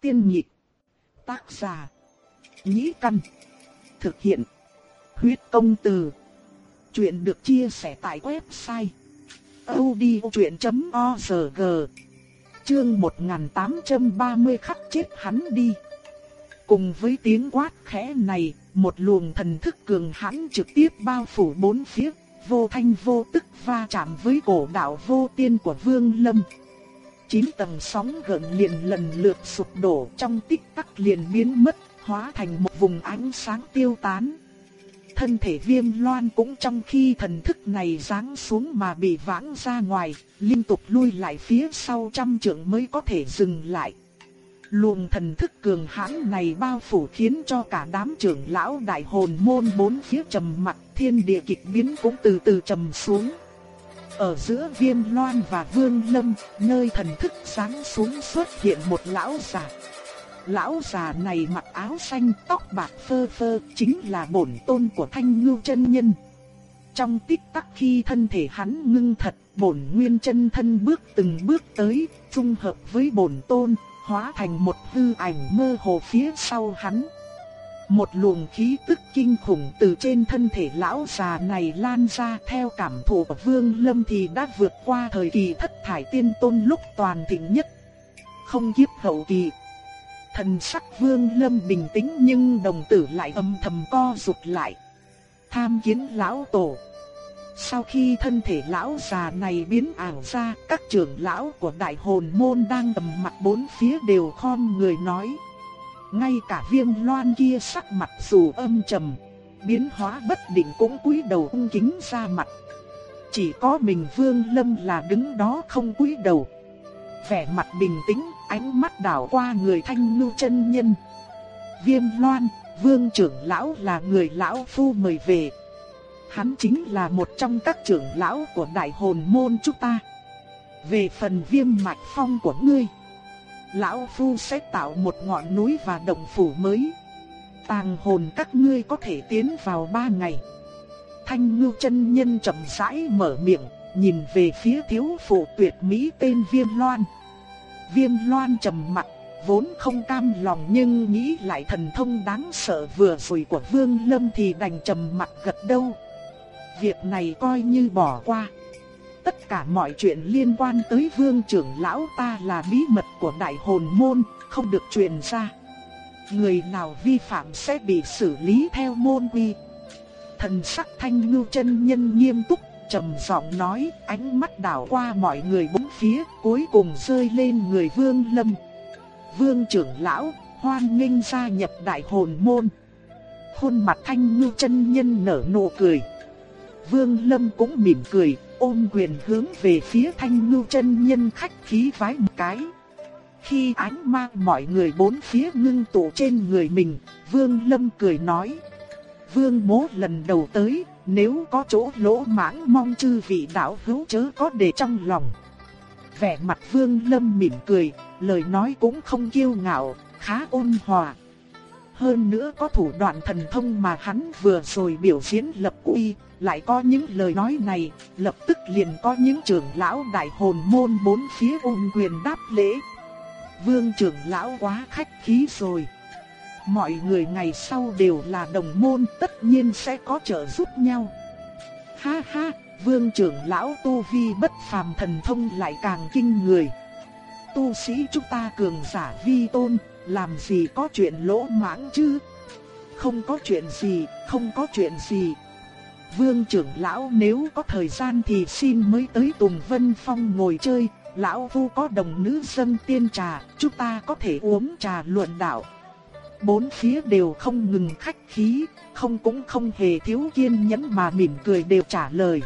Tiên nhị Tác giả. Nhĩ căn. Thực hiện. Huyết công từ. Chuyện được chia sẻ tại website. odchuyện.org Chương 1830 khắc chết hắn đi. Cùng với tiếng quát khẽ này, một luồng thần thức cường hãn trực tiếp bao phủ bốn phía, vô thanh vô tức va chạm với cổ đạo vô tiên của Vương Lâm. Chín tầng sóng gợn liền lần lượt sụp đổ trong tích tắc liền biến mất, hóa thành một vùng ánh sáng tiêu tán. Thân thể viêm loan cũng trong khi thần thức này giáng xuống mà bị vãng ra ngoài, liên tục lui lại phía sau trăm trượng mới có thể dừng lại. Luồng thần thức cường hãn này bao phủ khiến cho cả đám trưởng lão đại hồn môn bốn phía trầm mặc thiên địa kịch biến cũng từ từ trầm xuống. Ở giữa viêm loan và vương lâm, nơi thần thức sáng xuống xuất hiện một lão già. Lão già này mặc áo xanh tóc bạc phơ phơ chính là bổn tôn của thanh ngưu chân nhân. Trong tích tắc khi thân thể hắn ngưng thật, bổn nguyên chân thân bước từng bước tới, trung hợp với bổn tôn, hóa thành một hư ảnh mơ hồ phía sau hắn. Một luồng khí tức kinh khủng từ trên thân thể lão già này lan ra theo cảm thụ của Vương Lâm thì đã vượt qua thời kỳ thất thải tiên tôn lúc toàn thịnh nhất. Không kiếp hậu kỳ. Thần sắc Vương Lâm bình tĩnh nhưng đồng tử lại âm thầm co rụt lại. Tham kiến lão tổ. Sau khi thân thể lão già này biến ảo ra, các trưởng lão của đại hồn môn đang tầm mặt bốn phía đều khom người nói. Ngay cả viêm loan kia sắc mặt dù âm trầm, biến hóa bất định cũng cúi đầu cung kính ra mặt. Chỉ có mình Vương Lâm là đứng đó không cúi đầu. Vẻ mặt bình tĩnh, ánh mắt đảo qua người thanh lưu chân nhân. Viêm loan, Vương trưởng lão là người lão phu mời về. Hắn chính là một trong các trưởng lão của đại hồn môn chúng ta. Về phần viêm mạch phong của ngươi Lão Phu sẽ tạo một ngọn núi và động phủ mới. Tàng hồn các ngươi có thể tiến vào ba ngày. Thanh ngưu chân nhân chậm rãi mở miệng, nhìn về phía thiếu phụ tuyệt mỹ tên Viêm Loan. Viêm Loan trầm mặt, vốn không cam lòng nhưng nghĩ lại thần thông đáng sợ vừa rồi của Vương Lâm thì đành trầm mặt gật đầu. Việc này coi như bỏ qua tất cả mọi chuyện liên quan tới vương trưởng lão ta là bí mật của đại hồn môn, không được truyền ra. Người nào vi phạm sẽ bị xử lý theo môn quy. Thần sắc thanh ngưu chân nhân nghiêm túc, trầm giọng nói, ánh mắt đảo qua mọi người bốn phía, cuối cùng rơi lên người vương lâm. Vương trưởng lão, hoan nghênh gia nhập đại hồn môn. Khuôn mặt thanh ngưu chân nhân nở nụ cười. Vương lâm cũng mỉm cười, ôm quyền hướng về phía thanh ngưu chân nhân khách khí vái một cái. Khi ánh mang mọi người bốn phía ngưng tụ trên người mình, Vương Lâm cười nói. Vương mố lần đầu tới, nếu có chỗ lỗ mãng mong chư vị đạo hữu chớ có để trong lòng. Vẻ mặt Vương Lâm mỉm cười, lời nói cũng không kiêu ngạo, khá ôn hòa. Hơn nữa có thủ đoạn thần thông mà hắn vừa rồi biểu diễn lập uy, lại có những lời nói này, lập tức liền có những trưởng lão đại hồn môn bốn phía ung quyền đáp lễ. Vương trưởng lão quá khách khí rồi. Mọi người ngày sau đều là đồng môn tất nhiên sẽ có trợ giúp nhau. Ha ha, vương trưởng lão tu vi bất phàm thần thông lại càng kinh người. Tu sĩ chúng ta cường giả vi tôn, làm gì có chuyện lỗ mãng chứ? Không có chuyện gì, không có chuyện gì. Vương trưởng lão nếu có thời gian thì xin mới tới Tùng Vân Phong ngồi chơi, lão phu có đồng nữ dân tiên trà, chúng ta có thể uống trà luận đạo. Bốn phía đều không ngừng khách khí, không cũng không hề thiếu kiên nhẫn mà mỉm cười đều trả lời.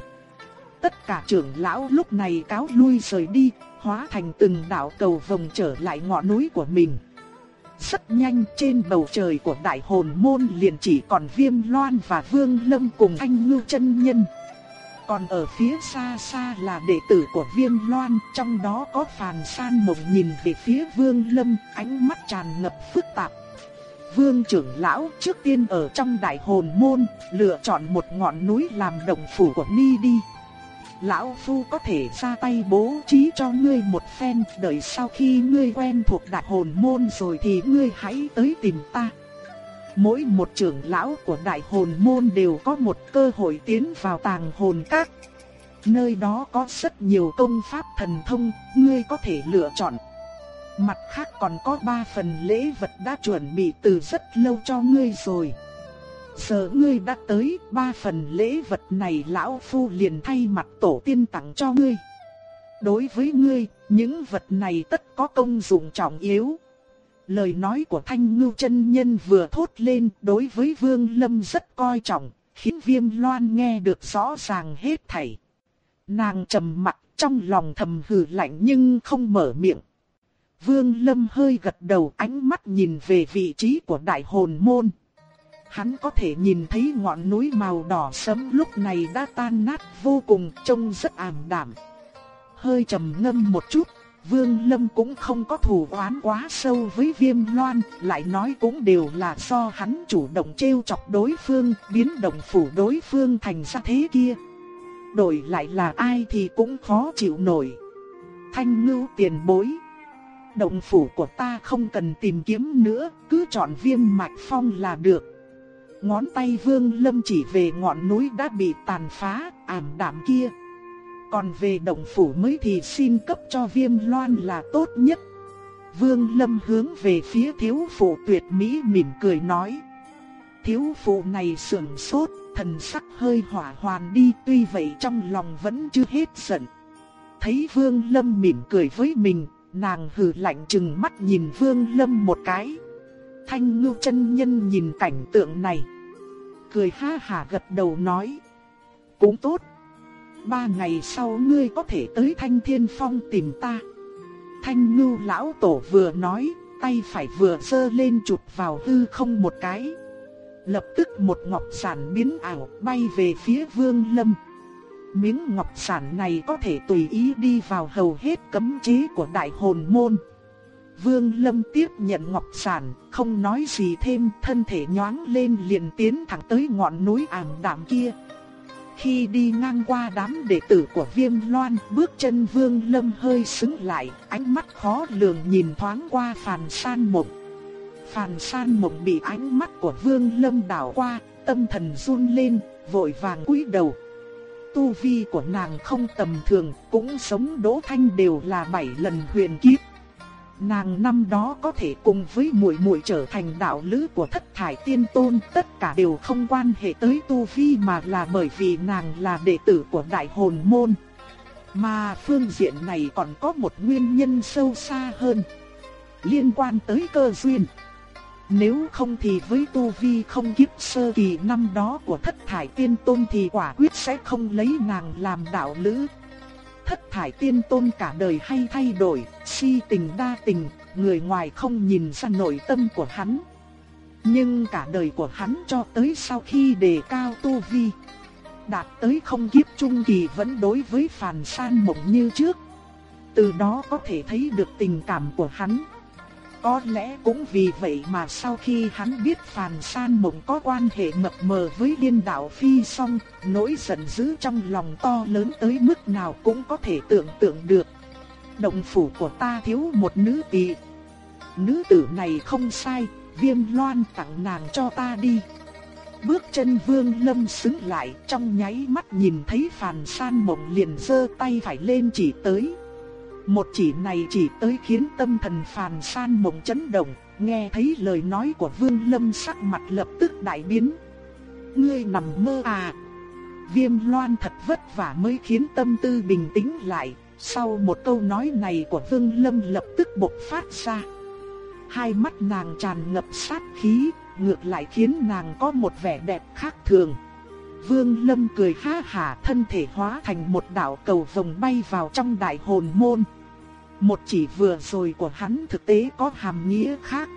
Tất cả trưởng lão lúc này cáo lui rời đi, hóa thành từng đạo cầu vòng trở lại ngọn núi của mình. Rất nhanh trên bầu trời của đại hồn môn liền chỉ còn viêm loan và vương lâm cùng anh ngưu chân nhân. Còn ở phía xa xa là đệ tử của viêm loan, trong đó có phàn san mộng nhìn về phía vương lâm, ánh mắt tràn ngập phức tạp. Vương trưởng lão trước tiên ở trong đại hồn môn, lựa chọn một ngọn núi làm động phủ của Ni đi lão phu có thể ra tay bố trí cho ngươi một phen, đợi sau khi ngươi quen thuộc đại hồn môn rồi thì ngươi hãy tới tìm ta. Mỗi một trưởng lão của đại hồn môn đều có một cơ hội tiến vào tàng hồn các. Nơi đó có rất nhiều công pháp thần thông, ngươi có thể lựa chọn. Mặt khác còn có ba phần lễ vật đã chuẩn bị từ rất lâu cho ngươi rồi. Giờ ngươi đã tới, ba phần lễ vật này lão phu liền thay mặt tổ tiên tặng cho ngươi. Đối với ngươi, những vật này tất có công dụng trọng yếu. Lời nói của Thanh Ngưu chân nhân vừa thốt lên đối với Vương Lâm rất coi trọng, khiến Viêm Loan nghe được rõ ràng hết thảy. Nàng trầm mặt trong lòng thầm hừ lạnh nhưng không mở miệng. Vương Lâm hơi gật đầu ánh mắt nhìn về vị trí của đại hồn môn. Hắn có thể nhìn thấy ngọn núi màu đỏ sẫm lúc này đã tan nát vô cùng trông rất ảm đạm. Hơi trầm ngâm một chút, Vương Lâm cũng không có thù oán quá sâu với Viêm Loan, lại nói cũng đều là do hắn chủ động trêu chọc đối phương, biến động phủ đối phương thành ra thế kia. Đổi lại là ai thì cũng khó chịu nổi. Thanh ngưu tiền bối. Động phủ của ta không cần tìm kiếm nữa, cứ chọn viêm mạch phong là được. Ngón tay vương lâm chỉ về ngọn núi đã bị tàn phá, ảm đạm kia. Còn về động phủ mới thì xin cấp cho viêm loan là tốt nhất. Vương lâm hướng về phía thiếu phụ tuyệt mỹ mỉm cười nói. Thiếu phụ này sườn sốt, thần sắc hơi hỏa hoàn đi tuy vậy trong lòng vẫn chưa hết giận. Thấy vương lâm mỉm cười với mình, nàng hừ lạnh chừng mắt nhìn vương lâm một cái. Thanh ngưu chân nhân nhìn cảnh tượng này. Cười ha hà gật đầu nói. Cũng tốt. Ba ngày sau ngươi có thể tới Thanh Thiên Phong tìm ta. Thanh ngưu lão tổ vừa nói, tay phải vừa sơ lên chụp vào hư không một cái. Lập tức một ngọc sản biến ảo bay về phía vương lâm. Miếng ngọc sản này có thể tùy ý đi vào hầu hết cấm chế của đại hồn môn. Vương Lâm tiếp nhận ngọc sản, không nói gì thêm, thân thể nhoáng lên liền tiến thẳng tới ngọn núi ảm đạm kia. Khi đi ngang qua đám đệ tử của Viêm Loan, bước chân Vương Lâm hơi sững lại, ánh mắt khó lường nhìn thoáng qua Phàn San Mộng. Phàn San Mộng bị ánh mắt của Vương Lâm đảo qua, tâm thần run lên, vội vàng cúi đầu. Tu vi của nàng không tầm thường, cũng sống Đỗ Thanh đều là bảy lần huyền kiếp. Nàng năm đó có thể cùng với muội muội trở thành đạo lữ của thất thải tiên tôn, tất cả đều không quan hệ tới tu vi mà là bởi vì nàng là đệ tử của đại hồn môn. Mà phương diện này còn có một nguyên nhân sâu xa hơn, liên quan tới cơ duyên. Nếu không thì với tu vi không kiếp sơ kỳ năm đó của thất thải tiên tôn thì quả quyết sẽ không lấy nàng làm đạo lữ thất thải tiên tôn cả đời hay thay đổi, si tình đa tình, người ngoài không nhìn ra nội tâm của hắn. Nhưng cả đời của hắn cho tới sau khi đề cao tu vi, đạt tới không kiếp trung kỳ vẫn đối với phàn san mộng như trước. Từ đó có thể thấy được tình cảm của hắn. Có lẽ cũng vì vậy mà sau khi hắn biết Phàn San Mộng có quan hệ mập mờ với điên đạo phi song, nỗi giận dữ trong lòng to lớn tới mức nào cũng có thể tưởng tượng được. Động phủ của ta thiếu một nữ tỷ. Nữ tử này không sai, viêm loan tặng nàng cho ta đi. Bước chân vương lâm xứng lại trong nháy mắt nhìn thấy Phàn San Mộng liền giơ tay phải lên chỉ tới. Một chỉ này chỉ tới khiến tâm thần phàn san mộng chấn động, nghe thấy lời nói của Vương Lâm sắc mặt lập tức đại biến. Ngươi nằm mơ à? Viêm loan thật vất vả mới khiến tâm tư bình tĩnh lại, sau một câu nói này của Vương Lâm lập tức bộc phát ra. Hai mắt nàng tràn ngập sát khí, ngược lại khiến nàng có một vẻ đẹp khác thường. Vương Lâm cười ha hả thân thể hóa thành một đạo cầu vồng bay vào trong đại hồn môn. Một chỉ vừa rồi của hắn thực tế có hàm nghĩa khác.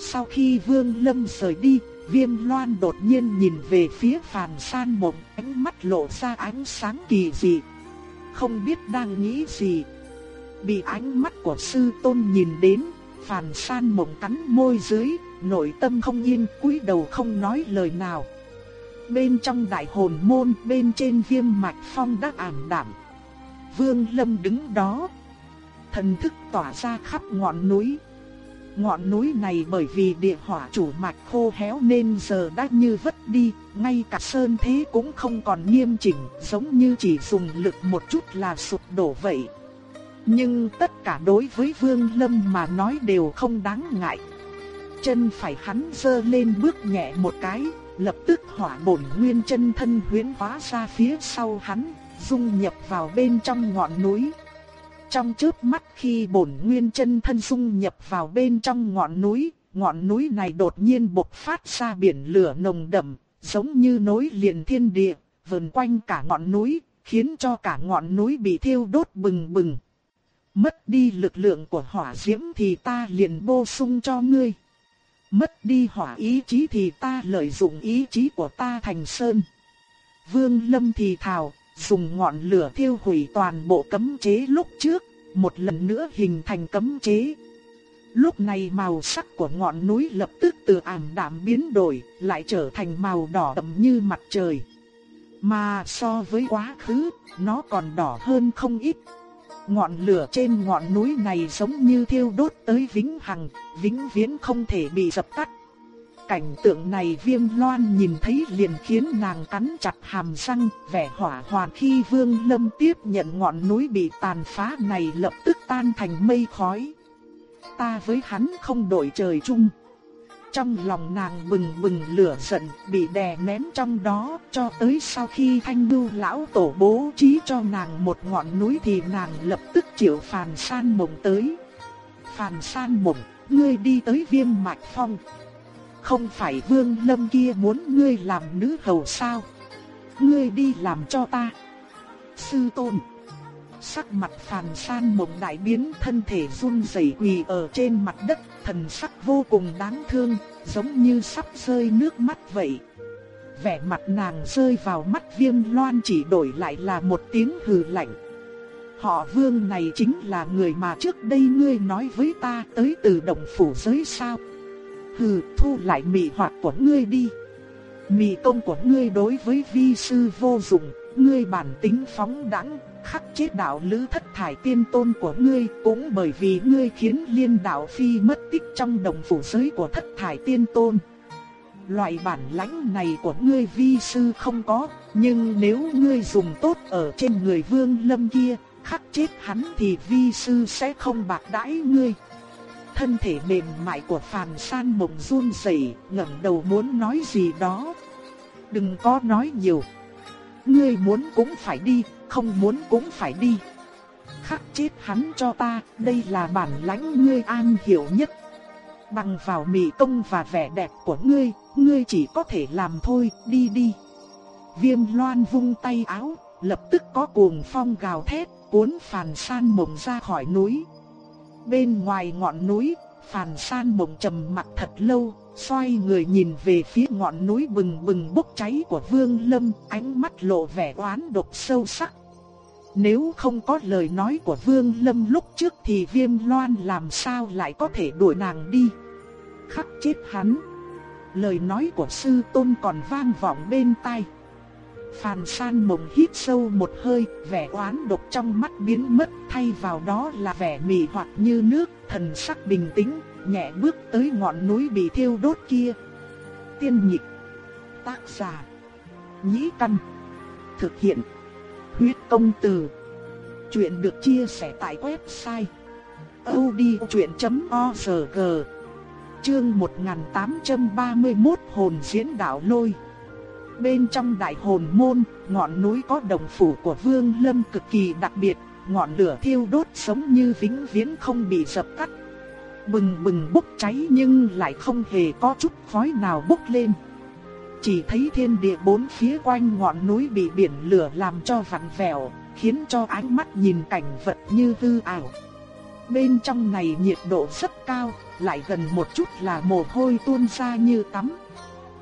Sau khi Vương Lâm rời đi, Viêm Loan đột nhiên nhìn về phía Phàn San Mộng, ánh mắt lộ ra ánh sáng kỳ dị. Không biết đang nghĩ gì. Bị ánh mắt của sư tôn nhìn đến, Phàn San Mộng cắn môi dưới, nội tâm không yên, cúi đầu không nói lời nào bên trong đại hồn môn bên trên viêm mạch phong đã ảm đạm. Vương Lâm đứng đó, thần thức tỏa ra khắp ngọn núi. Ngọn núi này bởi vì địa hỏa chủ mạch khô héo nên giờ đã như vất đi, ngay cả sơn thế cũng không còn nghiêm chỉnh, giống như chỉ dùng lực một chút là sụp đổ vậy. Nhưng tất cả đối với Vương Lâm mà nói đều không đáng ngại. Chân phải hắn giơ lên bước nhẹ một cái, lập tức hỏa bổn nguyên chân thân huyễn hóa ra phía sau hắn, dung nhập vào bên trong ngọn núi. Trong chớp mắt khi bổn nguyên chân thân dung nhập vào bên trong ngọn núi, ngọn núi này đột nhiên bộc phát ra biển lửa nồng đậm, giống như nối liền thiên địa, vần quanh cả ngọn núi, khiến cho cả ngọn núi bị thiêu đốt bừng bừng. Mất đi lực lượng của hỏa diễm thì ta liền bổ sung cho ngươi. Mất đi hỏa ý chí thì ta lợi dụng ý chí của ta thành sơn. Vương Lâm thì thào, dùng ngọn lửa thiêu hủy toàn bộ cấm chế lúc trước, một lần nữa hình thành cấm chế. Lúc này màu sắc của ngọn núi lập tức từ ảm đạm biến đổi, lại trở thành màu đỏ đậm như mặt trời. Mà so với quá khứ, nó còn đỏ hơn không ít. Ngọn lửa trên ngọn núi này giống như thiêu đốt tới vĩnh hằng, vĩnh viễn không thể bị dập tắt. Cảnh tượng này viêm loan nhìn thấy liền khiến nàng cắn chặt hàm răng, vẻ hỏa hoàn khi vương lâm tiếp nhận ngọn núi bị tàn phá này lập tức tan thành mây khói. Ta với hắn không đổi trời chung. Trong lòng nàng bừng bừng lửa giận bị đè nén trong đó cho tới sau khi thanh lưu lão tổ bố trí cho nàng một ngọn núi thì nàng lập tức triệu phàn san mộng tới. Phàn san mộng, ngươi đi tới viêm mạch phong. Không phải vương lâm kia muốn ngươi làm nữ hầu sao? Ngươi đi làm cho ta. Sư tôn. Sắc mặt phàn san mộng đại biến thân thể run rẩy quỳ ở trên mặt đất, thần sắc vô cùng đáng thương, giống như sắp rơi nước mắt vậy. Vẻ mặt nàng rơi vào mắt viêm loan chỉ đổi lại là một tiếng hừ lạnh. Họ vương này chính là người mà trước đây ngươi nói với ta tới từ động phủ giới sao. Hừ, thu lại mị hoạt của ngươi đi. Mị công của ngươi đối với vi sư vô dụng, ngươi bản tính phóng đẳng, khắc chết đạo lữ thất thải tiên tôn của ngươi cũng bởi vì ngươi khiến liên đạo phi mất tích trong đồng phủ giới của thất thải tiên tôn. Loại bản lãnh này của ngươi vi sư không có, nhưng nếu ngươi dùng tốt ở trên người vương lâm kia, khắc chết hắn thì vi sư sẽ không bạc đãi ngươi. Thân thể mềm mại của Phàn San mộng run rẩy, ngẩng đầu muốn nói gì đó. Đừng có nói nhiều. Ngươi muốn cũng phải đi, không muốn cũng phải đi. Khắc chết hắn cho ta, đây là bản lãnh ngươi an hiểu nhất. Bằng vào mị công và vẻ đẹp của ngươi, ngươi chỉ có thể làm thôi, đi đi. Viêm loan vung tay áo, lập tức có cuồng phong gào thét, cuốn phàn san mộng ra khỏi núi. Bên ngoài ngọn núi, phàn san mộng trầm mặt thật lâu, xoay người nhìn về phía ngọn núi bừng bừng bốc cháy của Vương Lâm, ánh mắt lộ vẻ oán độc sâu sắc. Nếu không có lời nói của Vương Lâm lúc trước thì Viêm Loan làm sao lại có thể đuổi nàng đi. Khắc chết hắn. Lời nói của sư tôn còn vang vọng bên tai. Phàn san mộng hít sâu một hơi, vẻ oán độc trong mắt biến mất thay vào đó là vẻ mị hoặc như nước, thần sắc bình tĩnh, nhẹ bước tới ngọn núi bị thiêu đốt kia. Tiên nhịp, tác giả, nhĩ căn, thực hiện, huyết công từ. Chuyện được chia sẻ tại website odchuyện.org Chương 1831 hồn diễn đạo lôi Bên trong đại hồn môn, ngọn núi có đồng phủ của Vương Lâm cực kỳ đặc biệt, ngọn lửa thiêu đốt sống như vĩnh viễn không bị dập tắt. Bừng bừng bốc cháy nhưng lại không hề có chút khói nào bốc lên. Chỉ thấy thiên địa bốn phía quanh ngọn núi bị biển lửa làm cho vặn vẹo, khiến cho ánh mắt nhìn cảnh vật như hư ảo. Bên trong này nhiệt độ rất cao, lại gần một chút là mồ hôi tuôn ra như tắm.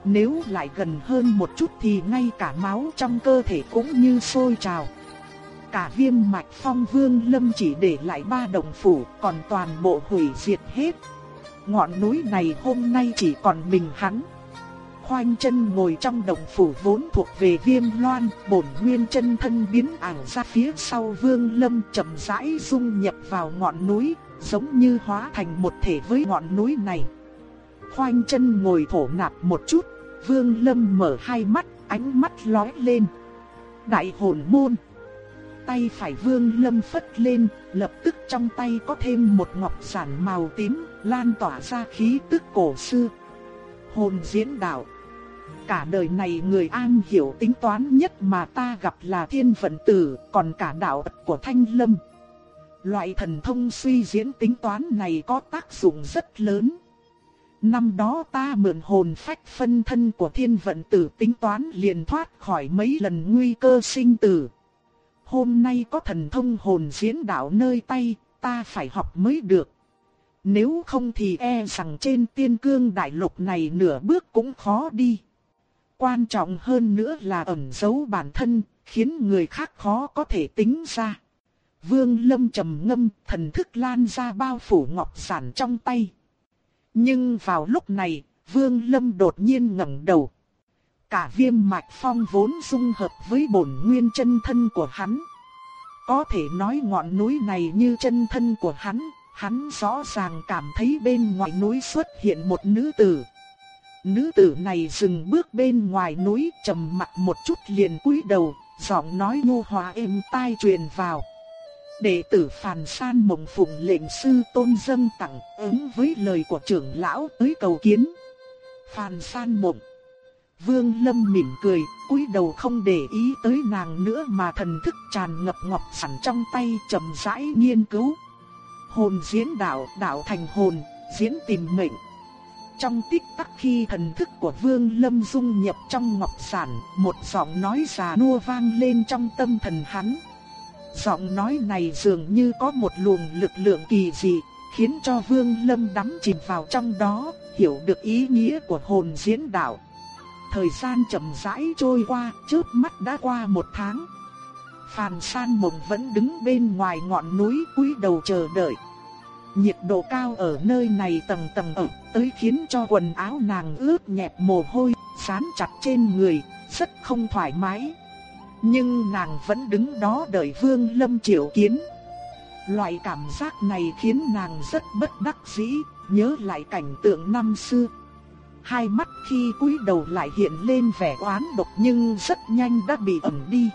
Nếu lại gần hơn một chút thì ngay cả máu trong cơ thể cũng như sôi trào. Cả viêm mạch phong vương lâm chỉ để lại ba đồng phủ, còn toàn bộ hủy diệt hết. Ngọn núi này hôm nay chỉ còn mình hắn khoanh chân ngồi trong đồng phủ vốn thuộc về viêm loan, bổn nguyên chân thân biến ảo ra phía sau vương lâm chậm rãi dung nhập vào ngọn núi, giống như hóa thành một thể với ngọn núi này. Khoanh chân ngồi thổ nạp một chút, vương lâm mở hai mắt, ánh mắt lóe lên. Đại hồn môn tay phải vương lâm phất lên, lập tức trong tay có thêm một ngọc giản màu tím, lan tỏa ra khí tức cổ xưa. Hồn diễn đạo Cả đời này người an hiểu tính toán nhất mà ta gặp là thiên vận tử, còn cả đạo của thanh lâm. Loại thần thông suy diễn tính toán này có tác dụng rất lớn. Năm đó ta mượn hồn phách phân thân của thiên vận tử tính toán liền thoát khỏi mấy lần nguy cơ sinh tử. Hôm nay có thần thông hồn diễn đạo nơi tay, ta phải học mới được. Nếu không thì e rằng trên tiên cương đại lục này nửa bước cũng khó đi. Quan trọng hơn nữa là ẩn giấu bản thân, khiến người khác khó có thể tính ra. Vương Lâm trầm ngâm, thần thức lan ra bao phủ ngọc sản trong tay. Nhưng vào lúc này, Vương Lâm đột nhiên ngẩng đầu. Cả viêm mạch phong vốn dung hợp với bổn nguyên chân thân của hắn. Có thể nói ngọn núi này như chân thân của hắn, hắn rõ ràng cảm thấy bên ngoài núi xuất hiện một nữ tử. Nữ tử này dừng bước bên ngoài núi trầm mặt một chút liền cúi đầu, giọng nói nhu hòa êm tai truyền vào. Đệ tử Phàn San mộng phụng lệnh sư tôn dâng tặng ứng với lời của trưởng lão tới cầu kiến. Phàn San mộng Vương Lâm mỉm cười, cúi đầu không để ý tới nàng nữa mà thần thức tràn ngập ngọc sẵn trong tay chậm rãi nghiên cứu. Hồn diễn đạo, đạo thành hồn, diễn tìm mệnh. Trong tích tắc khi thần thức của Vương Lâm dung nhập trong ngọc sản, một giọng nói già nua vang lên trong tâm thần hắn. Giọng nói này dường như có một luồng lực lượng kỳ dị, khiến cho Vương Lâm đắm chìm vào trong đó, hiểu được ý nghĩa của hồn diễn đạo. Thời gian chậm rãi trôi qua, trước mắt đã qua một tháng. Phàn san mộng vẫn đứng bên ngoài ngọn núi cúi đầu chờ đợi. Nhiệt độ cao ở nơi này tầng tầng ẩm tới khiến cho quần áo nàng ướt nhẹp mồ hôi, sán chặt trên người, rất không thoải mái. Nhưng nàng vẫn đứng đó đợi Vương Lâm triệu kiến. Loại cảm giác này khiến nàng rất bất đắc dĩ, nhớ lại cảnh tượng năm xưa. Hai mắt khi cúi đầu lại hiện lên vẻ oán độc nhưng rất nhanh đã bị ẩm đi.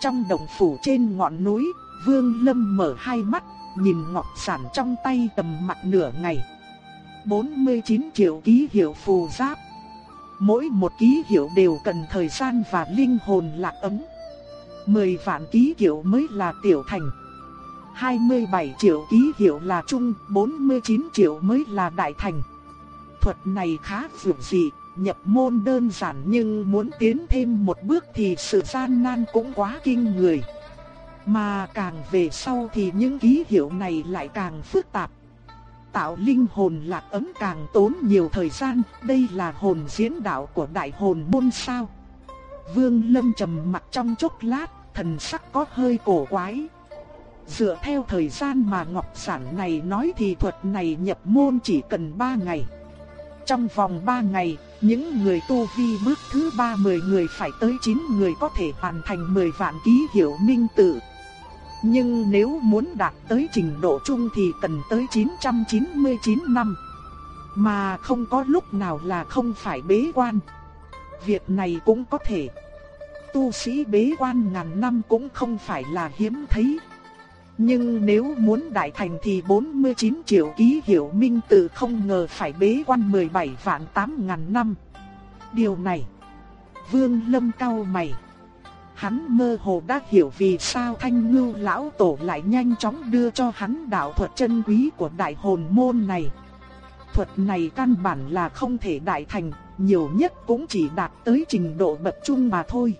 Trong đồng phủ trên ngọn núi, Vương Lâm mở hai mắt, nhìn ngọc sản trong tay tầm mặt nửa ngày. 49 triệu ký hiệu phù giáp. Mỗi một ký hiệu đều cần thời gian và linh hồn lạc ấm. 10 vạn ký hiệu mới là tiểu thành. 27 triệu ký hiệu là trung, 49 triệu mới là đại thành. Thuật này khá dường dị, nhập môn đơn giản nhưng muốn tiến thêm một bước thì sự gian nan cũng quá kinh người. Mà càng về sau thì những ký hiệu này lại càng phức tạp. Tạo linh hồn lạc ấm càng tốn nhiều thời gian, đây là hồn diễn đạo của đại hồn môn sao. Vương Lâm trầm mặt trong chốc lát, thần sắc có hơi cổ quái. Dựa theo thời gian mà Ngọc Sản này nói thì thuật này nhập môn chỉ cần 3 ngày. Trong vòng 3 ngày, những người tu vi bước thứ 30 người phải tới 9 người có thể hoàn thành 10 vạn ký hiệu minh tự. Nhưng nếu muốn đạt tới trình độ trung thì cần tới 999 năm. Mà không có lúc nào là không phải bế quan. Việc này cũng có thể. Tu sĩ bế quan ngàn năm cũng không phải là hiếm thấy. Nhưng nếu muốn đại thành thì 49 triệu ký hiểu minh tử không ngờ phải bế quan 17 vạn 8 ngàn năm. Điều này, Vương Lâm cao mày. Hắn mơ hồ đã hiểu vì sao thanh ngưu lão tổ lại nhanh chóng đưa cho hắn đạo thuật chân quý của đại hồn môn này. Thuật này căn bản là không thể đại thành, nhiều nhất cũng chỉ đạt tới trình độ bậc trung mà thôi.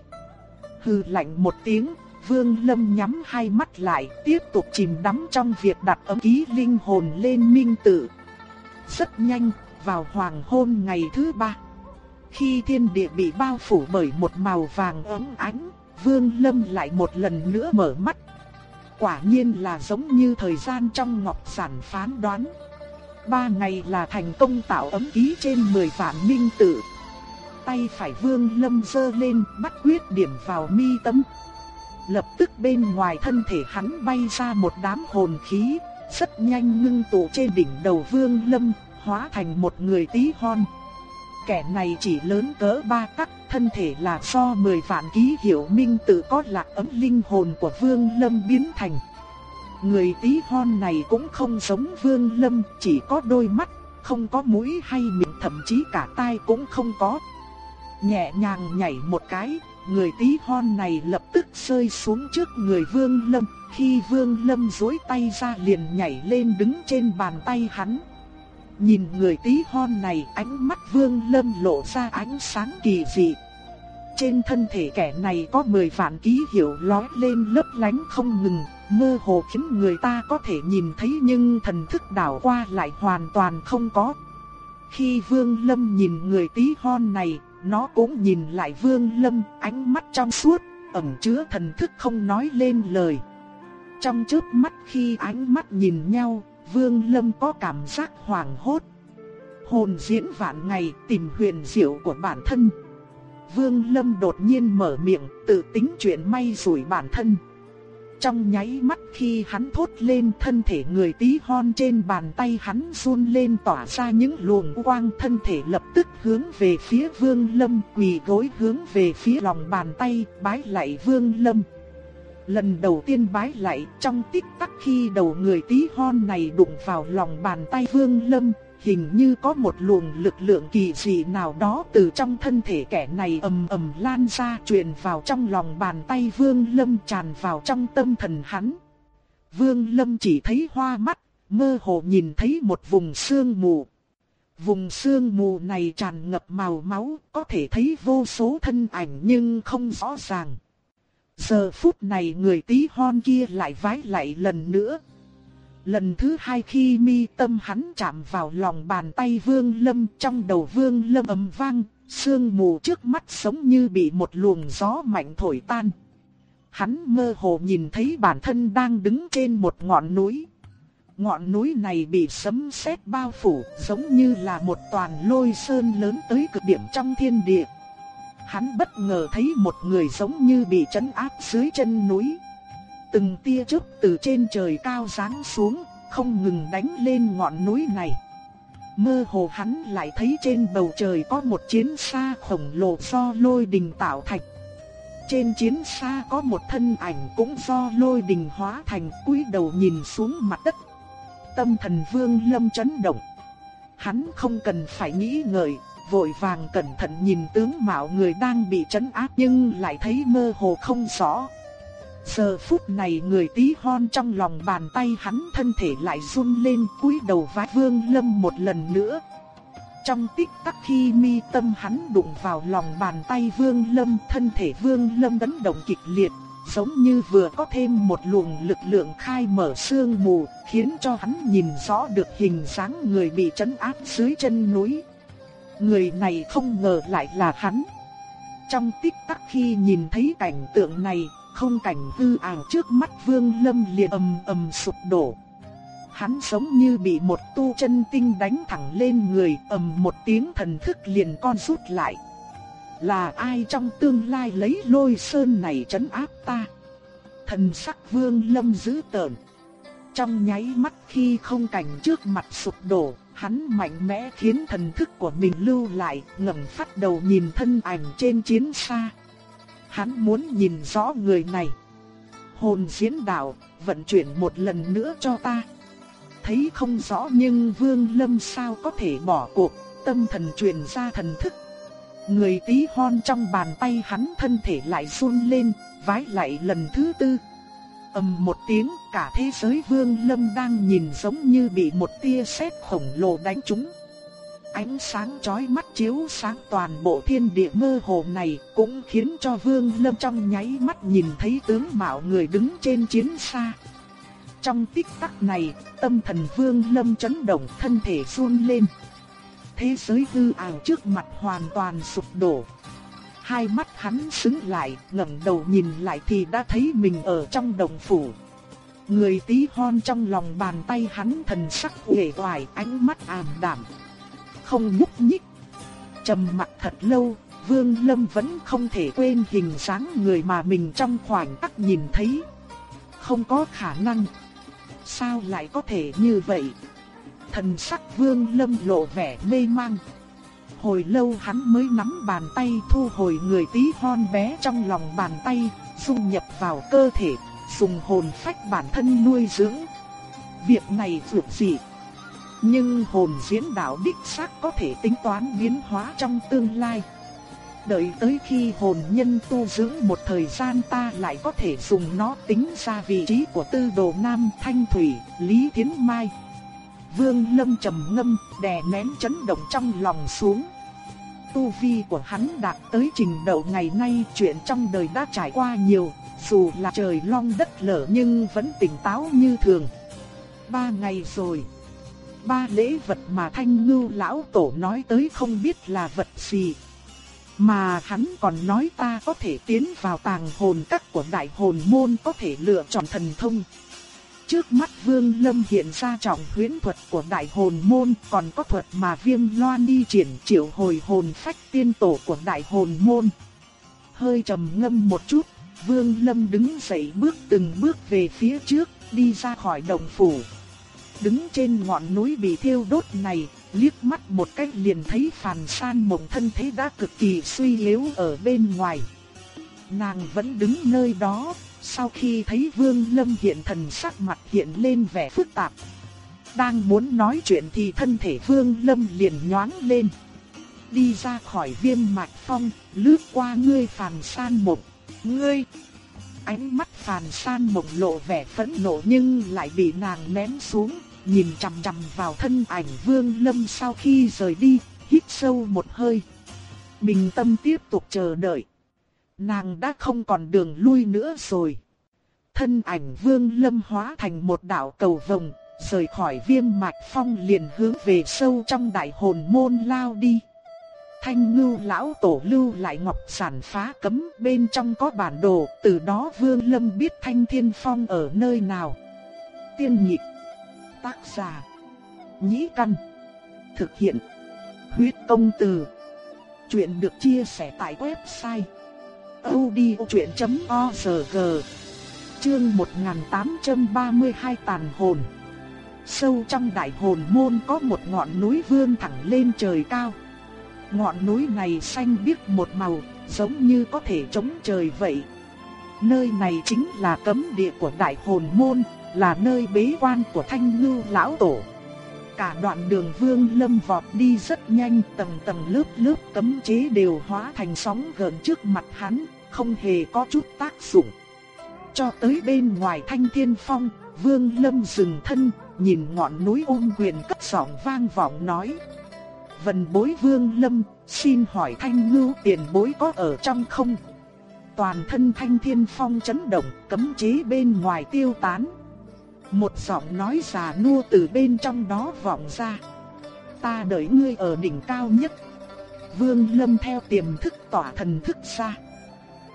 Hừ lạnh một tiếng, Vương Lâm nhắm hai mắt lại, tiếp tục chìm đắm trong việc đặt ấm ký linh hồn lên minh tử. Rất nhanh, vào hoàng hôn ngày thứ ba. Khi thiên địa bị bao phủ bởi một màu vàng ấm ánh, Vương Lâm lại một lần nữa mở mắt. Quả nhiên là giống như thời gian trong ngọc sản phán đoán. Ba ngày là thành công tạo ấm ký trên 10 vạn minh tử. tay phải Vương Lâm giơ lên, bắt quyết điểm vào mi tâm. Lập tức bên ngoài thân thể hắn bay ra một đám hồn khí, rất nhanh ngưng tụ trên đỉnh đầu Vương Lâm, hóa thành một người tí hon. Kẻ này chỉ lớn cỡ ba tấc, thân thể là do 10 vạn ký hiệu minh tự có lạc ấm linh hồn của Vương Lâm biến thành. Người tí hon này cũng không giống Vương Lâm, chỉ có đôi mắt, không có mũi hay miệng thậm chí cả tai cũng không có. Nhẹ nhàng nhảy một cái, người tí hon này lập tức rơi xuống trước người Vương Lâm, khi Vương Lâm duỗi tay ra liền nhảy lên đứng trên bàn tay hắn. Nhìn người tí hon này ánh mắt Vương Lâm lộ ra ánh sáng kỳ dị. Trên thân thể kẻ này có 10 vạn ký hiệu lói lên lấp lánh không ngừng, mơ hồ khiến người ta có thể nhìn thấy nhưng thần thức đảo qua lại hoàn toàn không có. Khi Vương Lâm nhìn người tí hon này, nó cũng nhìn lại Vương Lâm, ánh mắt trong suốt, ẩn chứa thần thức không nói lên lời. Trong chớp mắt khi ánh mắt nhìn nhau, Vương Lâm có cảm giác hoảng hốt. Hồn diễn vạn ngày tìm huyền diệu của bản thân. Vương Lâm đột nhiên mở miệng, tự tính chuyện may rủi bản thân. Trong nháy mắt khi hắn thốt lên thân thể người tí hon trên bàn tay hắn run lên tỏa ra những luồng quang thân thể lập tức hướng về phía vương lâm quỳ gối hướng về phía lòng bàn tay bái lại vương lâm. Lần đầu tiên bái lại trong tích tắc khi đầu người tí hon này đụng vào lòng bàn tay vương lâm hình như có một luồng lực lượng kỳ dị nào đó từ trong thân thể kẻ này ầm ầm lan ra truyền vào trong lòng bàn tay Vương Lâm tràn vào trong tâm thần hắn. Vương Lâm chỉ thấy hoa mắt, mơ hồ nhìn thấy một vùng sương mù. Vùng sương mù này tràn ngập màu máu, có thể thấy vô số thân ảnh nhưng không rõ ràng. Giờ phút này người tí hon kia lại vái lại lần nữa, Lần thứ hai khi mi tâm hắn chạm vào lòng bàn tay Vương Lâm trong đầu Vương Lâm ầm vang, sương mù trước mắt giống như bị một luồng gió mạnh thổi tan. Hắn mơ hồ nhìn thấy bản thân đang đứng trên một ngọn núi. Ngọn núi này bị sấm sét bao phủ giống như là một toàn lôi sơn lớn tới cực điểm trong thiên địa. Hắn bất ngờ thấy một người giống như bị chấn áp dưới chân núi. Từng tia chớp từ trên trời cao giáng xuống, không ngừng đánh lên ngọn núi này. Mơ hồ hắn lại thấy trên bầu trời có một chiến xa khổng lồ do lôi đình tạo thành. Trên chiến xa có một thân ảnh cũng do lôi đình hóa thành cúi đầu nhìn xuống mặt đất. Tâm thần vương lâm chấn động. Hắn không cần phải nghĩ ngợi, vội vàng cẩn thận nhìn tướng mạo người đang bị chấn áp nhưng lại thấy mơ hồ không rõ. Giờ phút này người tí hon trong lòng bàn tay hắn thân thể lại run lên cúi đầu vái vương lâm một lần nữa. Trong tích tắc khi mi tâm hắn đụng vào lòng bàn tay vương lâm thân thể vương lâm đấn động kịch liệt, giống như vừa có thêm một luồng lực lượng khai mở sương mù, khiến cho hắn nhìn rõ được hình dáng người bị trấn áp dưới chân núi. Người này không ngờ lại là hắn. Trong tích tắc khi nhìn thấy cảnh tượng này, không cảnh hư ảo trước mắt Vương Lâm liền ầm ầm sụp đổ. Hắn giống như bị một tu chân tinh đánh thẳng lên người, ầm một tiếng thần thức liền con rút lại. Là ai trong tương lai lấy lôi sơn này trấn áp ta? Thần sắc Vương Lâm giữ tợn. Trong nháy mắt khi không cảnh trước mặt sụp đổ, hắn mạnh mẽ khiến thần thức của mình lưu lại, ngẩng phát đầu nhìn thân ảnh trên chiến xa. Hắn muốn nhìn rõ người này. Hồn diễn đạo, vận chuyển một lần nữa cho ta. Thấy không rõ nhưng Vương Lâm sao có thể bỏ cuộc, tâm thần truyền ra thần thức. Người tí hon trong bàn tay hắn thân thể lại run lên, vái lại lần thứ tư ầm một tiếng, cả thế giới Vương Lâm đang nhìn giống như bị một tia sét khổng lồ đánh trúng. Ánh sáng chói mắt chiếu sáng toàn bộ thiên địa mơ hồ này cũng khiến cho Vương Lâm trong nháy mắt nhìn thấy tướng mạo người đứng trên chiến xa. Trong tích tắc này, tâm thần Vương Lâm chấn động thân thể run lên. Thế giới hư ảo trước mặt hoàn toàn sụp đổ. Hai mắt hắn sững lại, ngẩng đầu nhìn lại thì đã thấy mình ở trong đồng phủ. Người tí hon trong lòng bàn tay hắn thần sắc uể oải, ánh mắt ảm đạm không nhúc nhích. Trầm mặc thật lâu, Vương Lâm vẫn không thể quên hình dáng người mà mình trong khoảnh khắc nhìn thấy. Không có khả năng. Sao lại có thể như vậy? Thần sắc Vương Lâm lộ vẻ mê mang. Hồi lâu hắn mới nắm bàn tay thu hồi người tí hon bé trong lòng bàn tay, dung nhập vào cơ thể, dùng hồn phách bản thân nuôi dưỡng. Việc này dược gì? Nhưng hồn diễn đạo đích xác có thể tính toán biến hóa trong tương lai. Đợi tới khi hồn nhân tu dưỡng một thời gian ta lại có thể dùng nó tính ra vị trí của tư đồ Nam Thanh Thủy, Lý Thiến Mai. Vương Lâm trầm ngâm, đè nén chấn động trong lòng xuống. Tu vi của hắn đạt tới trình độ ngày nay chuyện trong đời đã trải qua nhiều, dù là trời long đất lở nhưng vẫn tỉnh táo như thường. Ba ngày rồi. Ba lễ vật mà thanh ngưu lão tổ nói tới không biết là vật gì. Mà hắn còn nói ta có thể tiến vào tàng hồn các của đại hồn môn có thể lựa chọn thần thông. Trước mắt Vương Lâm hiện ra trọng huyễn thuật của đại hồn môn, còn có thuật mà Viêm Loan đi triển triệu hồi hồn phách tiên tổ của đại hồn môn. Hơi trầm ngâm một chút, Vương Lâm đứng dậy bước từng bước về phía trước, đi ra khỏi đồng phủ. Đứng trên ngọn núi bị thiêu đốt này, liếc mắt một cách liền thấy Phàn San mộng thân thế đã cực kỳ suy yếu ở bên ngoài. Nàng vẫn đứng nơi đó, sau khi thấy Vương Lâm hiện thần sắc mặt hiện lên vẻ phức tạp. Đang muốn nói chuyện thì thân thể Vương Lâm liền nhoáng lên. Đi ra khỏi viêm mạch phong, lướt qua ngươi phàn san mộng. Ngươi! Ánh mắt phàn san mộng lộ vẻ phẫn nộ nhưng lại bị nàng ném xuống, nhìn chằm chằm vào thân ảnh Vương Lâm sau khi rời đi, hít sâu một hơi. Bình tâm tiếp tục chờ đợi. Nàng đã không còn đường lui nữa rồi. Thân ảnh vương lâm hóa thành một đạo cầu vồng, rời khỏi viêm mạch phong liền hướng về sâu trong đại hồn môn lao đi. Thanh ngưu lão tổ lưu lại ngọc sản phá cấm bên trong có bản đồ, từ đó vương lâm biết thanh thiên phong ở nơi nào. Tiên nhịp, tác giả, nhĩ căn, thực hiện, huyết công từ. Chuyện được chia sẻ tại website audiochuyện.org Chương 1832 tàn hồn. Sâu trong đại hồn môn có một ngọn núi vươn thẳng lên trời cao. Ngọn núi này xanh biếc một màu, giống như có thể chống trời vậy. Nơi này chính là cấm địa của đại hồn môn, là nơi bế quan của thanh ngưu lão tổ. Cả đoạn đường vương lâm vọt đi rất nhanh, tầng tầng lớp lớp cấm chế đều hóa thành sóng gần trước mặt hắn, không hề có chút tác dụng. Cho tới bên ngoài thanh thiên phong, vương lâm dừng thân, nhìn ngọn núi ôm quyền cất giọng vang vọng nói. vần bối vương lâm, xin hỏi thanh ngưu tiền bối có ở trong không? Toàn thân thanh thiên phong chấn động, cấm chế bên ngoài tiêu tán. Một giọng nói già nua từ bên trong đó vọng ra. Ta đợi ngươi ở đỉnh cao nhất. Vương Lâm theo tiềm thức tỏa thần thức ra.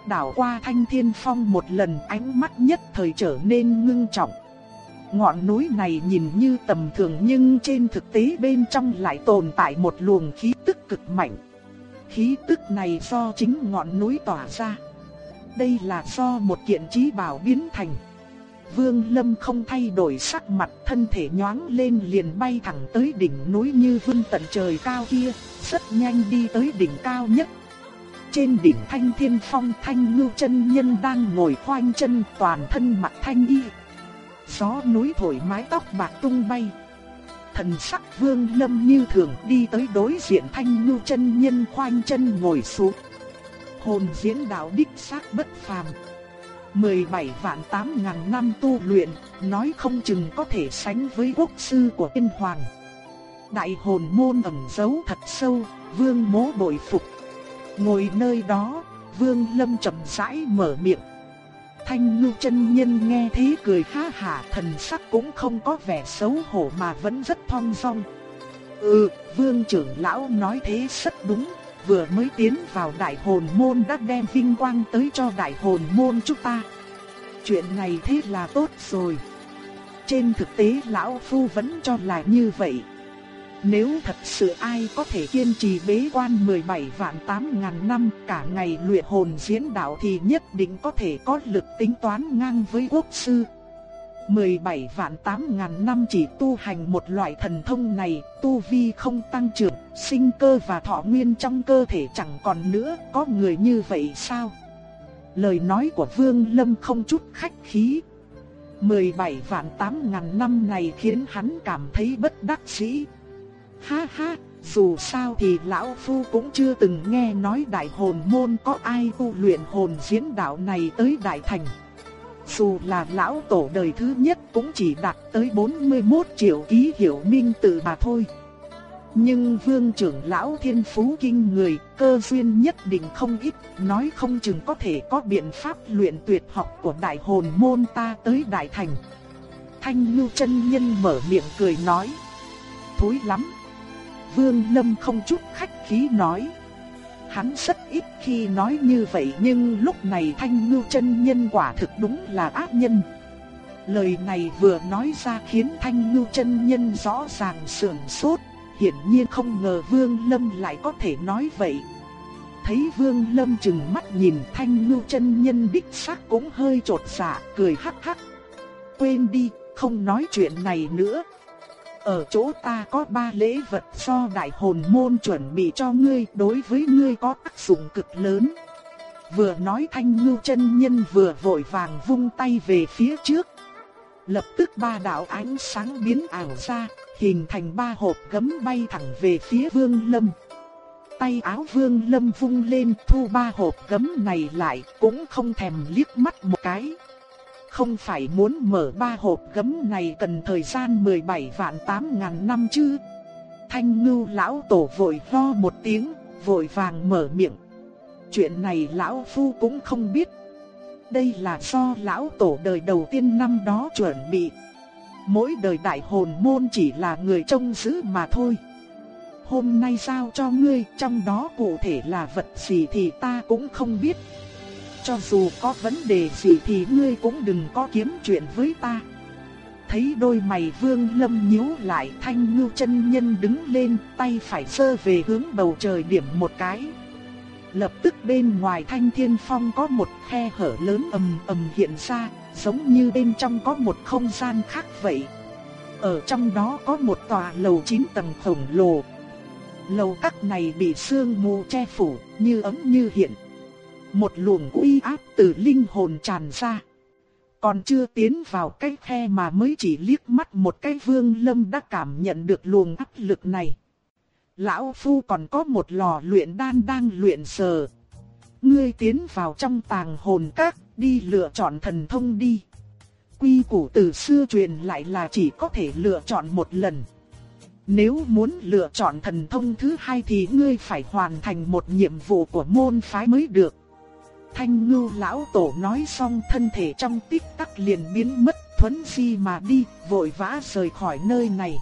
Đảo qua thanh thiên phong một lần ánh mắt nhất thời trở nên ngưng trọng. Ngọn núi này nhìn như tầm thường nhưng trên thực tế bên trong lại tồn tại một luồng khí tức cực mạnh. Khí tức này do chính ngọn núi tỏa ra. Đây là do một kiện trí bảo biến thành. Vương Lâm không thay đổi sắc mặt, thân thể nhoáng lên liền bay thẳng tới đỉnh núi như vươn tận trời cao kia, rất nhanh đi tới đỉnh cao nhất. Trên đỉnh Thanh Thiên Phong Thanh Ngưu chân nhân đang ngồi khoanh chân, toàn thân mặc thanh y. Gió núi thổi mái tóc bạc tung bay. Thần sắc Vương Lâm như thường đi tới đối diện Thanh Ngưu chân nhân khoanh chân ngồi xuống. Hồn diễn đạo đích xác bất phàm. 17 vạn 8 ngàn năm tu luyện, nói không chừng có thể sánh với quốc sư của tiên hoàng. Đại hồn môn ẩn giấu thật sâu, vương mố bội phục. Ngồi nơi đó, vương lâm chậm rãi mở miệng. Thanh lưu chân nhân nghe thế cười ha hả thần sắc cũng không có vẻ xấu hổ mà vẫn rất thong dong. Ừ, vương trưởng lão nói thế rất đúng, vừa mới tiến vào đại hồn môn đã đem vinh quang tới cho đại hồn môn chúng ta. Chuyện này thế là tốt rồi. Trên thực tế lão phu vẫn cho là như vậy. Nếu thật sự ai có thể kiên trì bế quan 17 vạn 8 ngàn năm cả ngày luyện hồn diễn đạo thì nhất định có thể có lực tính toán ngang với quốc sư. 17 vạn 8 ngàn năm chỉ tu hành một loại thần thông này, tu vi không tăng trưởng, sinh cơ và thọ nguyên trong cơ thể chẳng còn nữa, có người như vậy sao? Lời nói của Vương Lâm không chút khách khí. 17 vạn 8 ngàn năm này khiến hắn cảm thấy bất đắc dĩ. Ha ha, dù sao thì lão phu cũng chưa từng nghe nói đại hồn môn có ai tu luyện hồn diễn đạo này tới đại thành. Dù là lão tổ đời thứ nhất cũng chỉ đạt tới 41 triệu ký hiệu minh tự mà thôi. Nhưng vương trưởng lão thiên phú kinh người, cơ duyên nhất định không ít, nói không chừng có thể có biện pháp luyện tuyệt học của đại hồn môn ta tới đại thành. Thanh lưu chân nhân mở miệng cười nói. Thối lắm. Vương Lâm không chút khách khí nói. Hắn rất ít khi nói như vậy nhưng lúc này Thanh Ngưu chân nhân quả thực đúng là ác nhân. Lời này vừa nói ra khiến Thanh Ngưu chân nhân rõ ràng sườn sốt, hiển nhiên không ngờ Vương Lâm lại có thể nói vậy. Thấy Vương Lâm chừng mắt nhìn Thanh Ngưu chân nhân đích xác cũng hơi trột dạ, cười hắc hắc. Quên đi, không nói chuyện này nữa, ở chỗ ta có ba lễ vật do đại hồn môn chuẩn bị cho ngươi, đối với ngươi có tác dụng cực lớn. Vừa nói thanh ngưu chân nhân vừa vội vàng vung tay về phía trước. Lập tức ba đạo ánh sáng biến ảo ra, hình thành ba hộp gấm bay thẳng về phía vương lâm. Tay áo vương lâm vung lên thu ba hộp gấm này lại, cũng không thèm liếc mắt một cái. Không phải muốn mở ba hộp gấm này cần thời gian 17 vạn 8 ngàn năm chứ. Thanh ngưu lão tổ vội ho một tiếng, vội vàng mở miệng. Chuyện này lão phu cũng không biết. Đây là do lão tổ đời đầu tiên năm đó chuẩn bị. Mỗi đời đại hồn môn chỉ là người trông giữ mà thôi. Hôm nay giao cho ngươi, trong đó cụ thể là vật gì thì ta cũng không biết cho dù có vấn đề gì thì ngươi cũng đừng có kiếm chuyện với ta. Thấy đôi mày vương lâm nhíu lại thanh ngưu chân nhân đứng lên tay phải sơ về hướng bầu trời điểm một cái. Lập tức bên ngoài thanh thiên phong có một khe hở lớn ầm ầm hiện ra, giống như bên trong có một không gian khác vậy. Ở trong đó có một tòa lầu 9 tầng khổng lồ. Lầu các này bị sương mù che phủ, như ấm như hiện. Một luồng uy áp từ linh hồn tràn ra. Còn chưa tiến vào cái khe mà mới chỉ liếc mắt một cái vương lâm đã cảm nhận được luồng áp lực này. Lão Phu còn có một lò luyện đan đang luyện sờ. Ngươi tiến vào trong tàng hồn các, đi lựa chọn thần thông đi. Quy củ từ xưa truyền lại là chỉ có thể lựa chọn một lần. Nếu muốn lựa chọn thần thông thứ hai thì ngươi phải hoàn thành một nhiệm vụ của môn phái mới được. Thanh ngưu lão tổ nói xong thân thể trong tích tắc liền biến mất thuấn di mà đi, vội vã rời khỏi nơi này.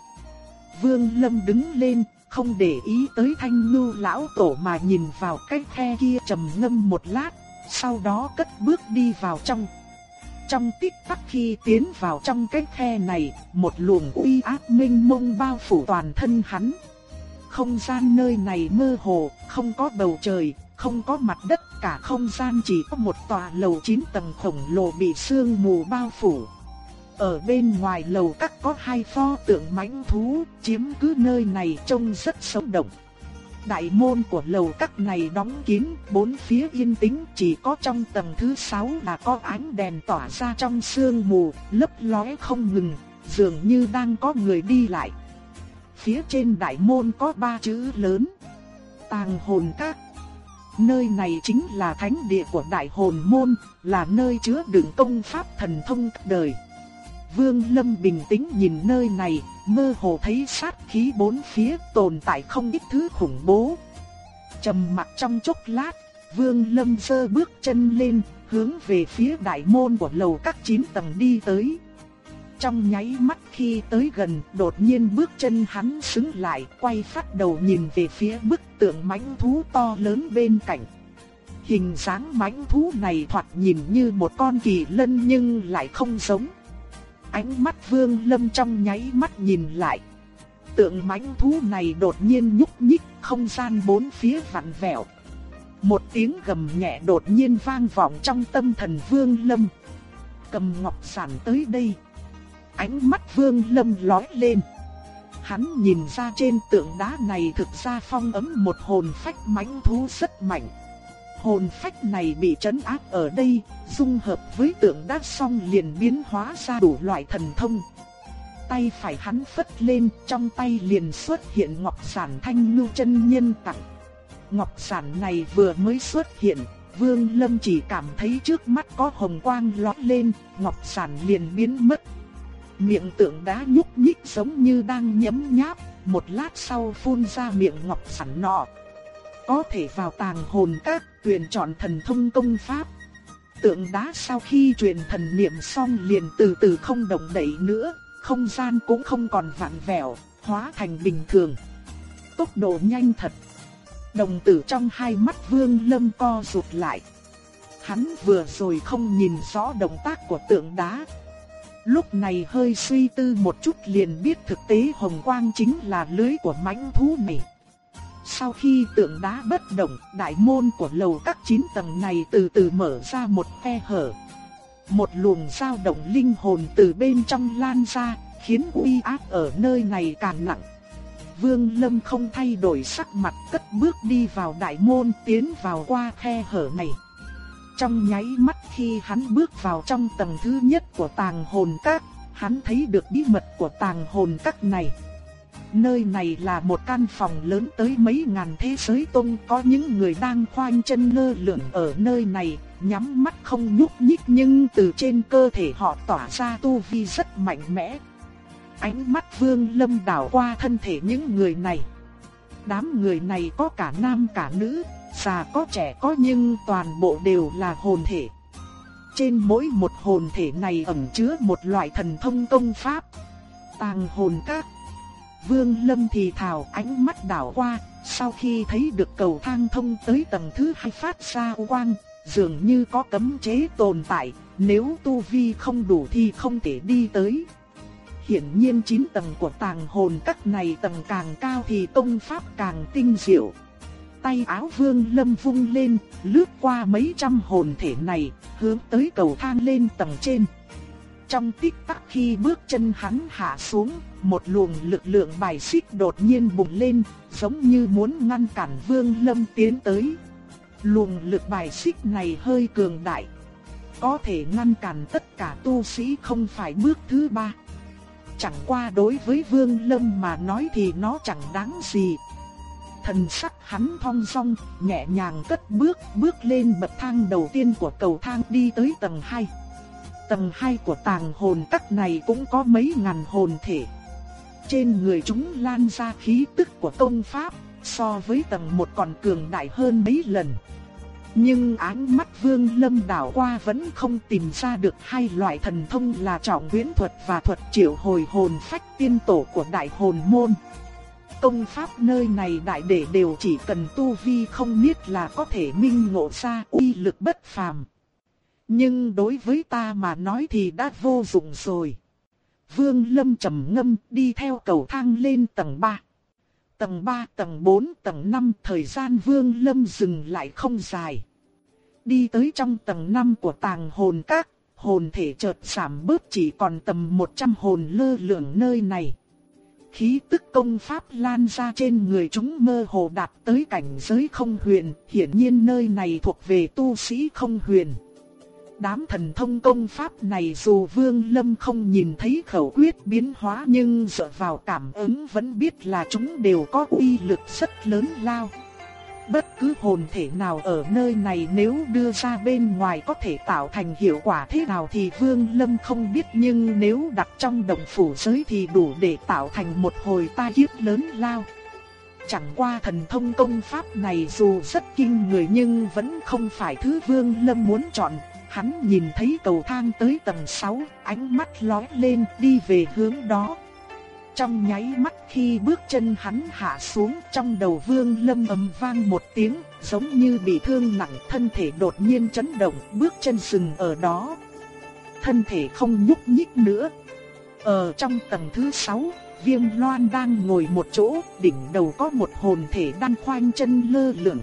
Vương Lâm đứng lên, không để ý tới thanh ngưu lão tổ mà nhìn vào cái khe kia trầm ngâm một lát, sau đó cất bước đi vào trong. Trong tích tắc khi tiến vào trong cái khe này, một luồng uy áp minh mông bao phủ toàn thân hắn. Không gian nơi này mơ hồ, không có bầu trời, không có mặt đất, cả không gian chỉ có một tòa lầu 9 tầng khổng lồ bị sương mù bao phủ. Ở bên ngoài lầu các có hai pho tượng mãnh thú, chiếm cứ nơi này trông rất sống động. Đại môn của lầu các này đóng kín, bốn phía yên tĩnh, chỉ có trong tầng thứ 6 là có ánh đèn tỏa ra trong sương mù, lấp lóe không ngừng, dường như đang có người đi lại. Phía trên đại môn có ba chữ lớn: Tàng hồn các. Nơi này chính là thánh địa của đại hồn môn, là nơi chứa đựng công pháp thần thông đời. Vương Lâm bình tĩnh nhìn nơi này, mơ hồ thấy sát khí bốn phía tồn tại không ít thứ khủng bố. Trầm mặc trong chốc lát, Vương Lâm sơ bước chân lên, hướng về phía đại môn của lầu các chín tầng đi tới. Trong nháy mắt khi tới gần, đột nhiên bước chân hắn sững lại, quay phát đầu nhìn về phía bức tượng mãnh thú to lớn bên cạnh. Hình dáng mãnh thú này thoạt nhìn như một con kỳ lân nhưng lại không giống. Ánh mắt Vương Lâm trong nháy mắt nhìn lại. Tượng mãnh thú này đột nhiên nhúc nhích, không gian bốn phía vặn vẹo. Một tiếng gầm nhẹ đột nhiên vang vọng trong tâm thần Vương Lâm. Cầm ngọc sản tới đây. Ánh mắt Vương Lâm lói lên. Hắn nhìn ra trên tượng đá này thực ra phong ấm một hồn phách mãnh thú rất mạnh. Hồn phách này bị trấn áp ở đây, dung hợp với tượng đá xong liền biến hóa ra đủ loại thần thông. Tay phải hắn phất lên, trong tay liền xuất hiện ngọc sản thanh lưu chân nhân tặng. Ngọc sản này vừa mới xuất hiện, Vương Lâm chỉ cảm thấy trước mắt có hồng quang lóe lên, ngọc sản liền biến mất. Miệng tượng đá nhúc nhích giống như đang nhấm nháp, một lát sau phun ra miệng ngọc sẵn nọ. Có thể vào tàng hồn các, tuyển chọn thần thông công pháp. Tượng đá sau khi truyền thần niệm xong liền từ từ không động đậy nữa, không gian cũng không còn vặn vẹo, hóa thành bình thường. Tốc độ nhanh thật. Đồng tử trong hai mắt Vương Lâm co rụt lại. Hắn vừa rồi không nhìn rõ động tác của tượng đá. Lúc này hơi suy tư một chút liền biết thực tế hồng quang chính là lưới của mãnh thú này. Sau khi tượng đá bất động, đại môn của lầu các 9 tầng này từ từ mở ra một khe hở. Một luồng dao động linh hồn từ bên trong lan ra, khiến uy áp ở nơi này càng nặng. Vương Lâm không thay đổi sắc mặt cất bước đi vào đại môn tiến vào qua khe hở này. Trong nháy mắt khi hắn bước vào trong tầng thứ nhất của tàng hồn các, hắn thấy được bí mật của tàng hồn các này. Nơi này là một căn phòng lớn tới mấy ngàn thế giới tông có những người đang khoanh chân lơ lửng ở nơi này, nhắm mắt không nhúc nhích nhưng từ trên cơ thể họ tỏa ra tu vi rất mạnh mẽ. Ánh mắt vương lâm đảo qua thân thể những người này. Đám người này có cả nam cả nữ, già có trẻ có nhưng toàn bộ đều là hồn thể. Trên mỗi một hồn thể này ẩn chứa một loại thần thông công pháp. Tàng hồn các Vương Lâm thì thào ánh mắt đảo qua, sau khi thấy được cầu thang thông tới tầng thứ hai phát ra quang, dường như có cấm chế tồn tại, nếu tu vi không đủ thì không thể đi tới. Hiển nhiên 9 tầng của tàng hồn các này tầng càng cao thì công pháp càng tinh diệu. Tay áo vương lâm vung lên, lướt qua mấy trăm hồn thể này, hướng tới cầu thang lên tầng trên. Trong tích tắc khi bước chân hắn hạ xuống, một luồng lực lượng bài xích đột nhiên bùng lên, giống như muốn ngăn cản Vương Lâm tiến tới. Luồng lực bài xích này hơi cường đại, có thể ngăn cản tất cả tu sĩ không phải bước thứ ba. Chẳng qua đối với Vương Lâm mà nói thì nó chẳng đáng gì. Thần sắc hắn thong song nhẹ nhàng cất bước, bước lên bậc thang đầu tiên của cầu thang đi tới tầng 2. Tầng 2 của tàng hồn các này cũng có mấy ngàn hồn thể. Trên người chúng lan ra khí tức của công pháp, so với tầng 1 còn cường đại hơn mấy lần. Nhưng ánh mắt vương lâm đảo qua vẫn không tìm ra được hai loại thần thông là trọng huyễn thuật và thuật triệu hồi hồn phách tiên tổ của đại hồn môn. Công pháp nơi này đại để đều chỉ cần tu vi không biết là có thể minh ngộ ra uy lực bất phàm. Nhưng đối với ta mà nói thì đã vô dụng rồi. Vương Lâm trầm ngâm đi theo cầu thang lên tầng 3. Tầng 3, tầng 4, tầng 5 thời gian Vương Lâm dừng lại không dài. Đi tới trong tầng 5 của tàng hồn các, hồn thể chợt giảm bớt chỉ còn tầm 100 hồn lơ lửng nơi này. Khí tức công pháp lan ra trên người chúng mơ hồ đạt tới cảnh giới không huyền, hiển nhiên nơi này thuộc về tu sĩ không huyền. Đám thần thông công pháp này dù Vương Lâm không nhìn thấy khẩu quyết biến hóa nhưng dựa vào cảm ứng vẫn biết là chúng đều có uy lực rất lớn lao. Bất cứ hồn thể nào ở nơi này nếu đưa ra bên ngoài có thể tạo thành hiệu quả thế nào thì Vương Lâm không biết nhưng nếu đặt trong động phủ giới thì đủ để tạo thành một hồi tai kiếp lớn lao. Chẳng qua thần thông công pháp này dù rất kinh người nhưng vẫn không phải thứ Vương Lâm muốn chọn, Hắn nhìn thấy cầu thang tới tầng 6, ánh mắt lóe lên đi về hướng đó. Trong nháy mắt khi bước chân hắn hạ xuống trong đầu vương lâm ầm vang một tiếng, giống như bị thương nặng thân thể đột nhiên chấn động, bước chân dừng ở đó. Thân thể không nhúc nhích nữa. Ở trong tầng thứ 6, Viêm Loan đang ngồi một chỗ, đỉnh đầu có một hồn thể đang khoanh chân lơ lửng.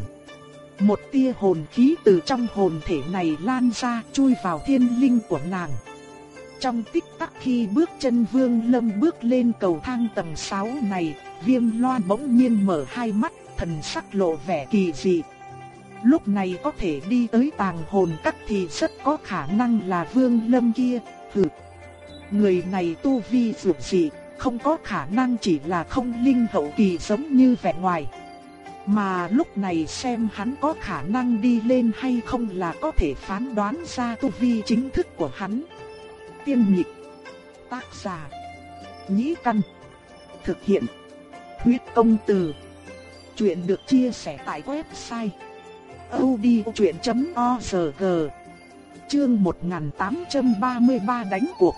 Một tia hồn khí từ trong hồn thể này lan ra chui vào thiên linh của nàng. Trong tích tắc khi bước chân Vương Lâm bước lên cầu thang tầng 6 này, Viêm Loan bỗng nhiên mở hai mắt, thần sắc lộ vẻ kỳ dị. Lúc này có thể đi tới tàng hồn các thì rất có khả năng là Vương Lâm kia, hừ. Người này tu vi dược dị, không có khả năng chỉ là không linh hậu kỳ giống như vẻ ngoài. Mà lúc này xem hắn có khả năng đi lên hay không là có thể phán đoán ra tu vi chính thức của hắn. Tiên nhịp, tác giả, nhĩ căn, thực hiện, huyết công từ. Chuyện được chia sẻ tại website odchuyện.org Chương 1833 đánh cuộc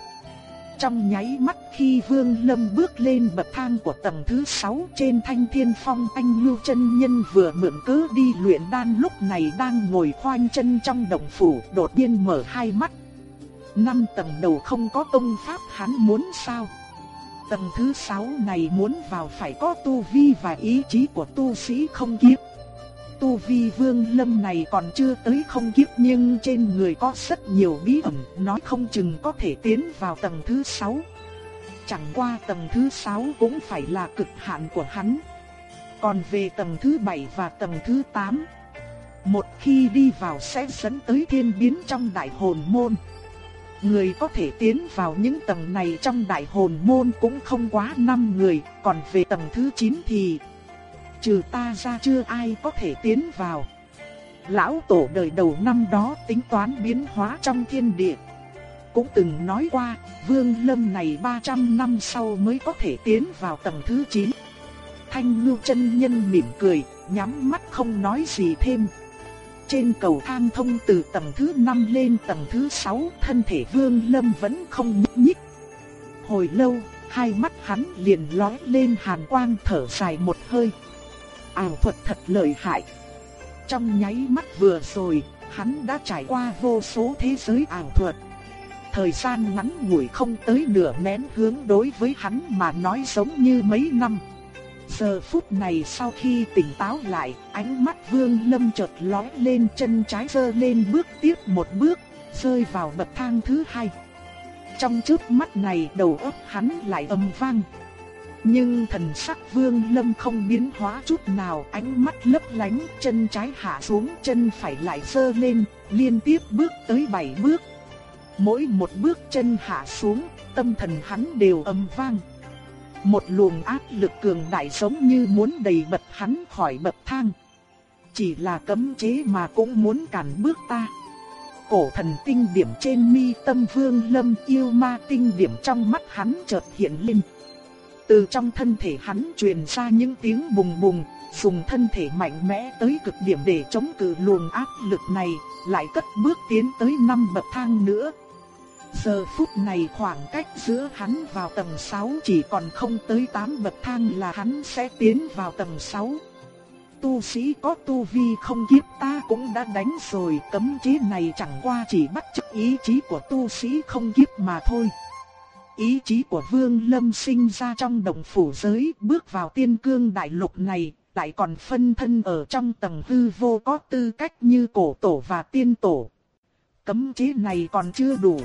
trong nháy mắt khi Vương Lâm bước lên bậc thang của tầng thứ 6 trên thanh thiên phong anh Lưu chân Nhân vừa mượn cớ đi luyện đan lúc này đang ngồi khoanh chân trong đồng phủ đột nhiên mở hai mắt. Năm tầng đầu không có công pháp hắn muốn sao? Tầng thứ 6 này muốn vào phải có tu vi và ý chí của tu sĩ không kiếp tu vi vương lâm này còn chưa tới không kiếp nhưng trên người có rất nhiều bí ẩn, nói không chừng có thể tiến vào tầng thứ 6. Chẳng qua tầng thứ 6 cũng phải là cực hạn của hắn. Còn về tầng thứ 7 và tầng thứ 8, một khi đi vào sẽ dẫn tới thiên biến trong đại hồn môn. Người có thể tiến vào những tầng này trong đại hồn môn cũng không quá 5 người, còn về tầng thứ 9 thì trừ ta ra chưa ai có thể tiến vào. Lão tổ đời đầu năm đó tính toán biến hóa trong thiên địa. Cũng từng nói qua, vương lâm này 300 năm sau mới có thể tiến vào tầng thứ 9. Thanh ngưu chân nhân mỉm cười, nhắm mắt không nói gì thêm. Trên cầu thang thông từ tầng thứ 5 lên tầng thứ 6, thân thể vương lâm vẫn không nhúc nhích. Hồi lâu, hai mắt hắn liền lóe lên hàn quang thở dài một hơi ảo thuật thật lợi hại. Trong nháy mắt vừa rồi, hắn đã trải qua vô số thế giới ảo thuật. Thời gian ngắn ngủi không tới nửa nén hướng đối với hắn mà nói giống như mấy năm. Giờ phút này sau khi tỉnh táo lại, ánh mắt Vương Lâm chợt lóe lên chân trái giơ lên bước tiếp một bước, rơi vào bậc thang thứ hai. Trong chớp mắt này đầu óc hắn lại âm vang. Nhưng thần sắc vương lâm không biến hóa chút nào, ánh mắt lấp lánh, chân trái hạ xuống, chân phải lại sơ lên, liên tiếp bước tới bảy bước. Mỗi một bước chân hạ xuống, tâm thần hắn đều âm vang. Một luồng áp lực cường đại giống như muốn đẩy bật hắn khỏi bậc thang. Chỉ là cấm chế mà cũng muốn cản bước ta. Cổ thần tinh điểm trên mi tâm vương lâm yêu ma tinh điểm trong mắt hắn chợt hiện lên. Từ trong thân thể hắn truyền ra những tiếng bùng bùng, dùng thân thể mạnh mẽ tới cực điểm để chống cự luồng áp lực này, lại cất bước tiến tới năm bậc thang nữa. Giờ phút này khoảng cách giữa hắn vào tầng 6 chỉ còn không tới 8 bậc thang là hắn sẽ tiến vào tầng 6. Tu sĩ có tu vi không kiếp ta cũng đã đánh rồi, cấm chế này chẳng qua chỉ bắt chước ý chí của tu sĩ không kiếp mà thôi. Ý chí của Vương Lâm sinh ra trong đồng phủ giới, bước vào tiên cương đại lục này, lại còn phân thân ở trong tầng hư vô có tư cách như cổ tổ và tiên tổ. Cấm chế này còn chưa đủ.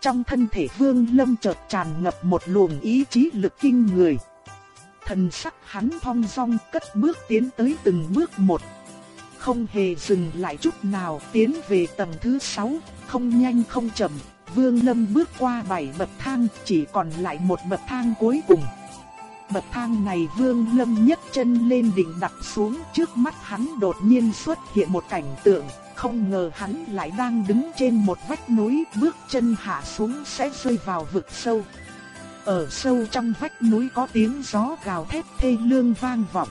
Trong thân thể Vương Lâm chợt tràn ngập một luồng ý chí lực kinh người. Thần sắc hắn thong dong cất bước tiến tới từng bước một. Không hề dừng lại chút nào tiến về tầng thứ sáu, không nhanh không chậm, Vương Lâm bước qua bảy bậc thang, chỉ còn lại một bậc thang cuối cùng. Bậc thang này Vương Lâm nhấc chân lên đỉnh đặt xuống, trước mắt hắn đột nhiên xuất hiện một cảnh tượng, không ngờ hắn lại đang đứng trên một vách núi, bước chân hạ xuống sẽ rơi vào vực sâu. Ở sâu trong vách núi có tiếng gió gào thét thê lương vang vọng.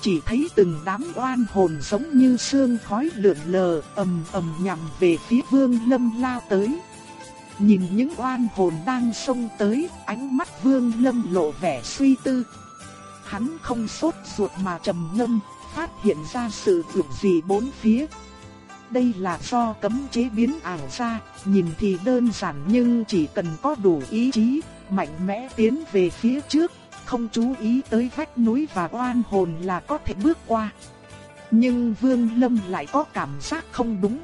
Chỉ thấy từng đám oan hồn giống như sương khói lượn lờ, ầm ầm nhằm về phía Vương Lâm lao tới. Nhìn những oan hồn đang xông tới, ánh mắt Vương Lâm lộ vẻ suy tư. Hắn không sốt ruột mà trầm ngâm, phát hiện ra sự tưởng gì bốn phía đây là do cấm chế biến ảo ra, nhìn thì đơn giản nhưng chỉ cần có đủ ý chí, mạnh mẽ tiến về phía trước, không chú ý tới vách núi và oan hồn là có thể bước qua. Nhưng Vương Lâm lại có cảm giác không đúng.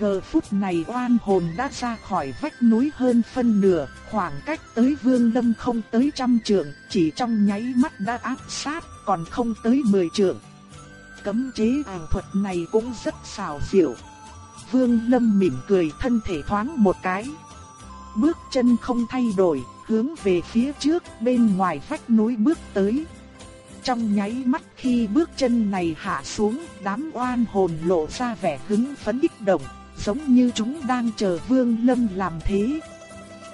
Giờ phút này oan hồn đã ra khỏi vách núi hơn phân nửa, khoảng cách tới Vương Lâm không tới trăm trượng, chỉ trong nháy mắt đã áp sát, còn không tới mười trượng. Cấm chế ảo thuật này cũng rất xảo diệu. Vương Lâm mỉm cười thân thể thoáng một cái. Bước chân không thay đổi, hướng về phía trước bên ngoài vách núi bước tới. Trong nháy mắt khi bước chân này hạ xuống, đám oan hồn lộ ra vẻ hứng phấn kích động, giống như chúng đang chờ Vương Lâm làm thế.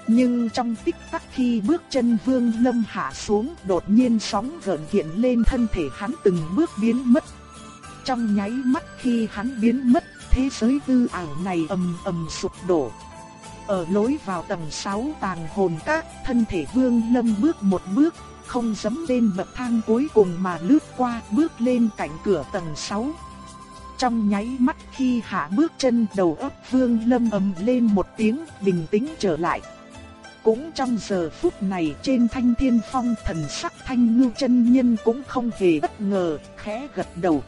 Nhưng trong tích tắc khi bước chân Vương Lâm hạ xuống, đột nhiên sóng gợn hiện lên thân thể hắn từng bước biến mất. Trong nháy mắt khi hắn biến mất, thế giới tư ảo này ầm ầm sụp đổ. Ở lối vào tầng 6 tàng hồn các, thân thể Vương Lâm bước một bước, không dám lên bậc thang cuối cùng mà lướt qua, bước lên cạnh cửa tầng 6. Trong nháy mắt khi hạ bước chân đầu óc Vương Lâm ầm lên một tiếng, bình tĩnh trở lại. Cũng trong giờ phút này trên thanh thiên phong thần sắc thanh ngưu chân nhân cũng không hề bất ngờ, khẽ gật đầu.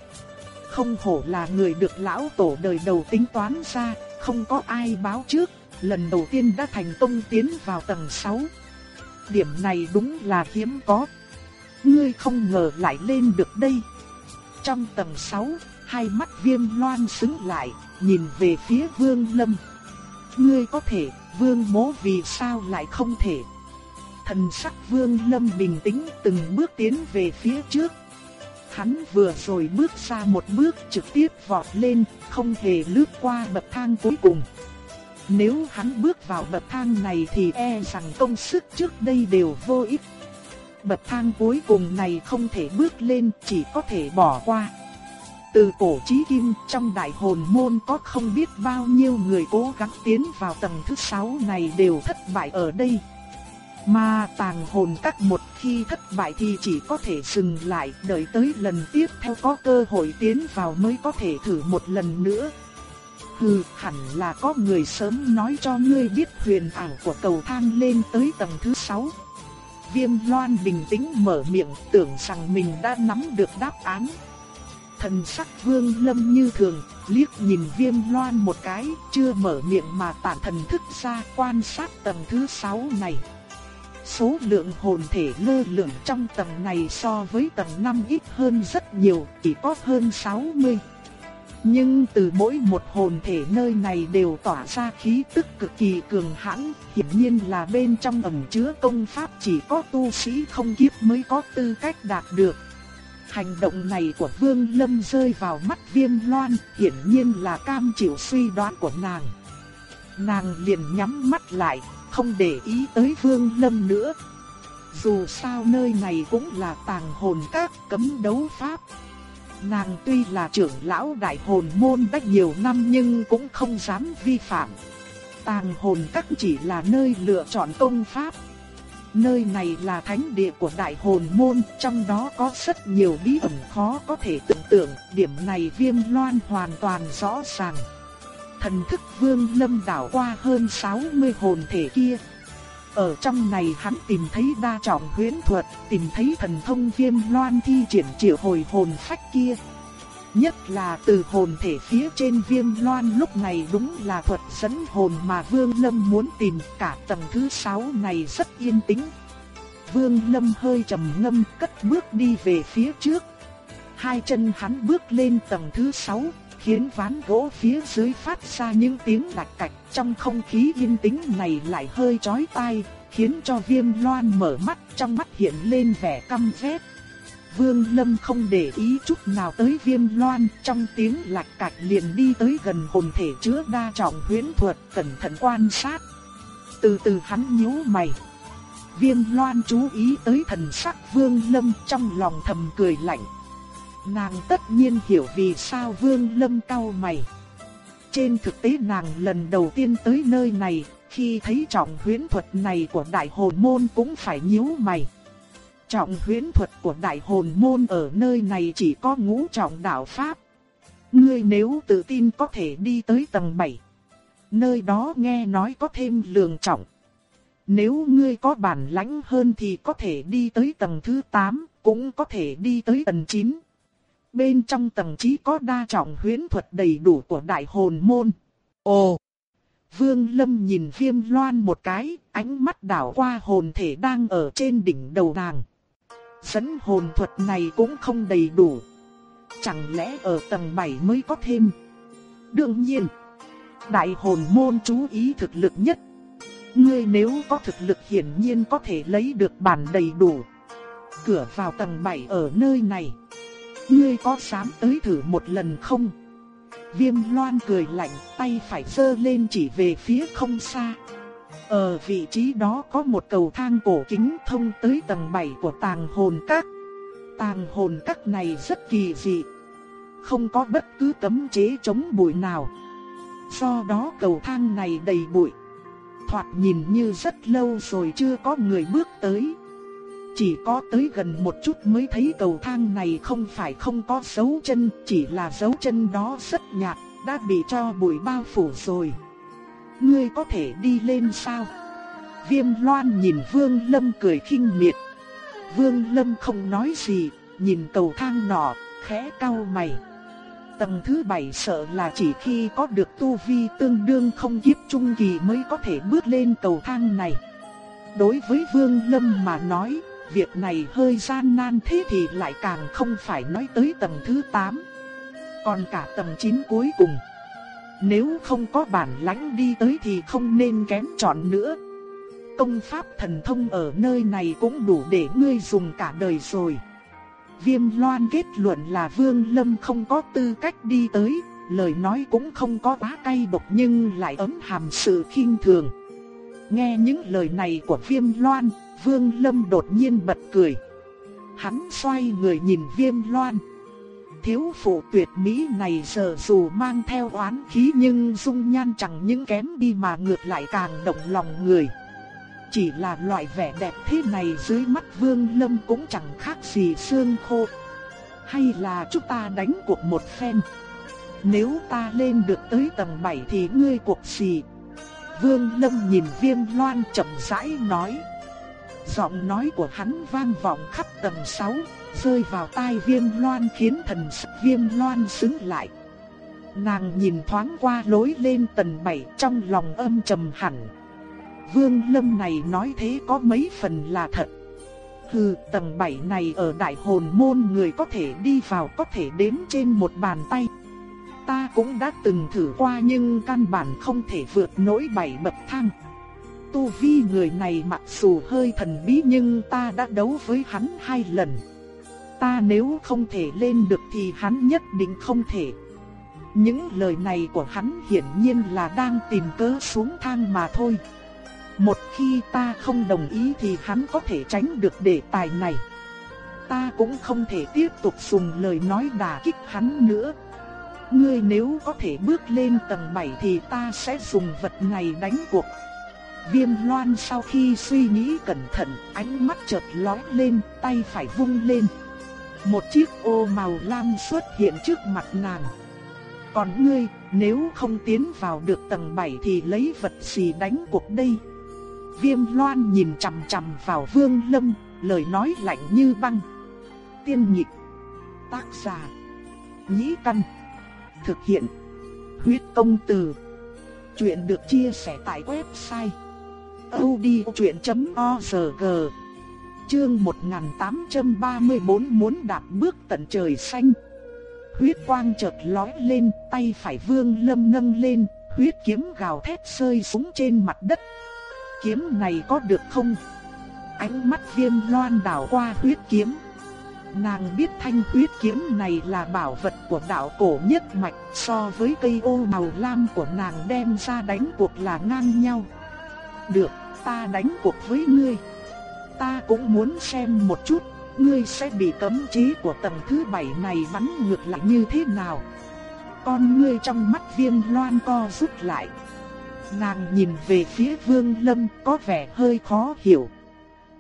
Không hổ là người được lão tổ đời đầu tính toán ra, không có ai báo trước, lần đầu tiên đã thành công tiến vào tầng 6. Điểm này đúng là hiếm có. Ngươi không ngờ lại lên được đây. Trong tầng 6, hai mắt viêm loan xứng lại, nhìn về phía vương lâm. Ngươi có thể, vương mố vì sao lại không thể. Thần sắc vương lâm bình tĩnh từng bước tiến về phía trước. Hắn vừa rồi bước ra một bước trực tiếp vọt lên, không hề lướt qua bậc thang cuối cùng. Nếu hắn bước vào bậc thang này thì e rằng công sức trước đây đều vô ích. Bậc thang cuối cùng này không thể bước lên, chỉ có thể bỏ qua. Từ cổ chí kim trong đại hồn môn có không biết bao nhiêu người cố gắng tiến vào tầng thứ 6 này đều thất bại ở đây. Mà tàng hồn các một khi thất bại thì chỉ có thể dừng lại đợi tới lần tiếp theo có cơ hội tiến vào mới có thể thử một lần nữa. Hừ, hẳn là có người sớm nói cho ngươi biết huyền ảo của cầu thang lên tới tầng thứ 6. Viêm loan bình tĩnh mở miệng tưởng rằng mình đã nắm được đáp án. Thần sắc vương lâm như thường, liếc nhìn viêm loan một cái, chưa mở miệng mà tản thần thức ra quan sát tầng thứ 6 này. Số lượng hồn thể lơ lửng trong tầng này so với tầng 5 ít hơn rất nhiều, chỉ có hơn 60. Nhưng từ mỗi một hồn thể nơi này đều tỏa ra khí tức cực kỳ cường hãn, hiển nhiên là bên trong ẩn chứa công pháp chỉ có tu sĩ không kiếp mới có tư cách đạt được. Hành động này của Vương Lâm rơi vào mắt Viêm Loan, hiển nhiên là cam chịu suy đoán của nàng. Nàng liền nhắm mắt lại, không để ý tới Vương Lâm nữa. Dù sao nơi này cũng là tàng hồn các cấm đấu pháp. Nàng tuy là trưởng lão đại hồn môn đã nhiều năm nhưng cũng không dám vi phạm. Tàng hồn các chỉ là nơi lựa chọn công pháp. Nơi này là thánh địa của đại hồn môn, trong đó có rất nhiều bí ẩn khó có thể tưởng tượng, điểm này viêm loan hoàn toàn rõ ràng. Thần thức vương lâm đảo qua hơn 60 hồn thể kia, ở trong này hắn tìm thấy đa trọng huyễn thuật, tìm thấy thần thông viêm loan thi triển triệu hồi hồn phách kia. Nhất là từ hồn thể phía trên viêm loan lúc này đúng là thuật dẫn hồn mà Vương Lâm muốn tìm cả tầng thứ 6 này rất yên tĩnh. Vương Lâm hơi trầm ngâm cất bước đi về phía trước. Hai chân hắn bước lên tầng thứ 6, khiến ván gỗ phía dưới phát ra những tiếng lạch cạch trong không khí yên tĩnh này lại hơi chói tai, khiến cho viêm loan mở mắt trong mắt hiện lên vẻ căm ghét. Vương Lâm không để ý chút nào tới viêm loan, trong tiếng lạch cạch liền đi tới gần hồn thể chứa đa trọng huyễn thuật, cẩn thận quan sát. Từ từ hắn nhíu mày. Viêm loan chú ý tới thần sắc Vương Lâm trong lòng thầm cười lạnh. Nàng tất nhiên hiểu vì sao Vương Lâm cau mày. Trên thực tế nàng lần đầu tiên tới nơi này, khi thấy trọng huyễn thuật này của đại hồn môn cũng phải nhíu mày. Trọng huyễn thuật của đại hồn môn ở nơi này chỉ có ngũ trọng đạo pháp. Ngươi nếu tự tin có thể đi tới tầng 7. Nơi đó nghe nói có thêm lường trọng. Nếu ngươi có bản lãnh hơn thì có thể đi tới tầng thứ 8, cũng có thể đi tới tầng 9. Bên trong tầng trí có đa trọng huyễn thuật đầy đủ của đại hồn môn. Ồ! Vương Lâm nhìn viêm loan một cái, ánh mắt đảo qua hồn thể đang ở trên đỉnh đầu nàng. Dẫn hồn thuật này cũng không đầy đủ. Chẳng lẽ ở tầng 7 mới có thêm? Đương nhiên, đại hồn môn chú ý thực lực nhất. Ngươi nếu có thực lực hiển nhiên có thể lấy được bản đầy đủ. Cửa vào tầng 7 ở nơi này. Ngươi có dám tới thử một lần không? Viêm loan cười lạnh, tay phải sơ lên chỉ về phía không xa. Ở vị trí đó có một cầu thang cổ kính thông tới tầng 7 của tàng hồn các. Tàng hồn các này rất kỳ dị. Không có bất cứ cấm chế chống bụi nào. Do đó cầu thang này đầy bụi. Thoạt nhìn như rất lâu rồi chưa có người bước tới. Chỉ có tới gần một chút mới thấy cầu thang này không phải không có dấu chân, chỉ là dấu chân đó rất nhạt, đã bị cho bụi bao phủ rồi. Ngươi có thể đi lên sao? Viêm loan nhìn Vương Lâm cười khinh miệt. Vương Lâm không nói gì, nhìn cầu thang nọ, khẽ cau mày. Tầng thứ bảy sợ là chỉ khi có được tu vi tương đương không kiếp trung kỳ mới có thể bước lên cầu thang này. Đối với Vương Lâm mà nói, việc này hơi gian nan thế thì lại càng không phải nói tới tầng thứ 8. Còn cả tầng 9 cuối cùng. Nếu không có bản lãnh đi tới thì không nên kém chọn nữa. Công pháp thần thông ở nơi này cũng đủ để ngươi dùng cả đời rồi. Viêm loan kết luận là Vương Lâm không có tư cách đi tới, lời nói cũng không có quá cay độc nhưng lại ấm hàm sự khinh thường. Nghe những lời này của Viêm loan, Vương Lâm đột nhiên bật cười. Hắn xoay người nhìn Viêm loan. Thiếu phụ tuyệt mỹ này giờ dù mang theo oán khí nhưng dung nhan chẳng những kém đi mà ngược lại càng động lòng người. Chỉ là loại vẻ đẹp thế này dưới mắt Vương Lâm cũng chẳng khác gì xương khô. Hay là chúng ta đánh cuộc một phen? Nếu ta lên được tới tầng 7 thì ngươi cuộc gì? Vương Lâm nhìn Viêm Loan chậm rãi nói. Giọng nói của hắn vang vọng khắp tầng 6, rơi vào tai Viêm Loan khiến thần sắc Viêm Loan sững lại. Nàng nhìn thoáng qua lối lên tầng 7 trong lòng âm trầm hẳn. Vương Lâm này nói thế có mấy phần là thật. Hừ, tầng 7 này ở đại hồn môn người có thể đi vào có thể đếm trên một bàn tay. Ta cũng đã từng thử qua nhưng căn bản không thể vượt nổi bảy bậc thang. Tu vi người này mặc dù hơi thần bí nhưng ta đã đấu với hắn hai lần. Ta nếu không thể lên được thì hắn nhất định không thể. Những lời này của hắn hiển nhiên là đang tìm cớ xuống thang mà thôi. Một khi ta không đồng ý thì hắn có thể tránh được đề tài này. Ta cũng không thể tiếp tục dùng lời nói đả kích hắn nữa. Ngươi nếu có thể bước lên tầng 7 thì ta sẽ dùng vật này đánh cuộc. Viêm loan sau khi suy nghĩ cẩn thận, ánh mắt chợt lóe lên, tay phải vung lên. Một chiếc ô màu lam xuất hiện trước mặt nàng. Còn ngươi, nếu không tiến vào được tầng 7 thì lấy vật gì đánh cuộc đây? Viêm loan nhìn chằm chằm vào vương lâm, lời nói lạnh như băng. Tiên nhịp, tác giả, nhĩ căn, thực hiện, huyết công từ. Chuyện được chia sẻ tại website audiochuyện.org. Chương 1834 muốn đạp bước tận trời xanh Huyết quang chợt lói lên, tay phải vương lâm nâng lên, huyết kiếm gào thét rơi xuống trên mặt đất kiếm này có được không? Ánh mắt viêm loan đảo qua huyết kiếm. Nàng biết thanh huyết kiếm này là bảo vật của đạo cổ nhất mạch so với cây ô màu lam của nàng đem ra đánh cuộc là ngang nhau. Được, ta đánh cuộc với ngươi. Ta cũng muốn xem một chút, ngươi sẽ bị cấm chế của tầng thứ bảy này bắn ngược lại như thế nào. Con ngươi trong mắt viêm loan co rút lại, Nàng nhìn về phía Vương Lâm có vẻ hơi khó hiểu.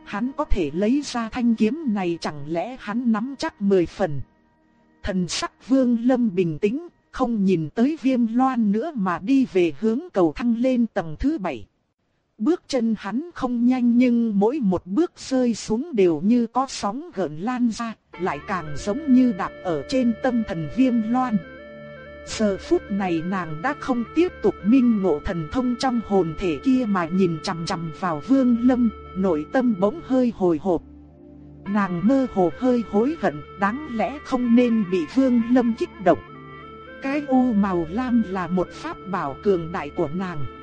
Hắn có thể lấy ra thanh kiếm này chẳng lẽ hắn nắm chắc mười phần. Thần sắc Vương Lâm bình tĩnh, không nhìn tới viêm loan nữa mà đi về hướng cầu thăng lên tầng thứ bảy. Bước chân hắn không nhanh nhưng mỗi một bước rơi xuống đều như có sóng gợn lan ra, lại càng giống như đạp ở trên tâm thần viêm loan. Giờ phút này nàng đã không tiếp tục minh ngộ thần thông trong hồn thể kia mà nhìn chằm chằm vào vương lâm, nội tâm bỗng hơi hồi hộp. Nàng mơ hồ hơi hối hận, đáng lẽ không nên bị vương lâm kích động. Cái u màu lam là một pháp bảo cường đại của nàng.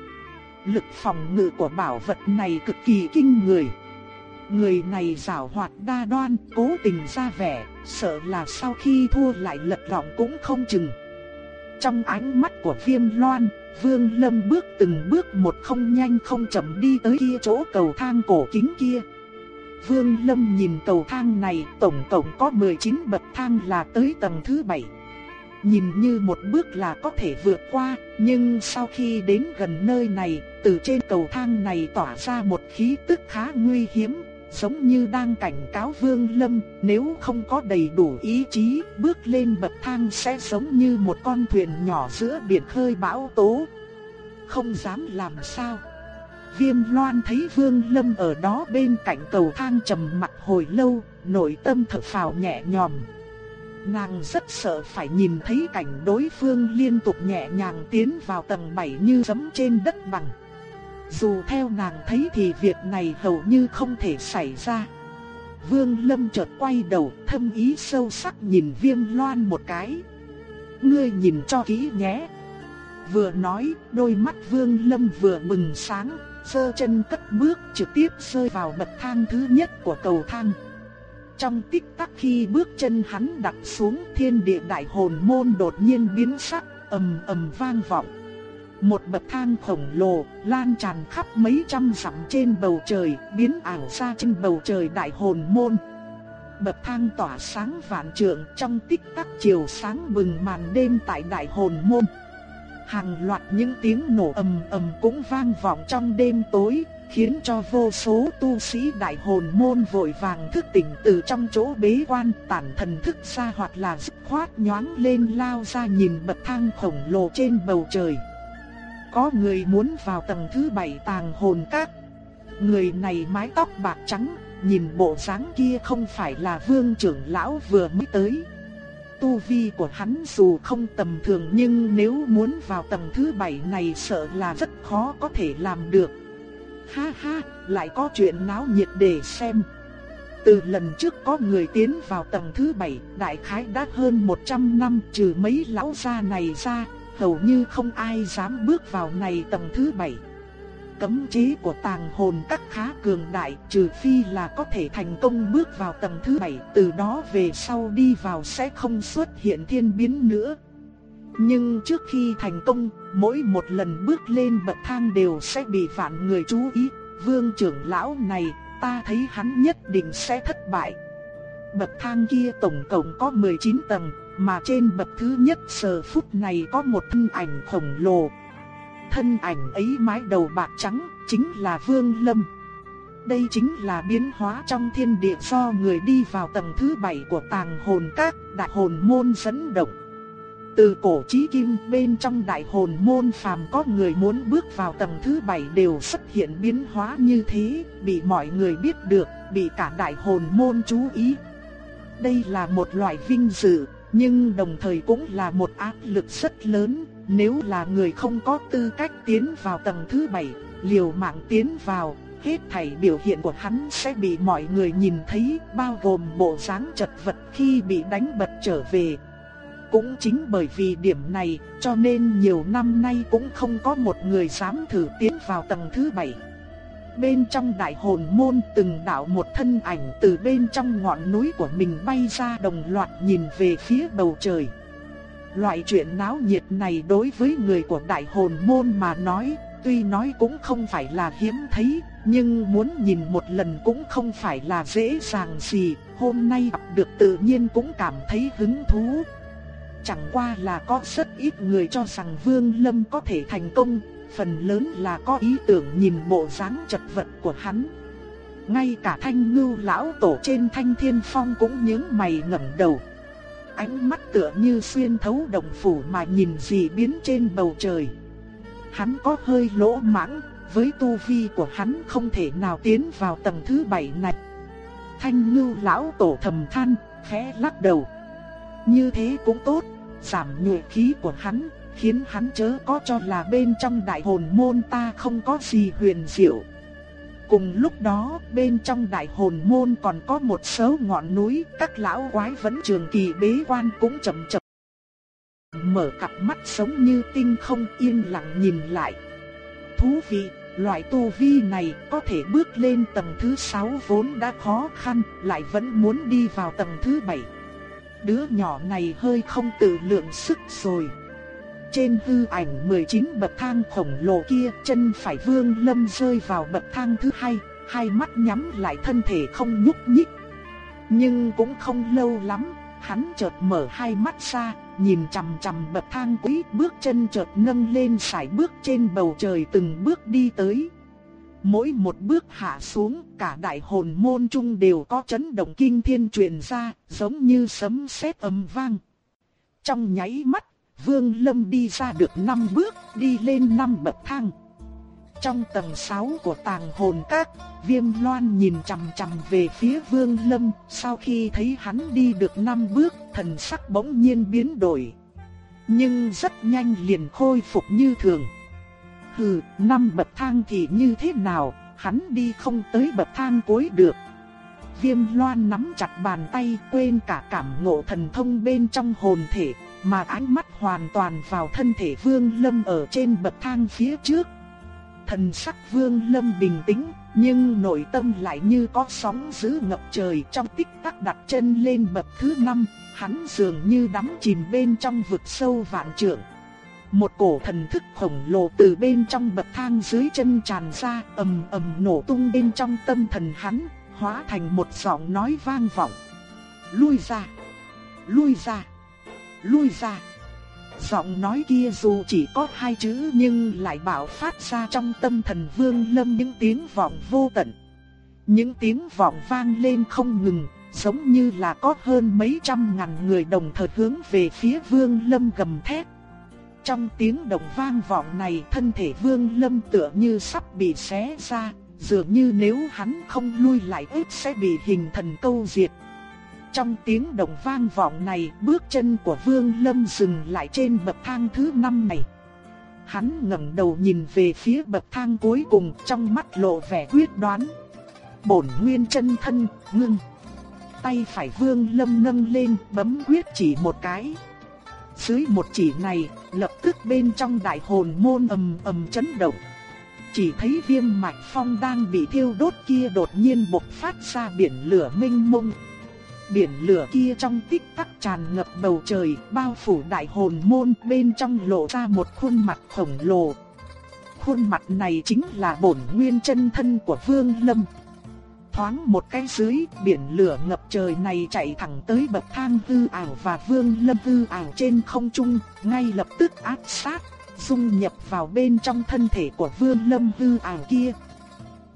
Lực phòng ngự của bảo vật này cực kỳ kinh người. Người này giảo hoạt đa đoan, cố tình ra vẻ, sợ là sau khi thua lại lật lọng cũng không chừng. Trong ánh mắt của viêm loan, vương lâm bước từng bước một không nhanh không chậm đi tới kia chỗ cầu thang cổ kính kia. Vương lâm nhìn cầu thang này tổng cộng có 19 bậc thang là tới tầng thứ 7. Nhìn như một bước là có thể vượt qua, nhưng sau khi đến gần nơi này, từ trên cầu thang này tỏa ra một khí tức khá nguy hiểm, giống như đang cảnh cáo Vương Lâm, nếu không có đầy đủ ý chí, bước lên bậc thang sẽ giống như một con thuyền nhỏ giữa biển khơi bão tố. Không dám làm sao. Viêm Loan thấy Vương Lâm ở đó bên cạnh cầu thang trầm mặt hồi lâu, nội tâm thở phào nhẹ nhõm. Nàng rất sợ phải nhìn thấy cảnh đối phương liên tục nhẹ nhàng tiến vào tầng 7 như giẫm trên đất bằng. Dù theo nàng thấy thì việc này hầu như không thể xảy ra. Vương Lâm chợt quay đầu thâm ý sâu sắc nhìn viêm loan một cái. Ngươi nhìn cho kỹ nhé. Vừa nói, đôi mắt Vương Lâm vừa bừng sáng, sơ chân cất bước trực tiếp rơi vào bậc thang thứ nhất của cầu thang. Trong tích tắc khi bước chân hắn đặt xuống thiên địa đại hồn môn đột nhiên biến sắc, ầm ầm vang vọng. Một bậc thang khổng lồ lan tràn khắp mấy trăm dặm trên bầu trời, biến ảo ra trên bầu trời đại hồn môn. Bậc thang tỏa sáng vạn trượng trong tích tắc chiều sáng bừng màn đêm tại đại hồn môn. Hàng loạt những tiếng nổ ầm ầm cũng vang vọng trong đêm tối, khiến cho vô số tu sĩ đại hồn môn vội vàng thức tỉnh từ trong chỗ bế quan tản thần thức ra hoặc là dứt khoát nhoáng lên lao ra nhìn bậc thang khổng lồ trên bầu trời. Có người muốn vào tầng thứ bảy tàng hồn các. Người này mái tóc bạc trắng, nhìn bộ dáng kia không phải là vương trưởng lão vừa mới tới. Tu vi của hắn dù không tầm thường nhưng nếu muốn vào tầng thứ bảy này sợ là rất khó có thể làm được. Ha ha, lại có chuyện náo nhiệt để xem. Từ lần trước có người tiến vào tầng thứ bảy, đại khái đã hơn 100 năm trừ mấy lão gia này ra, hầu như không ai dám bước vào này tầng thứ bảy. Cấm chế của tàng hồn các khá cường đại, trừ phi là có thể thành công bước vào tầng thứ bảy, từ đó về sau đi vào sẽ không xuất hiện thiên biến nữa. Nhưng trước khi thành công, mỗi một lần bước lên bậc thang đều sẽ bị phản người chú ý. Vương trưởng lão này, ta thấy hắn nhất định sẽ thất bại. Bậc thang kia tổng cộng có 19 tầng, mà trên bậc thứ nhất giờ phút này có một thân ảnh khổng lồ. Thân ảnh ấy mái đầu bạc trắng, chính là Vương Lâm. Đây chính là biến hóa trong thiên địa do người đi vào tầng thứ bảy của tàng hồn các, đại hồn môn dẫn động. Từ cổ chí kim bên trong đại hồn môn phàm có người muốn bước vào tầng thứ bảy đều xuất hiện biến hóa như thế, bị mọi người biết được, bị cả đại hồn môn chú ý. Đây là một loại vinh dự, nhưng đồng thời cũng là một áp lực rất lớn, nếu là người không có tư cách tiến vào tầng thứ bảy, liều mạng tiến vào, hết thảy biểu hiện của hắn sẽ bị mọi người nhìn thấy, bao gồm bộ dáng chật vật khi bị đánh bật trở về. Cũng chính bởi vì điểm này, cho nên nhiều năm nay cũng không có một người dám thử tiến vào tầng thứ bảy. Bên trong đại hồn môn từng đạo một thân ảnh từ bên trong ngọn núi của mình bay ra đồng loạt nhìn về phía bầu trời. Loại chuyện náo nhiệt này đối với người của đại hồn môn mà nói, tuy nói cũng không phải là hiếm thấy, nhưng muốn nhìn một lần cũng không phải là dễ dàng gì, hôm nay gặp được tự nhiên cũng cảm thấy hứng thú. Chẳng qua là có rất ít người cho rằng Vương Lâm có thể thành công, phần lớn là có ý tưởng nhìn bộ dáng chật vật của hắn. Ngay cả thanh ngưu lão tổ trên thanh thiên phong cũng nhướng mày ngẩng đầu. ánh mắt tựa như xuyên thấu đồng phủ mà nhìn gì biến trên bầu trời. Hắn có hơi lỗ mãng, với tu vi của hắn không thể nào tiến vào tầng thứ bảy này. Thanh ngưu lão tổ thầm than, khẽ lắc đầu. Như thế cũng tốt, giảm nhuệ khí của hắn, khiến hắn chớ có cho là bên trong đại hồn môn ta không có gì huyền diệu. Cùng lúc đó, bên trong đại hồn môn còn có một số ngọn núi, các lão quái vẫn trường kỳ bế quan cũng chậm chậm. Mở cặp mắt sống như tinh không yên lặng nhìn lại. Thú vị, loại tu vi này có thể bước lên tầng thứ 6 vốn đã khó khăn, lại vẫn muốn đi vào tầng thứ 7. Đứa nhỏ này hơi không tự lượng sức rồi. Trên hư ảnh 19 bậc thang khổng lồ kia, chân phải Vương Lâm rơi vào bậc thang thứ hai, hai mắt nhắm lại thân thể không nhúc nhích. Nhưng cũng không lâu lắm, hắn chợt mở hai mắt ra, nhìn chằm chằm bậc thang quý, bước chân chợt nâng lên sải bước trên bầu trời từng bước đi tới. Mỗi một bước hạ xuống, cả đại hồn môn trung đều có chấn động kinh thiên truyền ra, giống như sấm sét âm vang. Trong nháy mắt, Vương Lâm đi ra được 5 bước, đi lên 5 bậc thang. Trong tầng 6 của tàng hồn các, Viêm Loan nhìn chằm chằm về phía Vương Lâm, sau khi thấy hắn đi được 5 bước, thần sắc bỗng nhiên biến đổi. Nhưng rất nhanh liền khôi phục như thường. Hừ, năm bậc thang thì như thế nào, hắn đi không tới bậc thang cuối được. Viêm Loan nắm chặt bàn tay quên cả cảm ngộ thần thông bên trong hồn thể, mà ánh mắt hoàn toàn vào thân thể Vương Lâm ở trên bậc thang phía trước. Thần sắc Vương Lâm bình tĩnh, nhưng nội tâm lại như có sóng dữ ngập trời trong tích tắc đặt chân lên bậc thứ năm, hắn dường như đắm chìm bên trong vực sâu vạn trượng. Một cổ thần thức khổng lồ từ bên trong bậc thang dưới chân tràn ra, ầm ầm nổ tung bên trong tâm thần hắn, hóa thành một giọng nói vang vọng. Lui ra! Lui ra! Lui ra! Giọng nói kia dù chỉ có hai chữ nhưng lại bảo phát ra trong tâm thần vương lâm những tiếng vọng vô tận. Những tiếng vọng vang lên không ngừng, giống như là có hơn mấy trăm ngàn người đồng thời hướng về phía vương lâm gầm thét. Trong tiếng động vang vọng này thân thể vương lâm tựa như sắp bị xé ra, dường như nếu hắn không lui lại ếp sẽ bị hình thần câu diệt. Trong tiếng động vang vọng này, bước chân của Vương Lâm dừng lại trên bậc thang thứ năm này. Hắn ngẩng đầu nhìn về phía bậc thang cuối cùng, trong mắt lộ vẻ quyết đoán. Bổn nguyên chân thân, ngưng. Tay phải Vương Lâm nâng lên, bấm quyết chỉ một cái. Dưới một chỉ này, lập tức bên trong đại hồn môn ầm ầm chấn động. Chỉ thấy viêm mạch phong đang bị thiêu đốt kia đột nhiên bộc phát ra biển lửa mênh mông. Biển lửa kia trong tích tắc tràn ngập bầu trời, bao phủ đại hồn môn, bên trong lộ ra một khuôn mặt khổng lồ. Khuôn mặt này chính là bổn nguyên chân thân của Vương Lâm. Thoáng một cái dưới, biển lửa ngập trời này chạy thẳng tới bậc thang hư ảo và Vương Lâm hư ảo trên không trung, ngay lập tức áp sát, dung nhập vào bên trong thân thể của Vương Lâm hư ảo kia.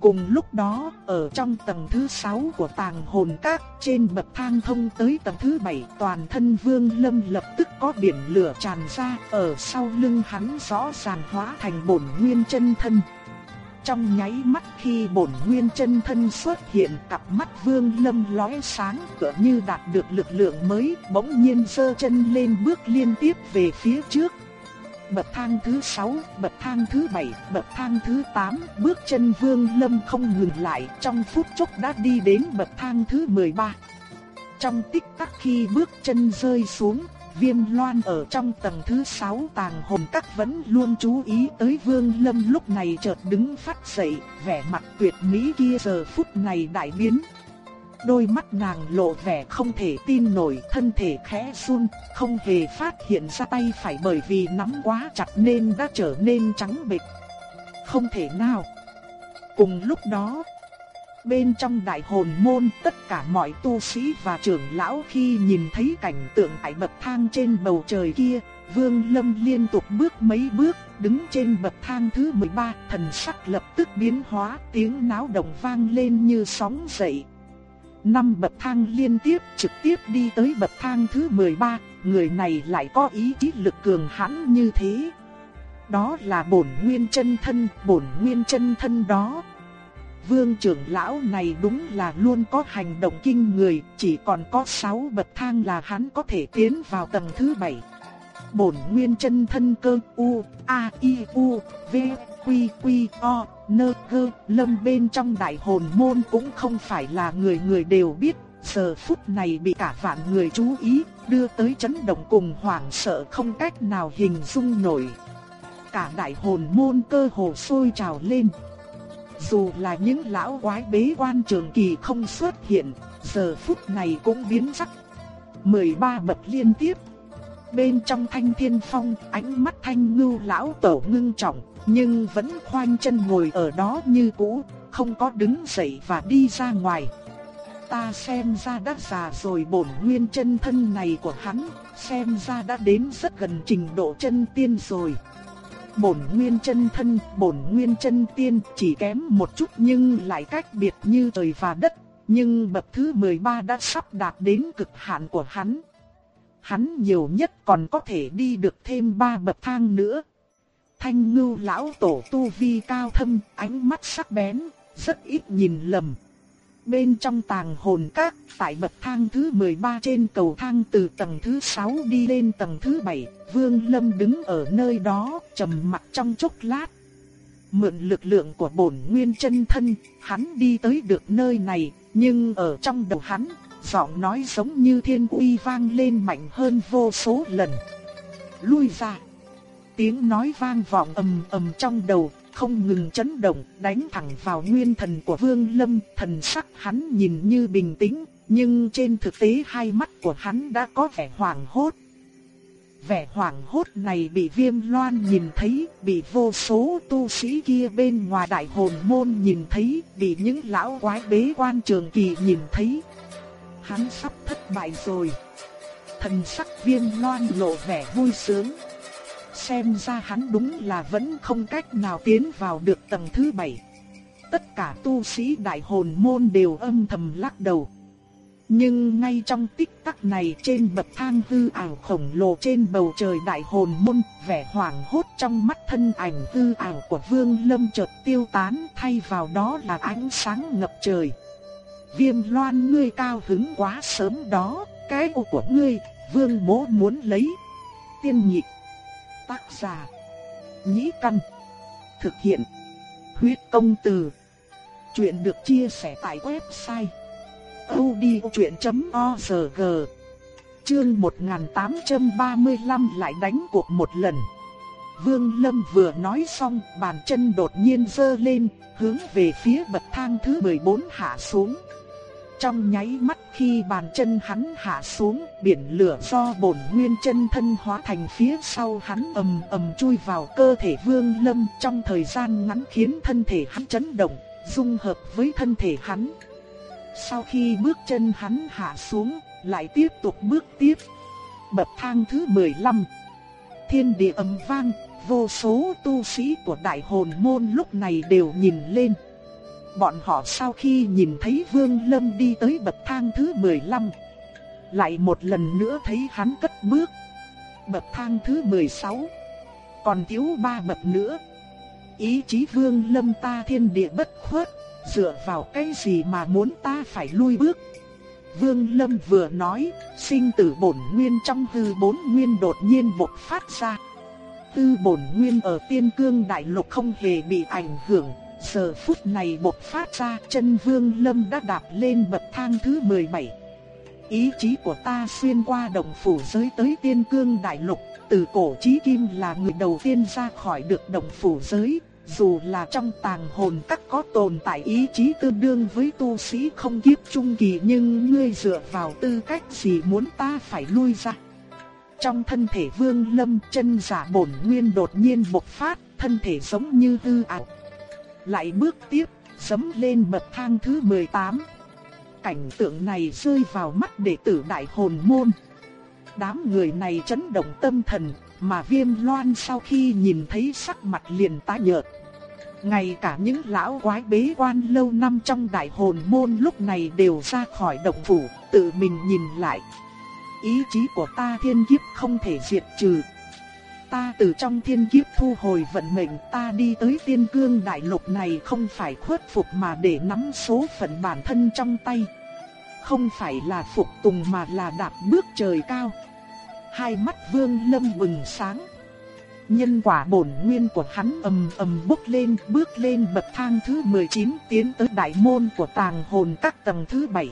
Cùng lúc đó, ở trong tầng thứ 6 của tàng hồn các, trên bậc thang thông tới tầng thứ 7, toàn thân Vương Lâm lập tức có biển lửa tràn ra, ở sau lưng hắn rõ ràng hóa thành bổn nguyên chân thân. Trong nháy mắt khi bổn nguyên chân thân xuất hiện, cặp mắt Vương Lâm lóe sáng, tựa như đạt được lực lượng mới, bỗng nhiên sơ chân lên bước liên tiếp về phía trước, bậc thang thứ 6, bậc thang thứ 7, bậc thang thứ 8, bước chân Vương Lâm không ngừng lại, trong phút chốc đã đi đến bậc thang thứ 13. Trong tích tắc khi bước chân rơi xuống, Viêm Loan ở trong tầng thứ 6 tàng hồn các vẫn luôn chú ý tới Vương Lâm lúc này chợt đứng phát dậy, vẻ mặt tuyệt mỹ kia giờ phút này đại biến. Đôi mắt nàng lộ vẻ không thể tin nổi, thân thể khẽ run, không hề phát hiện ra tay phải bởi vì nắm quá chặt nên đã trở nên trắng bệch. Không thể nào. Cùng lúc đó, bên trong đại hồn môn tất cả mọi tu sĩ và trưởng lão khi nhìn thấy cảnh tượng tại bậc thang trên bầu trời kia, Vương Lâm liên tục bước mấy bước, đứng trên bậc thang thứ 13, thần sắc lập tức biến hóa, tiếng náo động vang lên như sóng dậy. năm bậc thang liên tiếp trực tiếp đi tới bậc thang thứ 13, người này lại có ý chí lực cường hãn như thế. Đó là bổn nguyên chân thân, bổn nguyên chân thân đó. Vương trưởng lão này đúng là luôn có hành động kinh người, chỉ còn có 6 bậc thang là hắn có thể tiến vào tầng thứ 7. Bổn nguyên chân thân cơ U, A, I, U, V, Quy, Quy, O, Nơ, cơ Lâm bên trong đại hồn môn cũng không phải là người người đều biết. Giờ phút này bị cả vạn người chú ý, đưa tới chấn động cùng hoảng sợ không cách nào hình dung nổi. Cả đại hồn môn cơ hồ sôi trào lên. Dù là những lão quái bế quan trường kỳ không xuất hiện, giờ phút này cũng biến sắc. 13 bậc liên tiếp. Bên trong thanh thiên phong, ánh mắt thanh ngưu lão tổ ngưng trọng, nhưng vẫn khoanh chân ngồi ở đó như cũ, không có đứng dậy và đi ra ngoài. Ta xem ra đã già rồi bổn nguyên chân thân này của hắn, xem ra đã đến rất gần trình độ chân tiên rồi. Bổn nguyên chân thân, bổn nguyên chân tiên chỉ kém một chút nhưng lại cách biệt như trời và đất, nhưng bậc thứ 13 đã sắp đạt đến cực hạn của hắn. Hắn nhiều nhất còn có thể đi được thêm ba bậc thang nữa. Thanh ngưu lão tổ tu vi cao thâm, ánh mắt sắc bén, rất ít nhìn lầm. Bên trong tàng hồn các, tại bậc thang thứ 13 trên cầu thang từ tầng thứ 6 đi lên tầng thứ 7, Vương Lâm đứng ở nơi đó, trầm mặc trong chốc lát. Mượn lực lượng của bổn nguyên chân thân, hắn đi tới được nơi này, nhưng ở trong đầu hắn, giọng nói giống như thiên uy vang lên mạnh hơn vô số lần. Lui ra. Tiếng nói vang vọng ầm ầm trong đầu, không ngừng chấn động, đánh thẳng vào nguyên thần của Vương Lâm, thần sắc hắn nhìn như bình tĩnh, nhưng trên thực tế hai mắt của hắn đã có vẻ hoảng hốt. Vẻ hoảng hốt này bị Viêm Loan nhìn thấy, bị vô số tu sĩ kia bên ngoài đại hồn môn nhìn thấy, bị những lão quái bế quan trường kỳ nhìn thấy. Hắn sắp thất bại rồi. Thần sắc Viêm Loan lộ vẻ vui sướng. Xem ra hắn đúng là vẫn không cách nào tiến vào được tầng thứ bảy. Tất cả tu sĩ đại hồn môn đều âm thầm lắc đầu. Nhưng ngay trong tích tắc này trên bậc thang hư ảo khổng lồ trên bầu trời đại hồn môn, vẻ hoảng hốt trong mắt thân ảnh hư ảo của Vương Lâm chợt tiêu tán, thay vào đó là ánh sáng ngập trời. Viêm Loan ngươi cao hứng quá sớm đó, cái ô của ngươi, Vương Mỗ muốn lấy. Tiên nhị Tác giả: Nhĩ Căn. Thực hiện: Huyết công từ. Chuyện được chia sẻ tại website audiochuyện.org. Chương 1835 lại đánh cuộc một lần. Vương Lâm vừa nói xong, bàn chân đột nhiên giơ lên, hướng về phía bậc thang thứ 14 hạ xuống. Trong nháy mắt khi bàn chân hắn hạ xuống, biển lửa do bổn nguyên chân thân hóa thành phía sau hắn ầm ầm chui vào cơ thể Vương Lâm trong thời gian ngắn khiến thân thể hắn chấn động, dung hợp với thân thể hắn. Sau khi bước chân hắn hạ xuống, lại tiếp tục bước tiếp. Bậc thang thứ 15. Thiên địa ầm vang, vô số tu sĩ của đại hồn môn lúc này đều nhìn lên. Bọn họ sau khi nhìn thấy Vương Lâm đi tới bậc thang thứ 15, lại một lần nữa thấy hắn cất bước. Bậc thang thứ 16, còn thiếu ba bậc nữa. Ý chí Vương Lâm ta thiên địa bất khuất, dựa vào cái gì mà muốn ta phải lui bước. Vương Lâm vừa nói, sinh tử bổn nguyên trong hư bốn nguyên đột nhiên bộc phát ra. Tư bổn nguyên ở tiên cương đại lục không hề bị ảnh hưởng, giờ phút này bộc phát ra chân vương lâm đã đạp lên bậc thang thứ 17. Ý chí của ta xuyên qua đồng phủ giới tới tiên cương đại lục, từ cổ chí kim là người đầu tiên ra khỏi được đồng phủ giới, dù là trong tàng hồn các có tồn tại ý chí tương đương với tu sĩ không kiếp trung kỳ nhưng ngươi dựa vào tư cách gì muốn ta phải lui ra. Trong thân thể vương lâm chân giả bổn nguyên đột nhiên bộc phát, thân thể giống như hư ảo, lại bước tiếp, sấm lên bậc thang thứ 18. Cảnh tượng này rơi vào mắt đệ tử đại hồn môn. Đám người này chấn động tâm thần, mà viêm loan sau khi nhìn thấy sắc mặt liền tái nhợt. Ngay cả những lão quái bế quan lâu năm trong đại hồn môn lúc này đều ra khỏi động phủ, tự mình nhìn lại. Ý chí của ta thiên kiếp không thể diệt trừ. Ta từ trong thiên kiếp thu hồi vận mệnh ta đi tới tiên cương đại lục này không phải khuất phục mà để nắm số phận bản thân trong tay. Không phải là phục tùng mà là đạp bước trời cao. Hai mắt vương lâm bừng sáng. Nhân quả bổn nguyên của hắn ầm ầm bốc lên, bước lên bậc thang thứ 19 tiến tới đại môn của tàng hồn các tầng thứ 7.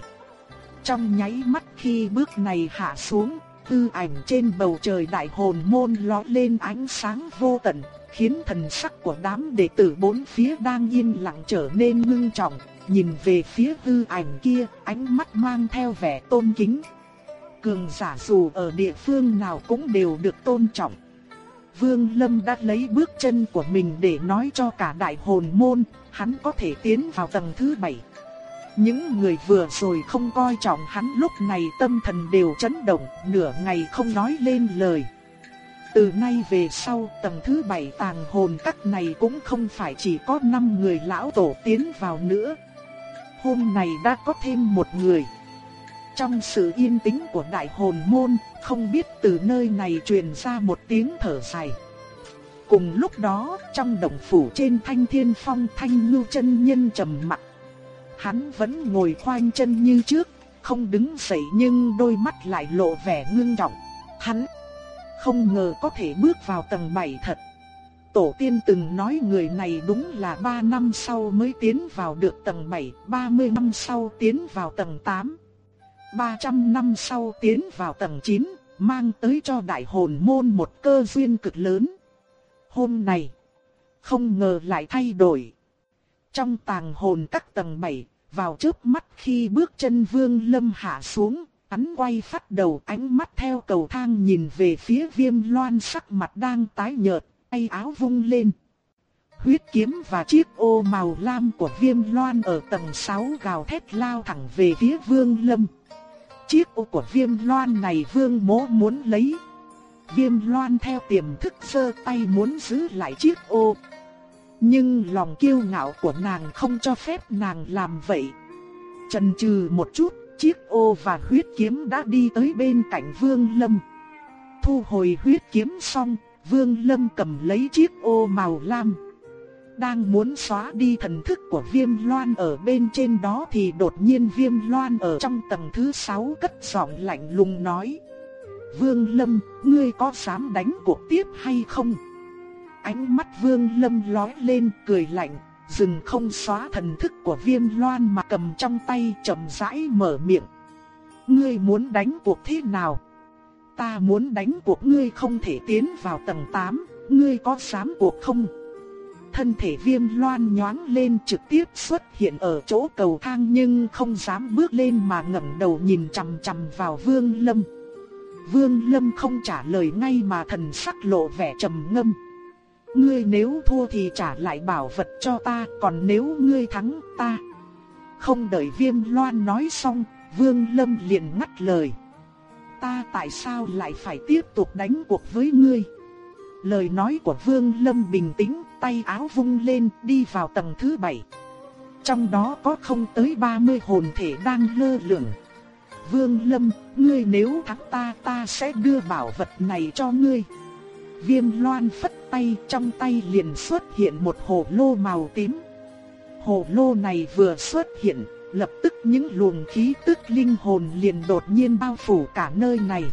Trong nháy mắt khi bước này hạ xuống, hư ảnh trên bầu trời đại hồn môn lóe lên ánh sáng vô tận, khiến thần sắc của đám đệ tử bốn phía đang yên lặng trở nên ngưng trọng, nhìn về phía hư ảnh kia, ánh mắt mang theo vẻ tôn kính. Cường giả dù ở địa phương nào cũng đều được tôn trọng. Vương Lâm đã lấy bước chân của mình để nói cho cả đại hồn môn, hắn có thể tiến vào tầng thứ bảy. Những người vừa rồi không coi trọng hắn lúc này tâm thần đều chấn động, nửa ngày không nói lên lời. Từ nay về sau, tầng thứ bảy tàng hồn các này cũng không phải chỉ có 5 người lão tổ tiến vào nữa. Hôm nay đã có thêm một người. Trong sự yên tĩnh của đại hồn môn, không biết từ nơi này truyền ra một tiếng thở dài. Cùng lúc đó, trong động phủ trên thanh thiên phong thanh ngưu chân nhân trầm mặt. Hắn vẫn ngồi khoanh chân như trước, không đứng dậy nhưng đôi mắt lại lộ vẻ ngưng trọng. Hắn không ngờ có thể bước vào tầng 7 thật. Tổ tiên từng nói người này đúng là 3 năm sau mới tiến vào được tầng 7, 30 năm sau tiến vào tầng 8. 300 năm sau tiến vào tầng 9, mang tới cho đại hồn môn một cơ duyên cực lớn. Hôm nay, không ngờ lại thay đổi. Trong tàng hồn các tầng 7, vào trước mắt khi bước chân vương lâm hạ xuống, hắn quay phát đầu ánh mắt theo cầu thang nhìn về phía viêm loan sắc mặt đang tái nhợt, tay áo vung lên. Huyết kiếm và chiếc ô màu lam của viêm loan ở tầng 6 gào thét lao thẳng về phía vương lâm. Chiếc ô của viêm loan này vương mố muốn lấy. Viêm loan theo tiềm thức sơ tay muốn giữ lại chiếc ô. Nhưng lòng kiêu ngạo của nàng không cho phép nàng làm vậy. chần chừ một chút, chiếc ô và huyết kiếm đã đi tới bên cạnh vương lâm. Thu hồi huyết kiếm xong, vương lâm cầm lấy chiếc ô màu lam đang muốn xóa đi thần thức của viêm loan ở bên trên đó thì đột nhiên viêm loan ở trong tầng thứ 6 cất giọng lạnh lùng nói. Vương Lâm, ngươi có dám đánh cuộc tiếp hay không? Ánh mắt Vương Lâm lói lên cười lạnh, dừng không xóa thần thức của viêm loan mà cầm trong tay chậm rãi mở miệng. Ngươi muốn đánh cuộc thế nào? Ta muốn đánh cuộc ngươi không thể tiến vào tầng 8, ngươi có dám cuộc không? thân thể viêm loan nhoáng lên trực tiếp xuất hiện ở chỗ cầu thang nhưng không dám bước lên mà ngẩng đầu nhìn chằm chằm vào Vương Lâm. Vương Lâm không trả lời ngay mà thần sắc lộ vẻ trầm ngâm. Ngươi nếu thua thì trả lại bảo vật cho ta, còn nếu ngươi thắng ta. Không đợi viêm loan nói xong, Vương Lâm liền ngắt lời. Ta tại sao lại phải tiếp tục đánh cuộc với ngươi? Lời nói của Vương Lâm bình tĩnh, tay áo vung lên đi vào tầng thứ bảy. Trong đó có không tới 30 hồn thể đang lơ lửng. Vương Lâm, ngươi nếu thắng ta ta sẽ đưa bảo vật này cho ngươi. Viêm loan phất tay trong tay liền xuất hiện một hồ lô màu tím. Hồ lô này vừa xuất hiện, lập tức những luồng khí tức linh hồn liền đột nhiên bao phủ cả nơi này.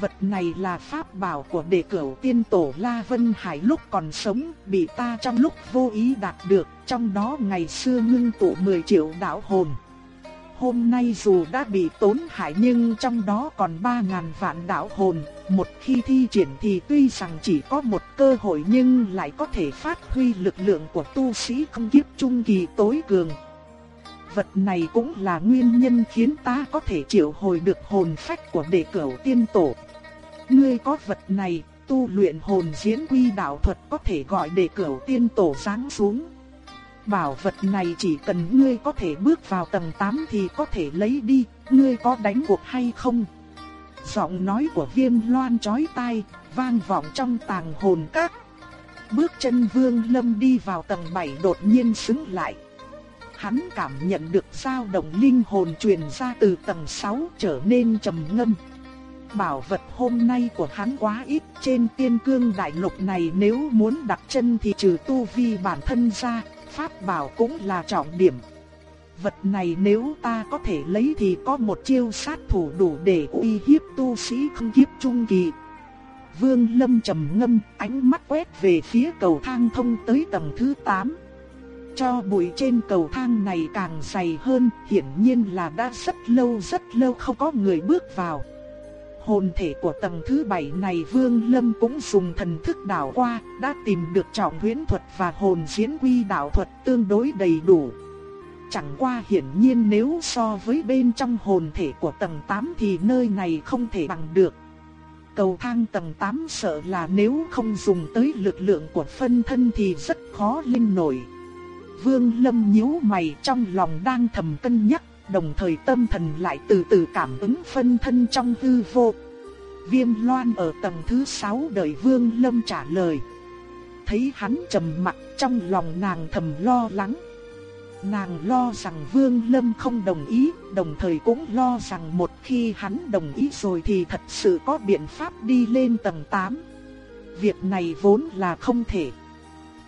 Vật này là pháp bảo của đệ cửu tiên tổ La Vân Hải lúc còn sống, bị ta trong lúc vô ý đạt được, trong đó ngày xưa ngưng tụ 10 triệu đạo hồn. Hôm nay dù đã bị tốn hại nhưng trong đó còn 3.000 vạn đạo hồn, một khi thi triển thì tuy rằng chỉ có một cơ hội nhưng lại có thể phát huy lực lượng của tu sĩ không kiếp trung kỳ tối cường. Vật này cũng là nguyên nhân khiến ta có thể triệu hồi được hồn phách của đệ cửu tiên tổ. Ngươi có vật này, tu luyện hồn diễn quy đạo thuật có thể gọi đệ cửu tiên tổ sáng xuống. Bảo vật này chỉ cần ngươi có thể bước vào tầng 8 thì có thể lấy đi, ngươi có đánh cuộc hay không? Giọng nói của viêm loan chói tai, vang vọng trong tàng hồn các. bước chân Vương Lâm đi vào tầng 7 đột nhiên xứng lại. Hắn cảm nhận được sao động linh hồn truyền ra từ tầng 6 trở nên trầm ngâm. Bảo vật hôm nay của hắn quá ít trên tiên cương đại lục này nếu muốn đặt chân thì trừ tu vi bản thân ra, pháp bảo cũng là trọng điểm. Vật này nếu ta có thể lấy thì có một chiêu sát thủ đủ để uy hiếp tu sĩ không kiếp trung kỳ. Vương Lâm trầm ngâm, ánh mắt quét về phía cầu thang thông tới tầng thứ 8. Cho bụi trên cầu thang này càng dày hơn, hiển nhiên là đã rất lâu rất lâu không có người bước vào. Hồn thể của tầng thứ 7 này Vương Lâm cũng dùng thần thức đảo qua, đã tìm được trọng huyễn thuật và hồn diễn quy đạo thuật tương đối đầy đủ. Chẳng qua hiển nhiên nếu so với bên trong hồn thể của tầng 8 thì nơi này không thể bằng được. Cầu thang tầng 8 sợ là nếu không dùng tới lực lượng của phân thân thì rất khó lên nổi. Vương Lâm nhíu mày trong lòng đang thầm cân nhắc, đồng thời tâm thần lại từ từ cảm ứng phân thân trong hư vô. Viêm Loan ở tầng thứ 6 đợi Vương Lâm trả lời. Thấy hắn trầm mặc trong lòng nàng thầm lo lắng. Nàng lo rằng Vương Lâm không đồng ý, đồng thời cũng lo rằng một khi hắn đồng ý rồi thì thật sự có biện pháp đi lên tầng 8. Việc này vốn là không thể.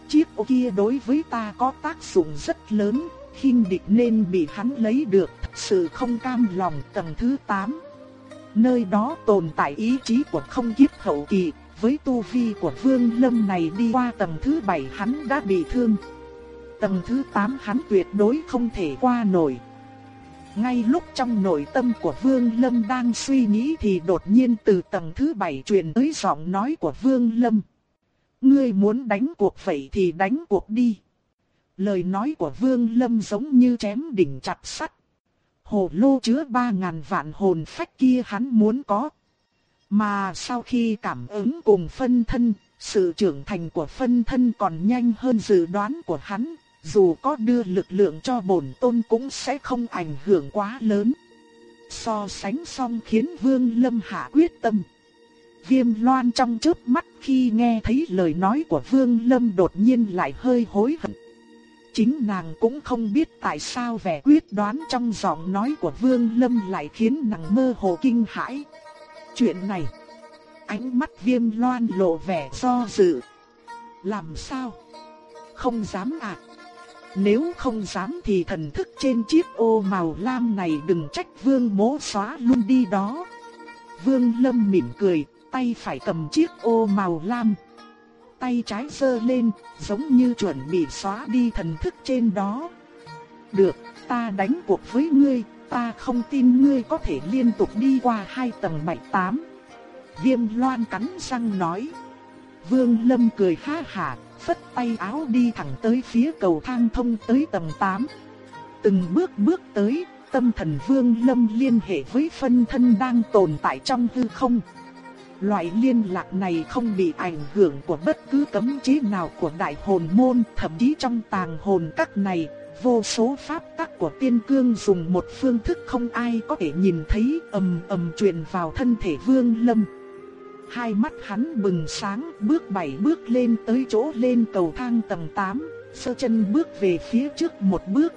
Chiếc ô kia đối với ta có tác dụng rất lớn, khinh địch nên bị hắn lấy được, thật sự không cam lòng tầng thứ 8. Nơi đó tồn tại ý chí của không kiếp hậu kỳ, với tu vi của Vương Lâm này đi qua tầng thứ 7 hắn đã bị thương. Tầng thứ 8 hắn tuyệt đối không thể qua nổi. Ngay lúc trong nội tâm của Vương Lâm đang suy nghĩ thì đột nhiên từ tầng thứ 7 truyền tới giọng nói của Vương Lâm. Ngươi muốn đánh cuộc vậy thì đánh cuộc đi. Lời nói của Vương Lâm giống như chém đỉnh chặt sắt. Hồ lô chứa ba ngàn vạn hồn phách kia hắn muốn có. Mà sau khi cảm ứng cùng phân thân, sự trưởng thành của phân thân còn nhanh hơn dự đoán của hắn, dù có đưa lực lượng cho bổn tôn cũng sẽ không ảnh hưởng quá lớn. So sánh xong khiến Vương Lâm hạ quyết tâm. Viêm loan trong chớp mắt khi nghe thấy lời nói của Vương Lâm đột nhiên lại hơi hối hận. Chính nàng cũng không biết tại sao vẻ quyết đoán trong giọng nói của Vương Lâm lại khiến nàng mơ hồ kinh hãi. Chuyện này, ánh mắt viêm loan lộ vẻ do dự. Làm sao? Không dám ạ. À. Nếu không dám thì thần thức trên chiếc ô màu lam này đừng trách vương mố xóa luôn đi đó. Vương Lâm mỉm cười, tay phải cầm chiếc ô màu lam. Tay trái sơ lên, giống như chuẩn bị xóa đi thần thức trên đó. Được, ta đánh cuộc với ngươi, ta không tin ngươi có thể liên tục đi qua hai tầng bảy tám. Viêm loan cắn răng nói. Vương Lâm cười ha hả, phất tay áo đi thẳng tới phía cầu thang thông tới tầng 8. Từng bước bước tới, tâm thần Vương Lâm liên hệ với phân thân đang tồn tại trong hư không. Loại liên lạc này không bị ảnh hưởng của bất cứ cấm chế nào của đại hồn môn, thậm chí trong tàng hồn các này, vô số pháp tắc của tiên cương dùng một phương thức không ai có thể nhìn thấy ầm ầm truyền vào thân thể Vương Lâm. Hai mắt hắn bừng sáng, bước bảy bước lên tới chỗ lên cầu thang tầng 8, sơ chân bước về phía trước một bước.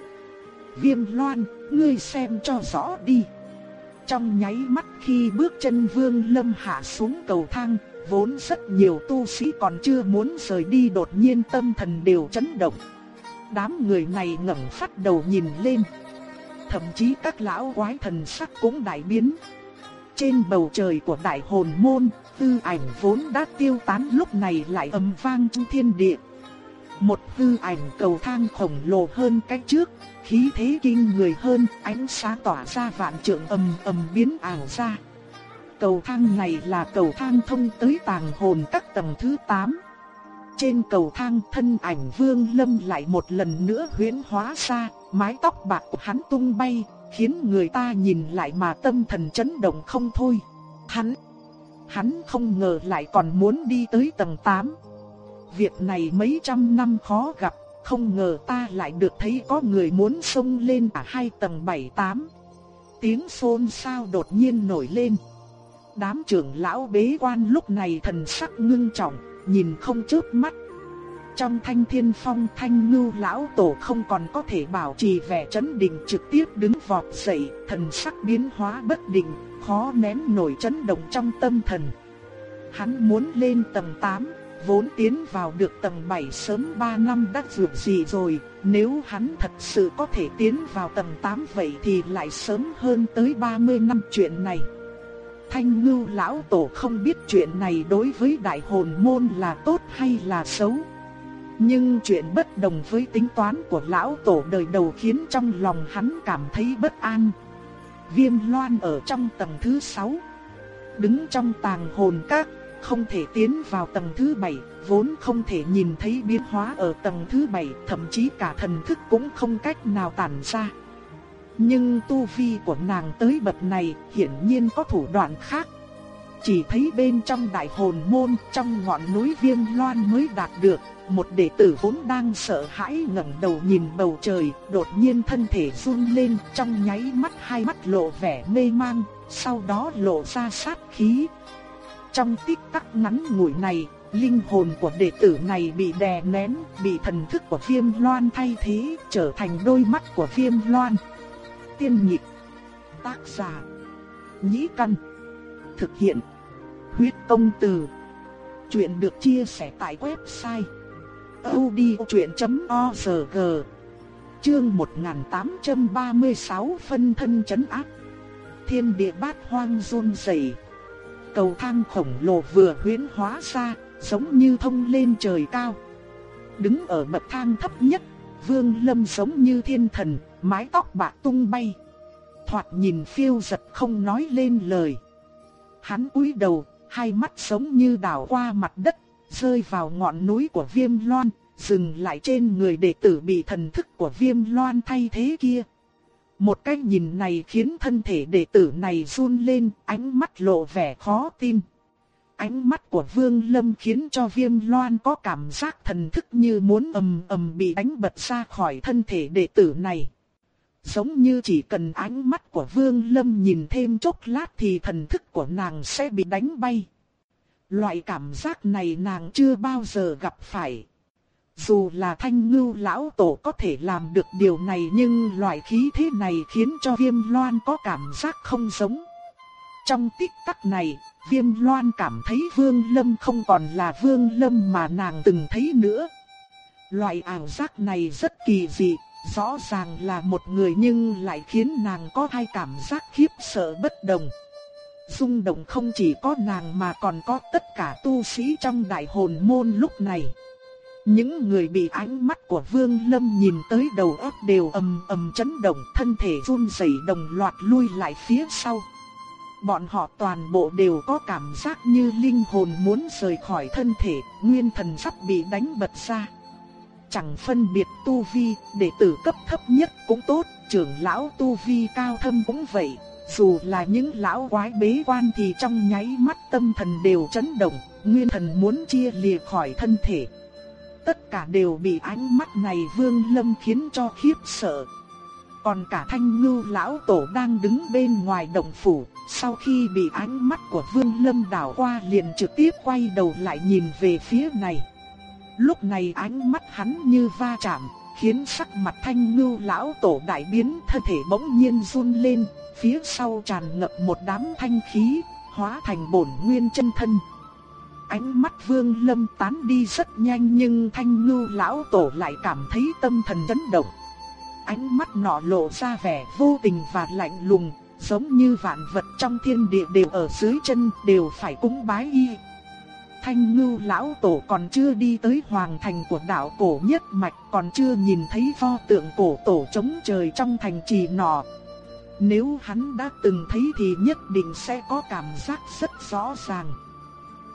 Viêm loan, ngươi xem cho rõ đi. Trong nháy mắt khi bước chân vương lâm hạ xuống cầu thang, vốn rất nhiều tu sĩ còn chưa muốn rời đi đột nhiên tâm thần đều chấn động. Đám người này ngẩng phát đầu nhìn lên. Thậm chí các lão quái thần sắc cũng đại biến. Trên bầu trời của đại hồn môn, tư ảnh vốn đã tiêu tán lúc này lại ầm vang trong thiên địa. Một tư ảnh cầu thang khổng lồ hơn cách trước, khí thế kinh người hơn, ánh sáng tỏa ra vạn trượng ầm ầm biến ảo ra. Cầu thang này là cầu thang thông tới tàng hồn các tầng thứ 8. Trên cầu thang thân ảnh vương lâm lại một lần nữa huyễn hóa ra, mái tóc bạc của hắn tung bay, khiến người ta nhìn lại mà tâm thần chấn động không thôi. Hắn, hắn không ngờ lại còn muốn đi tới tầng 8. Việc này mấy trăm năm khó gặp, không ngờ ta lại được thấy có người muốn xông lên cả hai tầng 7-8. Tiếng xôn xao đột nhiên nổi lên. Đám trưởng lão bế quan lúc này thần sắc ngưng trọng, nhìn không chớp mắt. Trong thanh thiên phong thanh ngưu lão tổ không còn có thể bảo trì vẻ chấn định trực tiếp đứng vọt dậy, thần sắc biến hóa bất định, khó nén nổi chấn động trong tâm thần. Hắn muốn lên tầng 8, vốn tiến vào được tầng 7 sớm 3 năm đã dược gì rồi, nếu hắn thật sự có thể tiến vào tầng 8 vậy thì lại sớm hơn tới 30 năm chuyện này. Thanh ngưu lão tổ không biết chuyện này đối với đại hồn môn là tốt hay là xấu. Nhưng chuyện bất đồng với tính toán của lão tổ đời đầu khiến trong lòng hắn cảm thấy bất an. Viêm loan ở trong tầng thứ 6. Đứng trong tàng hồn các, không thể tiến vào tầng thứ 7, vốn không thể nhìn thấy biến hóa ở tầng thứ 7, thậm chí cả thần thức cũng không cách nào tản ra. Nhưng tu vi của nàng tới bậc này hiển nhiên có thủ đoạn khác. Chỉ thấy bên trong đại hồn môn, trong ngọn núi viêm loan mới đạt được, một đệ tử vốn đang sợ hãi ngẩng đầu nhìn bầu trời, đột nhiên thân thể run lên, trong nháy mắt hai mắt lộ vẻ mê mang, sau đó lộ ra sát khí. Trong tích tắc ngắn ngủi này, linh hồn của đệ tử này bị đè nén, bị thần thức của Viêm Loan thay thế, trở thành đôi mắt của Viêm Loan. Tiên nhịp, tác giả, nhĩ căn, thực hiện, huyết công từ. Chuyện được chia sẻ tại website audiochuyện.org Chương 1836 phân thân chấn áp Thiên địa bát hoang run rẩy. Cầu thang khổng lồ vừa huyễn hóa ra, giống như thông lên trời cao. Đứng ở bậc thang thấp nhất, Vương Lâm giống như thiên thần, mái tóc bạc tung bay. Thoạt nhìn phiêu giật không nói lên lời. Hắn cúi đầu, hai mắt giống như đảo qua mặt đất, rơi vào ngọn núi của viêm loan, dừng lại trên người đệ tử bị thần thức của viêm loan thay thế kia. Một cái nhìn này khiến thân thể đệ tử này run lên, ánh mắt lộ vẻ khó tin. Ánh mắt của Vương Lâm khiến cho Viêm Loan có cảm giác thần thức như muốn ầm ầm bị đánh bật ra khỏi thân thể đệ tử này. Giống như chỉ cần ánh mắt của Vương Lâm nhìn thêm chốc lát thì thần thức của nàng sẽ bị đánh bay. Loại cảm giác này nàng chưa bao giờ gặp phải. Dù là thanh ngưu lão tổ có thể làm được điều này nhưng loại khí thế này khiến cho viêm loan có cảm giác không giống. Trong tích tắc này, viêm loan cảm thấy vương lâm không còn là vương lâm mà nàng từng thấy nữa. Loại ảo giác này rất kỳ dị, rõ ràng là một người nhưng lại khiến nàng có hai cảm giác khiếp sợ bất đồng. Dung động không chỉ có nàng mà còn có tất cả tu sĩ trong đại hồn môn lúc này. Những người bị ánh mắt của Vương Lâm nhìn tới đầu óc đều ầm ầm chấn động, thân thể run rẩy đồng loạt lui lại phía sau. Bọn họ toàn bộ đều có cảm giác như linh hồn muốn rời khỏi thân thể, nguyên thần sắp bị đánh bật ra. Chẳng phân biệt tu vi, đệ tử cấp thấp nhất cũng tốt, trưởng lão tu vi cao thâm cũng vậy. Dù là những lão quái bế quan thì trong nháy mắt tâm thần đều chấn động, nguyên thần muốn chia lìa khỏi thân thể. Tất cả đều bị ánh mắt này Vương Lâm khiến cho khiếp sợ. Còn cả thanh ngưu lão tổ đang đứng bên ngoài động phủ, sau khi bị ánh mắt của Vương Lâm đảo qua liền trực tiếp quay đầu lại nhìn về phía này. Lúc này ánh mắt hắn như va chạm, khiến sắc mặt thanh ngưu lão tổ đại biến thân thể bỗng nhiên run lên, phía sau tràn ngập một đám thanh khí, hóa thành bổn nguyên chân thân. Ánh mắt vương lâm tán đi rất nhanh nhưng thanh ngưu lão tổ lại cảm thấy tâm thần chấn động. Ánh mắt nọ lộ ra vẻ vô tình và lạnh lùng, giống như vạn vật trong thiên địa đều ở dưới chân đều phải cúng bái y. Thanh ngưu lão tổ còn chưa đi tới hoàng thành của đạo cổ nhất mạch còn chưa nhìn thấy pho tượng cổ tổ chống trời trong thành trì nọ. Nếu hắn đã từng thấy thì nhất định sẽ có cảm giác rất rõ ràng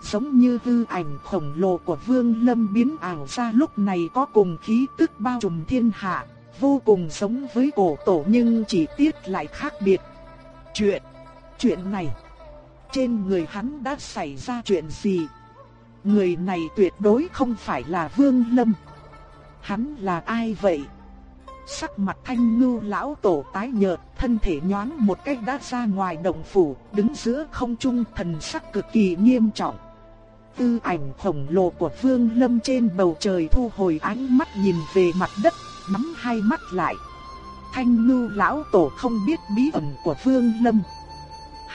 giống như hư ảnh khổng lồ của Vương Lâm biến ảo ra lúc này có cùng khí tức bao trùm thiên hạ, vô cùng giống với cổ tổ nhưng chỉ tiết lại khác biệt. Chuyện, chuyện này, trên người hắn đã xảy ra chuyện gì? Người này tuyệt đối không phải là Vương Lâm. Hắn là ai vậy? Sắc mặt thanh ngưu lão tổ tái nhợt, thân thể nhoáng một cách đã ra ngoài động phủ, đứng giữa không trung thần sắc cực kỳ nghiêm trọng. tư ảnh khổng lồ của Vương Lâm trên bầu trời thu hồi ánh mắt nhìn về mặt đất, nắm hai mắt lại. Thanh ngưu lão tổ không biết bí ẩn của Vương Lâm.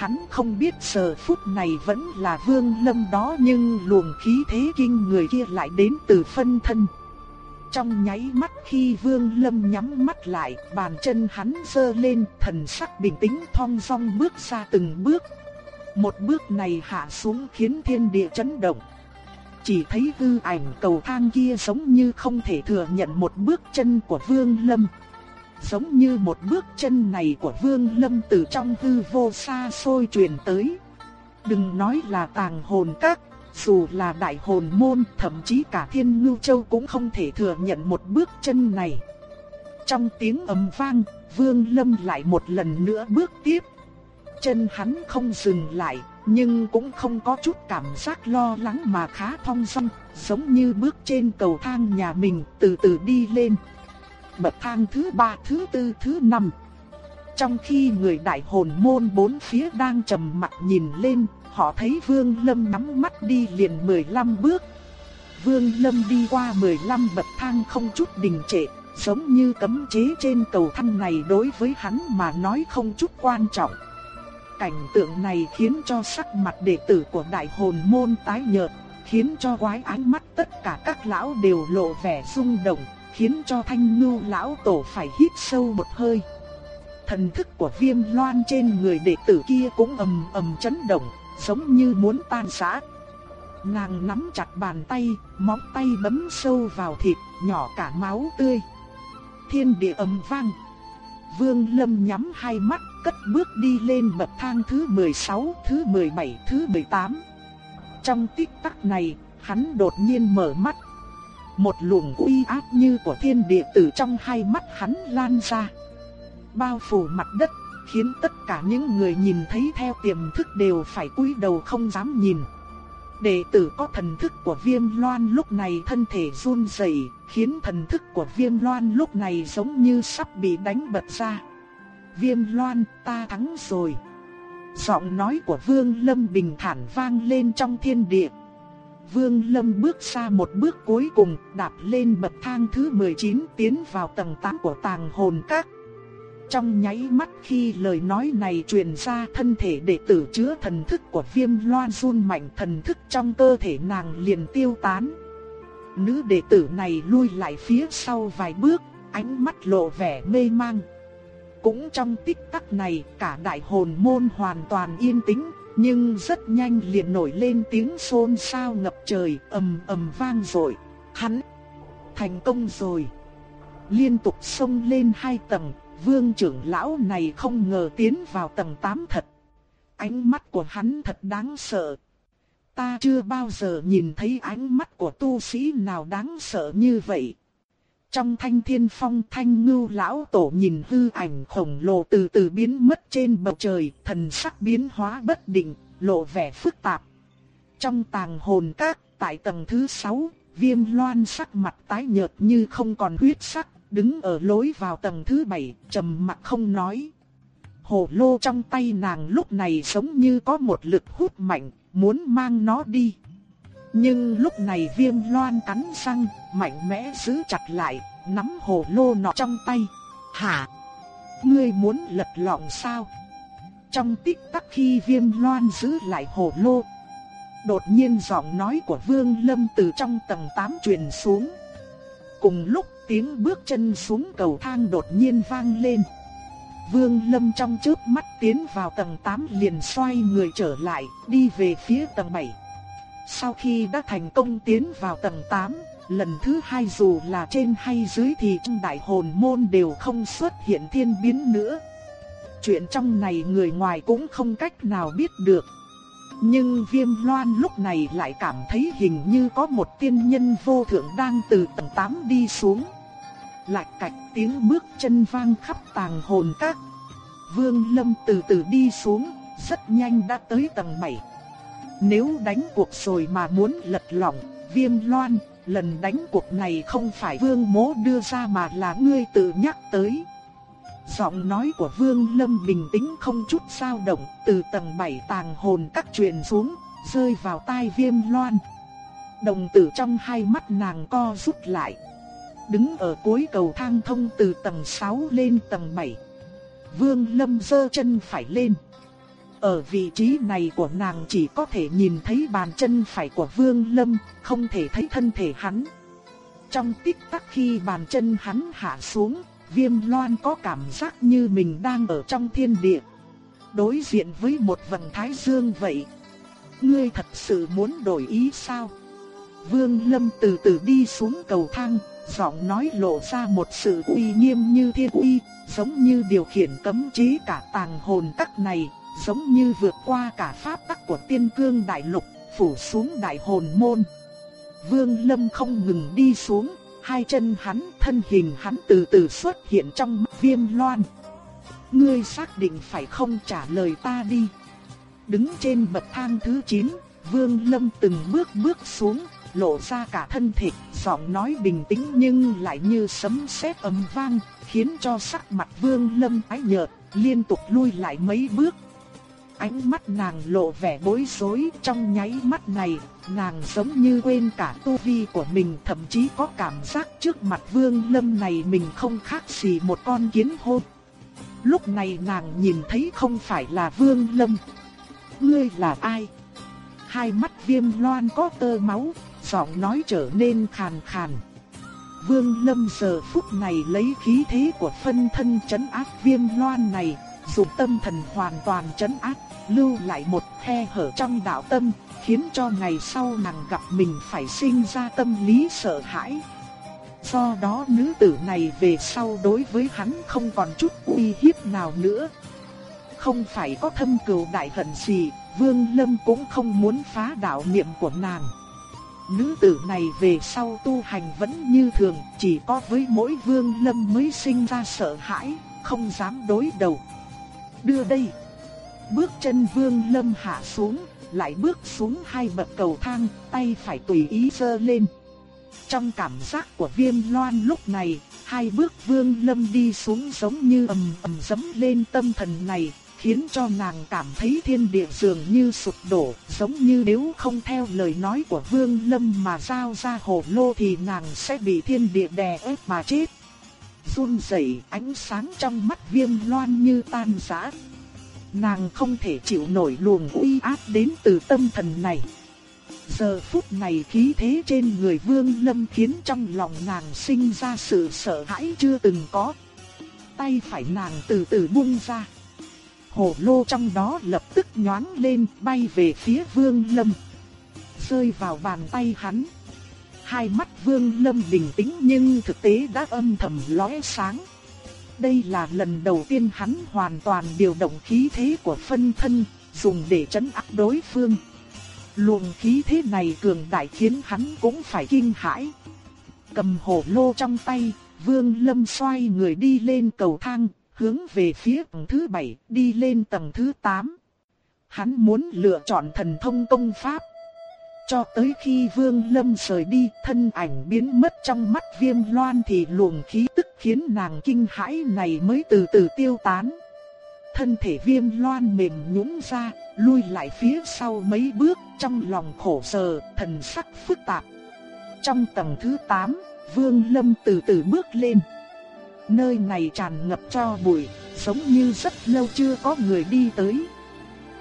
Hắn không biết giờ phút này vẫn là Vương Lâm đó nhưng luồng khí thế kinh người kia lại đến từ phân thân. Trong nháy mắt khi Vương Lâm nhắm mắt lại, bàn chân hắn giơ lên, thần sắc bình tĩnh thong dong bước ra từng bước. Một bước này hạ xuống khiến thiên địa chấn động. Chỉ thấy hư ảnh cầu thang kia giống như không thể thừa nhận một bước chân của Vương Lâm. Giống như một bước chân này của Vương Lâm từ trong hư vô xa xôi truyền tới. Đừng nói là tàng hồn các, dù là đại hồn môn, thậm chí cả thiên ngưu châu cũng không thể thừa nhận một bước chân này. Trong tiếng ầm vang, Vương Lâm lại một lần nữa bước tiếp. Chân hắn không dừng lại, nhưng cũng không có chút cảm giác lo lắng mà khá thong dong, giống như bước trên cầu thang nhà mình từ từ đi lên. Bậc thang thứ ba, thứ tư, thứ năm. Trong khi người đại hồn môn bốn phía đang trầm mặt nhìn lên, họ thấy Vương Lâm nắm mắt đi liền 15 bước. Vương Lâm đi qua 15 bậc thang không chút đình trệ, giống như cấm chế trên cầu thang này đối với hắn mà nói không chút quan trọng. Cảnh tượng này khiến cho sắc mặt đệ tử của đại hồn môn tái nhợt, khiến cho quái ánh mắt tất cả các lão đều lộ vẻ rung động, khiến cho thanh ngưu lão tổ phải hít sâu một hơi. Thần thức của viêm loan trên người đệ tử kia cũng ầm ầm chấn động, giống như muốn tan rã. Nàng nắm chặt bàn tay, móng tay bấm sâu vào thịt, nhỏ cả máu tươi. Thiên địa ầm vang. Vương Lâm nhắm hai mắt, cất bước đi lên bậc thang thứ 16, thứ 17, thứ 18. Trong tích tắc này, hắn đột nhiên mở mắt. Một luồng uy áp như của thiên địa từ trong hai mắt hắn lan ra. Bao phủ mặt đất, khiến tất cả những người nhìn thấy theo tiềm thức đều phải cúi đầu không dám nhìn. Đệ tử có thần thức của viêm loan lúc này thân thể run rẩy, khiến thần thức của viêm loan lúc này giống như sắp bị đánh bật ra. Viêm loan, ta thắng rồi. Giọng nói của Vương Lâm bình thản vang lên trong thiên địa. Vương Lâm bước ra một bước cuối cùng, đạp lên bậc thang thứ 19 tiến vào tầng 8 của tàng hồn các. Trong nháy mắt khi lời nói này truyền ra thân thể đệ tử chứa thần thức của viêm loan run mạnh thần thức trong cơ thể nàng liền tiêu tán. Nữ đệ tử này lui lại phía sau vài bước, ánh mắt lộ vẻ mê mang. Cũng trong tích tắc này cả đại hồn môn hoàn toàn yên tĩnh, nhưng rất nhanh liền nổi lên tiếng xôn xao ngập trời ầm ầm vang rồi. Hắn thành công rồi. Liên tục xông lên hai tầng, vương trưởng lão này không ngờ tiến vào tầng 8 thật. Ánh mắt của hắn thật đáng sợ. Ta chưa bao giờ nhìn thấy ánh mắt của tu sĩ nào đáng sợ như vậy. Trong thanh thiên phong thanh ngưu lão tổ nhìn hư ảnh khổng lồ từ từ biến mất trên bầu trời, thần sắc biến hóa bất định, lộ vẻ phức tạp. Trong tàng hồn các, tại tầng thứ 6, viêm loan sắc mặt tái nhợt như không còn huyết sắc, đứng ở lối vào tầng thứ 7, trầm mặc không nói. Hồ lô trong tay nàng lúc này giống như có một lực hút mạnh, muốn mang nó đi. Nhưng lúc này viêm loan cắn răng, mạnh mẽ giữ chặt lại, nắm hồ lô nọ trong tay. Hả? Ngươi muốn lật lọng sao? Trong tích tắc khi viêm loan giữ lại hồ lô. Đột nhiên giọng nói của Vương Lâm từ trong tầng 8 truyền xuống. Cùng lúc tiếng bước chân xuống cầu thang đột nhiên vang lên. Vương Lâm trong chớp mắt tiến vào tầng 8 liền xoay người trở lại, đi về phía tầng 7. Sau khi đã thành công tiến vào tầng 8, lần thứ hai dù là trên hay dưới thì trong đại hồn môn đều không xuất hiện thiên biến nữa. Chuyện trong này người ngoài cũng không cách nào biết được. Nhưng viêm loan lúc này lại cảm thấy hình như có một tiên nhân vô thượng đang từ tầng 8 đi xuống. Lạch cạch tiếng bước chân vang khắp tàng hồn các. Vương Lâm từ từ đi xuống, rất nhanh đã tới tầng 7. Nếu đánh cuộc rồi mà muốn lật lỏng, viêm loan, lần đánh cuộc này không phải vương mố đưa ra mà là ngươi tự nhắc tới. Giọng nói của vương lâm bình tĩnh không chút dao động, từ tầng 7 tàng hồn các truyền xuống, rơi vào tai viêm loan. Đồng tử trong hai mắt nàng co rút lại. Đứng ở cuối cầu thang thông từ tầng 6 lên tầng 7. Vương Lâm giơ chân phải lên. Ở vị trí này của nàng chỉ có thể nhìn thấy bàn chân phải của Vương Lâm, không thể thấy thân thể hắn. Trong tích tắc khi bàn chân hắn hạ xuống, Viêm Loan có cảm giác như mình đang ở trong thiên địa. Đối diện với một vầng thái dương vậy. Ngươi thật sự muốn đổi ý sao? Vương Lâm từ từ đi xuống cầu thang, giọng nói lộ ra một sự uy nghiêm như thiên uy, giống như điều khiển cấm chế cả tàng hồn các này, giống như vượt qua cả pháp tắc của tiên cương đại lục, phủ xuống đại hồn môn. Vương Lâm không ngừng đi xuống, hai chân hắn, thân hình hắn từ từ xuất hiện trong mắt viêm loan. Ngươi xác định phải không trả lời ta đi. Đứng trên bậc thang thứ 9, Vương Lâm từng bước bước xuống, lộ ra cả thân thể, giọng nói bình tĩnh nhưng lại như sấm sét ầm vang, khiến cho sắc mặt Vương Lâm tái nhợt, liên tục lui lại mấy bước. Ánh mắt nàng lộ vẻ bối rối, trong nháy mắt này, nàng giống như quên cả tu vi của mình, thậm chí có cảm giác trước mặt Vương Lâm này mình không khác gì một con kiến hôn. Lúc này nàng nhìn thấy không phải là Vương Lâm. Ngươi là ai? Hai mắt viêm loan có tơ máu, giọng nói trở nên khàn khàn. Vương Lâm giờ phút này lấy khí thế của phân thân chấn áp viêm loan này, dùng tâm thần hoàn toàn chấn áp, lưu lại một khe hở trong đạo tâm, khiến cho ngày sau nàng gặp mình phải sinh ra tâm lý sợ hãi. Do đó nữ tử này về sau đối với hắn không còn chút uy hiếp nào nữa. Không phải có thâm cừu đại hận gì, Vương Lâm cũng không muốn phá đạo niệm của nàng. Nữ tử này về sau tu hành vẫn như thường, chỉ có với mỗi Vương Lâm mới sinh ra sợ hãi, không dám đối đầu. Đưa đây. Bước chân Vương Lâm hạ xuống, lại bước xuống hai bậc cầu thang, tay phải tùy ý giơ lên. Trong cảm giác của viêm loan lúc này, hai bước vương lâm đi xuống giống như ầm ầm dấm lên tâm thần này, khiến cho nàng cảm thấy thiên địa dường như sụp đổ, giống như nếu không theo lời nói của vương lâm mà giao ra hồ lô thì nàng sẽ bị thiên địa đè ép mà chết. Run rẩy ánh sáng trong mắt viêm loan như tan rã. Nàng không thể chịu nổi luồng uy áp đến từ tâm thần này. Giờ phút này khí thế trên người Vương Lâm khiến trong lòng nàng sinh ra sự sợ hãi chưa từng có. Tay phải nàng từ từ buông ra. Hồ lô trong đó lập tức nhoáng lên, bay về phía Vương Lâm. Rơi vào bàn tay hắn. Hai mắt Vương Lâm bình tĩnh nhưng thực tế đã âm thầm lóe sáng. Đây là lần đầu tiên hắn hoàn toàn điều động khí thế của phân thân, dùng để chấn áp đối phương. Luồng khí thế này cường đại khiến hắn cũng phải kinh hãi. Cầm hổ lô trong tay, Vương Lâm xoay người đi lên cầu thang, hướng về phía tầng thứ 7, đi lên tầng thứ 8. Hắn muốn lựa chọn thần thông công pháp. Cho tới khi Vương Lâm rời đi, thân ảnh biến mất trong mắt Viêm Loan thì luồng khí tức khiến nàng kinh hãi này mới từ từ tiêu tán. Thân thể Viêm Loan mềm nhũn ra, lui lại phía sau mấy bước, trong lòng khổ sở, thần sắc phức tạp. Trong tầng thứ 8, Vương Lâm từ từ bước lên. Nơi này tràn ngập cho bụi, giống như rất lâu chưa có người đi tới.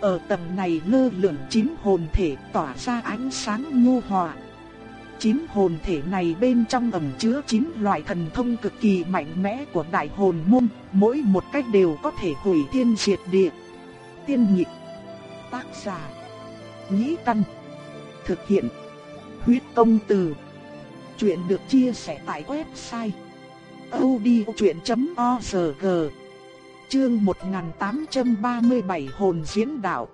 Ở tầng này lơ lửng chín hồn thể tỏa ra ánh sáng nhu hòa. Chín hồn thể này bên trong ẩn chứa chín loại thần thông cực kỳ mạnh mẽ của đại hồn môn, mỗi một cách đều có thể hủy thiên diệt địa. Tiên nhị, Tác giả. Nhĩ Căn. Thực hiện. Huyết công từ. Chuyện được chia sẻ tại website. odchuyện.org Chương 1837 Hồn Diễn Đạo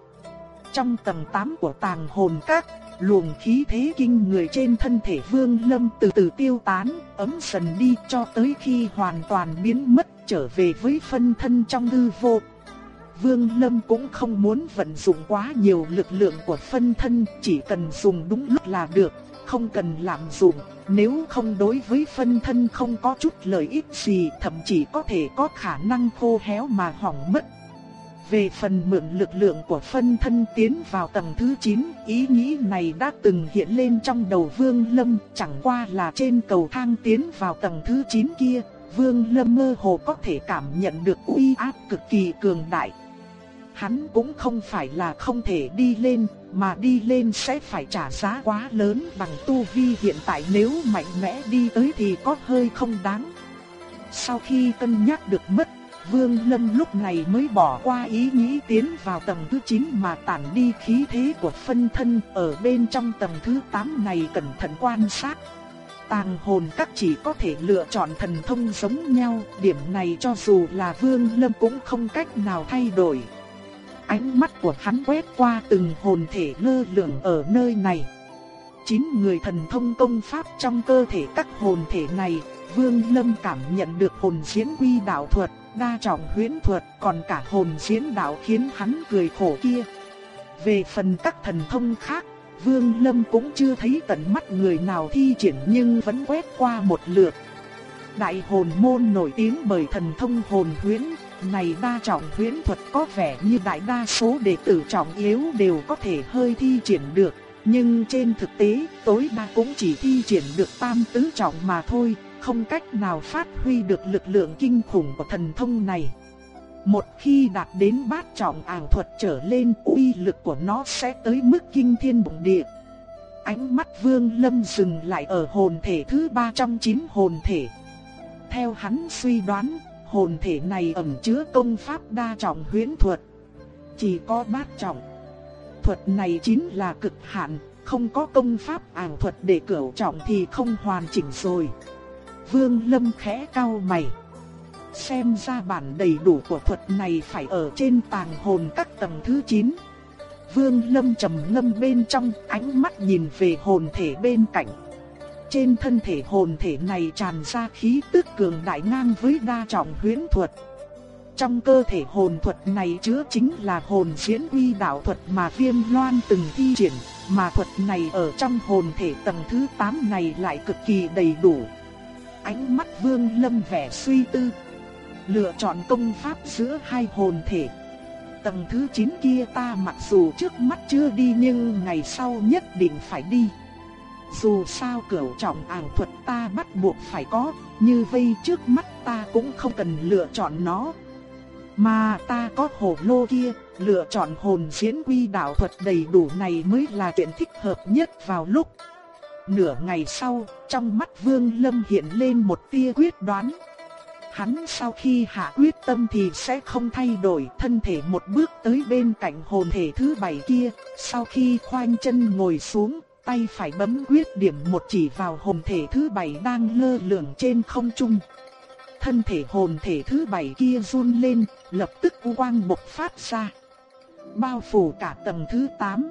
Trong tầng 8 của tàng hồn các, luồng khí thế kinh người trên thân thể Vương Lâm từ từ tiêu tán, ấm dần đi cho tới khi hoàn toàn biến mất trở về với phân thân trong hư vô. Vương Lâm cũng không muốn vận dụng quá nhiều lực lượng của phân thân, chỉ cần dùng đúng lúc là được, không cần lạm dụng, nếu không đối với phân thân không có chút lợi ích gì, thậm chí có thể có khả năng khô héo mà hỏng mất. Về phần mượn lực lượng của phân thân tiến vào tầng thứ 9, ý nghĩ này đã từng hiện lên trong đầu Vương Lâm, chẳng qua là trên cầu thang tiến vào tầng thứ 9 kia, Vương Lâm mơ hồ có thể cảm nhận được uy áp cực kỳ cường đại. Hắn cũng không phải là không thể đi lên, mà đi lên sẽ phải trả giá quá lớn bằng tu vi hiện tại nếu mạnh mẽ đi tới thì có hơi không đáng. Sau khi cân nhắc được mất, Vương Lâm lúc này mới bỏ qua ý nghĩ tiến vào tầng thứ 9 mà tản đi khí thế của phân thân ở bên trong tầng thứ 8 này cẩn thận quan sát. Tàng hồn các chỉ có thể lựa chọn thần thông giống nhau, điểm này cho dù là Vương Lâm cũng không cách nào thay đổi. Ánh mắt của hắn quét qua từng hồn thể lơ lửng ở nơi này. Chín người thần thông công pháp trong cơ thể các hồn thể này, Vương Lâm cảm nhận được hồn diễn quy đạo thuật, đa trọng huyễn thuật, còn cả hồn diễn đạo khiến hắn cười khổ kia. Về phần các thần thông khác, Vương Lâm cũng chưa thấy tận mắt người nào thi triển nhưng vẫn quét qua một lượt. Đại hồn môn nổi tiếng bởi thần thông hồn huyễn, này đa trọng huyễn thuật có vẻ như đại đa số đệ tử trọng yếu đều có thể hơi thi triển được, nhưng trên thực tế tối đa cũng chỉ thi triển được tam tứ trọng mà thôi, không cách nào phát huy được lực lượng kinh khủng của thần thông này. Một khi đạt đến bát trọng ảo thuật trở lên, uy lực của nó sẽ tới mức kinh thiên bổng địa. Ánh mắt Vương Lâm dừng lại ở hồn thể thứ ba trong chín hồn thể. Theo hắn suy đoán, hồn thể này ẩn chứa công pháp đa trọng huyễn thuật. Chỉ có bát trọng. Thuật này chính là cực hạn, không có công pháp ảo thuật để cửu trọng thì không hoàn chỉnh rồi. Vương Lâm khẽ cau mày. Xem ra bản đầy đủ của thuật này phải ở trên tàng hồn các tầng thứ 9. Vương Lâm trầm ngâm bên trong, ánh mắt nhìn về hồn thể bên cạnh. Trên thân thể hồn thể này tràn ra khí tức cường đại ngang với đa trọng huyễn thuật. Trong cơ thể hồn thuật này chứa chính là hồn diễn uy đạo thuật mà Viêm Loan từng thi triển, mà thuật này ở trong hồn thể tầng thứ 8 này lại cực kỳ đầy đủ. Ánh mắt Vương Lâm vẻ suy tư, lựa chọn công pháp giữa hai hồn thể. Tầng thứ 9 kia ta mặc dù trước mắt chưa đi nhưng ngày sau nhất định phải đi. Dù sao cửu trọng ảo thuật ta bắt buộc phải có, như vây trước mắt ta cũng không cần lựa chọn nó. Mà ta có hồ lô kia, lựa chọn hồn diễn quy đạo thuật đầy đủ này mới là chuyện thích hợp nhất vào lúc. Nửa ngày sau, trong mắt Vương Lâm hiện lên một tia quyết đoán. Hắn sau khi hạ quyết tâm thì sẽ không thay đổi thân thể một bước tới bên cạnh hồn thể thứ bảy kia, sau khi khoanh chân ngồi xuống, tay phải bấm quyết điểm một chỉ vào hồn thể thứ bảy đang lơ lửng trên không trung. Thân thể hồn thể thứ bảy kia run lên, lập tức quang bộc phát ra. Bao phủ cả tầng thứ 8.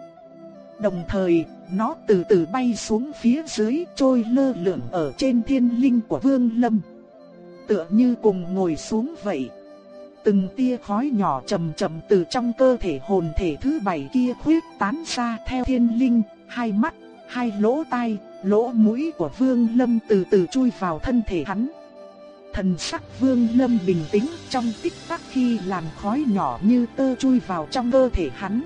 Đồng thời, nó từ từ bay xuống phía dưới trôi lơ lửng ở trên thiên linh của Vương Lâm. Tựa như cùng ngồi xuống vậy. Từng tia khói nhỏ chậm chậm từ trong cơ thể hồn thể thứ bảy kia khuyết tán ra theo thiên linh, hai mắt hai lỗ tai, lỗ mũi của Vương Lâm từ từ chui vào thân thể hắn. Thần sắc Vương Lâm bình tĩnh trong tích tắc khi làn khói nhỏ như tơ chui vào trong cơ thể hắn.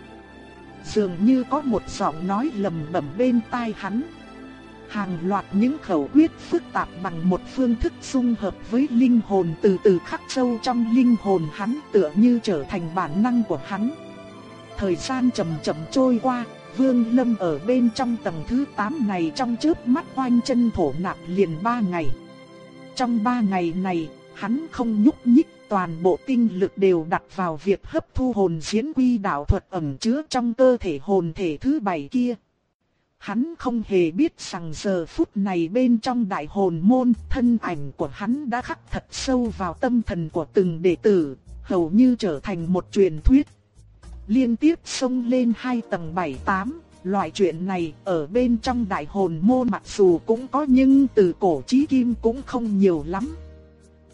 Dường như có một giọng nói lầm bẩm bên tai hắn. Hàng loạt những khẩu quyết phức tạp bằng một phương thức dung hợp với linh hồn từ từ khắc sâu trong linh hồn hắn tựa như trở thành bản năng của hắn. Thời gian chậm chậm trôi qua, Vương Lâm ở bên trong tầng thứ 8 này trong chớp mắt oanh chân thổ nạp liền 3 ngày. Trong 3 ngày này, hắn không nhúc nhích, toàn bộ tinh lực đều đặt vào việc hấp thu hồn diễn quy đạo thuật ẩn chứa trong cơ thể hồn thể thứ bảy kia. Hắn không hề biết rằng giờ phút này bên trong đại hồn môn, thân ảnh của hắn đã khắc thật sâu vào tâm thần của từng đệ tử, hầu như trở thành một truyền thuyết liên tiếp xông lên hai tầng 7-8. Loại chuyện này ở bên trong đại hồn môn mặc dù cũng có nhưng từ cổ chí kim cũng không nhiều lắm.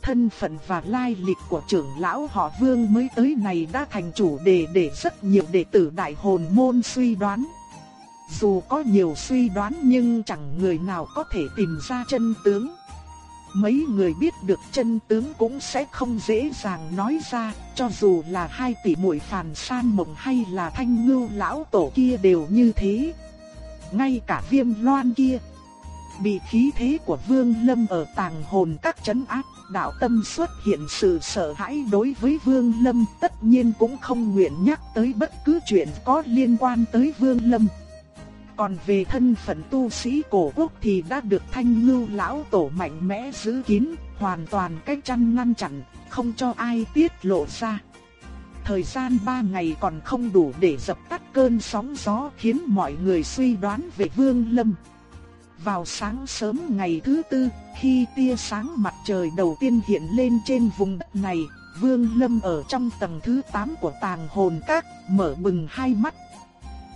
Thân phận và lai lịch của trưởng lão họ vương mới tới này đã thành chủ đề để rất nhiều đệ tử đại hồn môn suy đoán. Dù có nhiều suy đoán nhưng chẳng người nào có thể tìm ra chân tướng mấy người biết được chân tướng cũng sẽ không dễ dàng nói ra, cho dù là hai tỷ muội phàn san mộng hay là thanh ngưu lão tổ kia đều như thế. Ngay cả viêm loan kia, bị khí thế của vương lâm ở tàng hồn các chấn áp, đạo tâm xuất hiện sự sợ hãi đối với vương lâm tất nhiên cũng không nguyện nhắc tới bất cứ chuyện có liên quan tới vương lâm. Còn về thân phận tu sĩ cổ quốc thì đã được thanh ngưu lão tổ mạnh mẽ giữ kín, hoàn toàn cách chăn ngăn chặn, không cho ai tiết lộ ra. Thời gian 3 ngày còn không đủ để dập tắt cơn sóng gió khiến mọi người suy đoán về Vương Lâm. Vào sáng sớm ngày thứ tư, khi tia sáng mặt trời đầu tiên hiện lên trên vùng đất này, Vương Lâm ở trong tầng thứ 8 của tàng hồn các, mở bừng hai mắt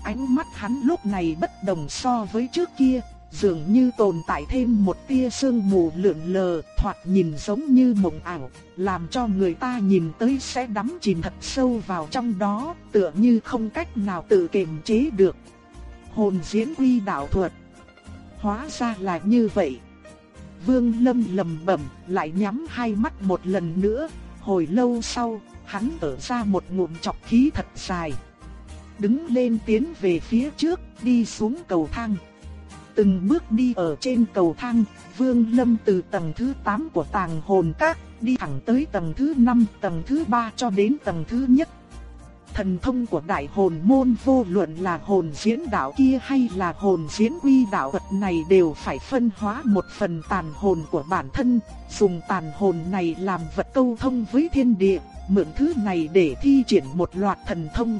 Ánh mắt hắn lúc này bất đồng so với trước kia, dường như tồn tại thêm một tia sương mù lượn lờ, thoạt nhìn giống như mộng ảo, làm cho người ta nhìn tới sẽ đắm chìm thật sâu vào trong đó, tựa như không cách nào tự kiềm chế được. Hồn diễn quy đạo thuật. Hóa ra là như vậy. Vương Lâm lầm bẩm, lại nhắm hai mắt một lần nữa, hồi lâu sau, hắn thở ra một ngụm chọc khí thật dài đứng lên tiến về phía trước, đi xuống cầu thang. Từng bước đi ở trên cầu thang, Vương Lâm từ tầng thứ 8 của tàng hồn các, đi thẳng tới tầng thứ 5, tầng thứ 3 cho đến tầng thứ nhất. Thần thông của đại hồn môn vô luận là hồn diễn đạo kia hay là hồn diễn quy đạo vật này đều phải phân hóa một phần tàn hồn của bản thân, dùng tàn hồn này làm vật câu thông với thiên địa, mượn thứ này để thi triển một loạt thần thông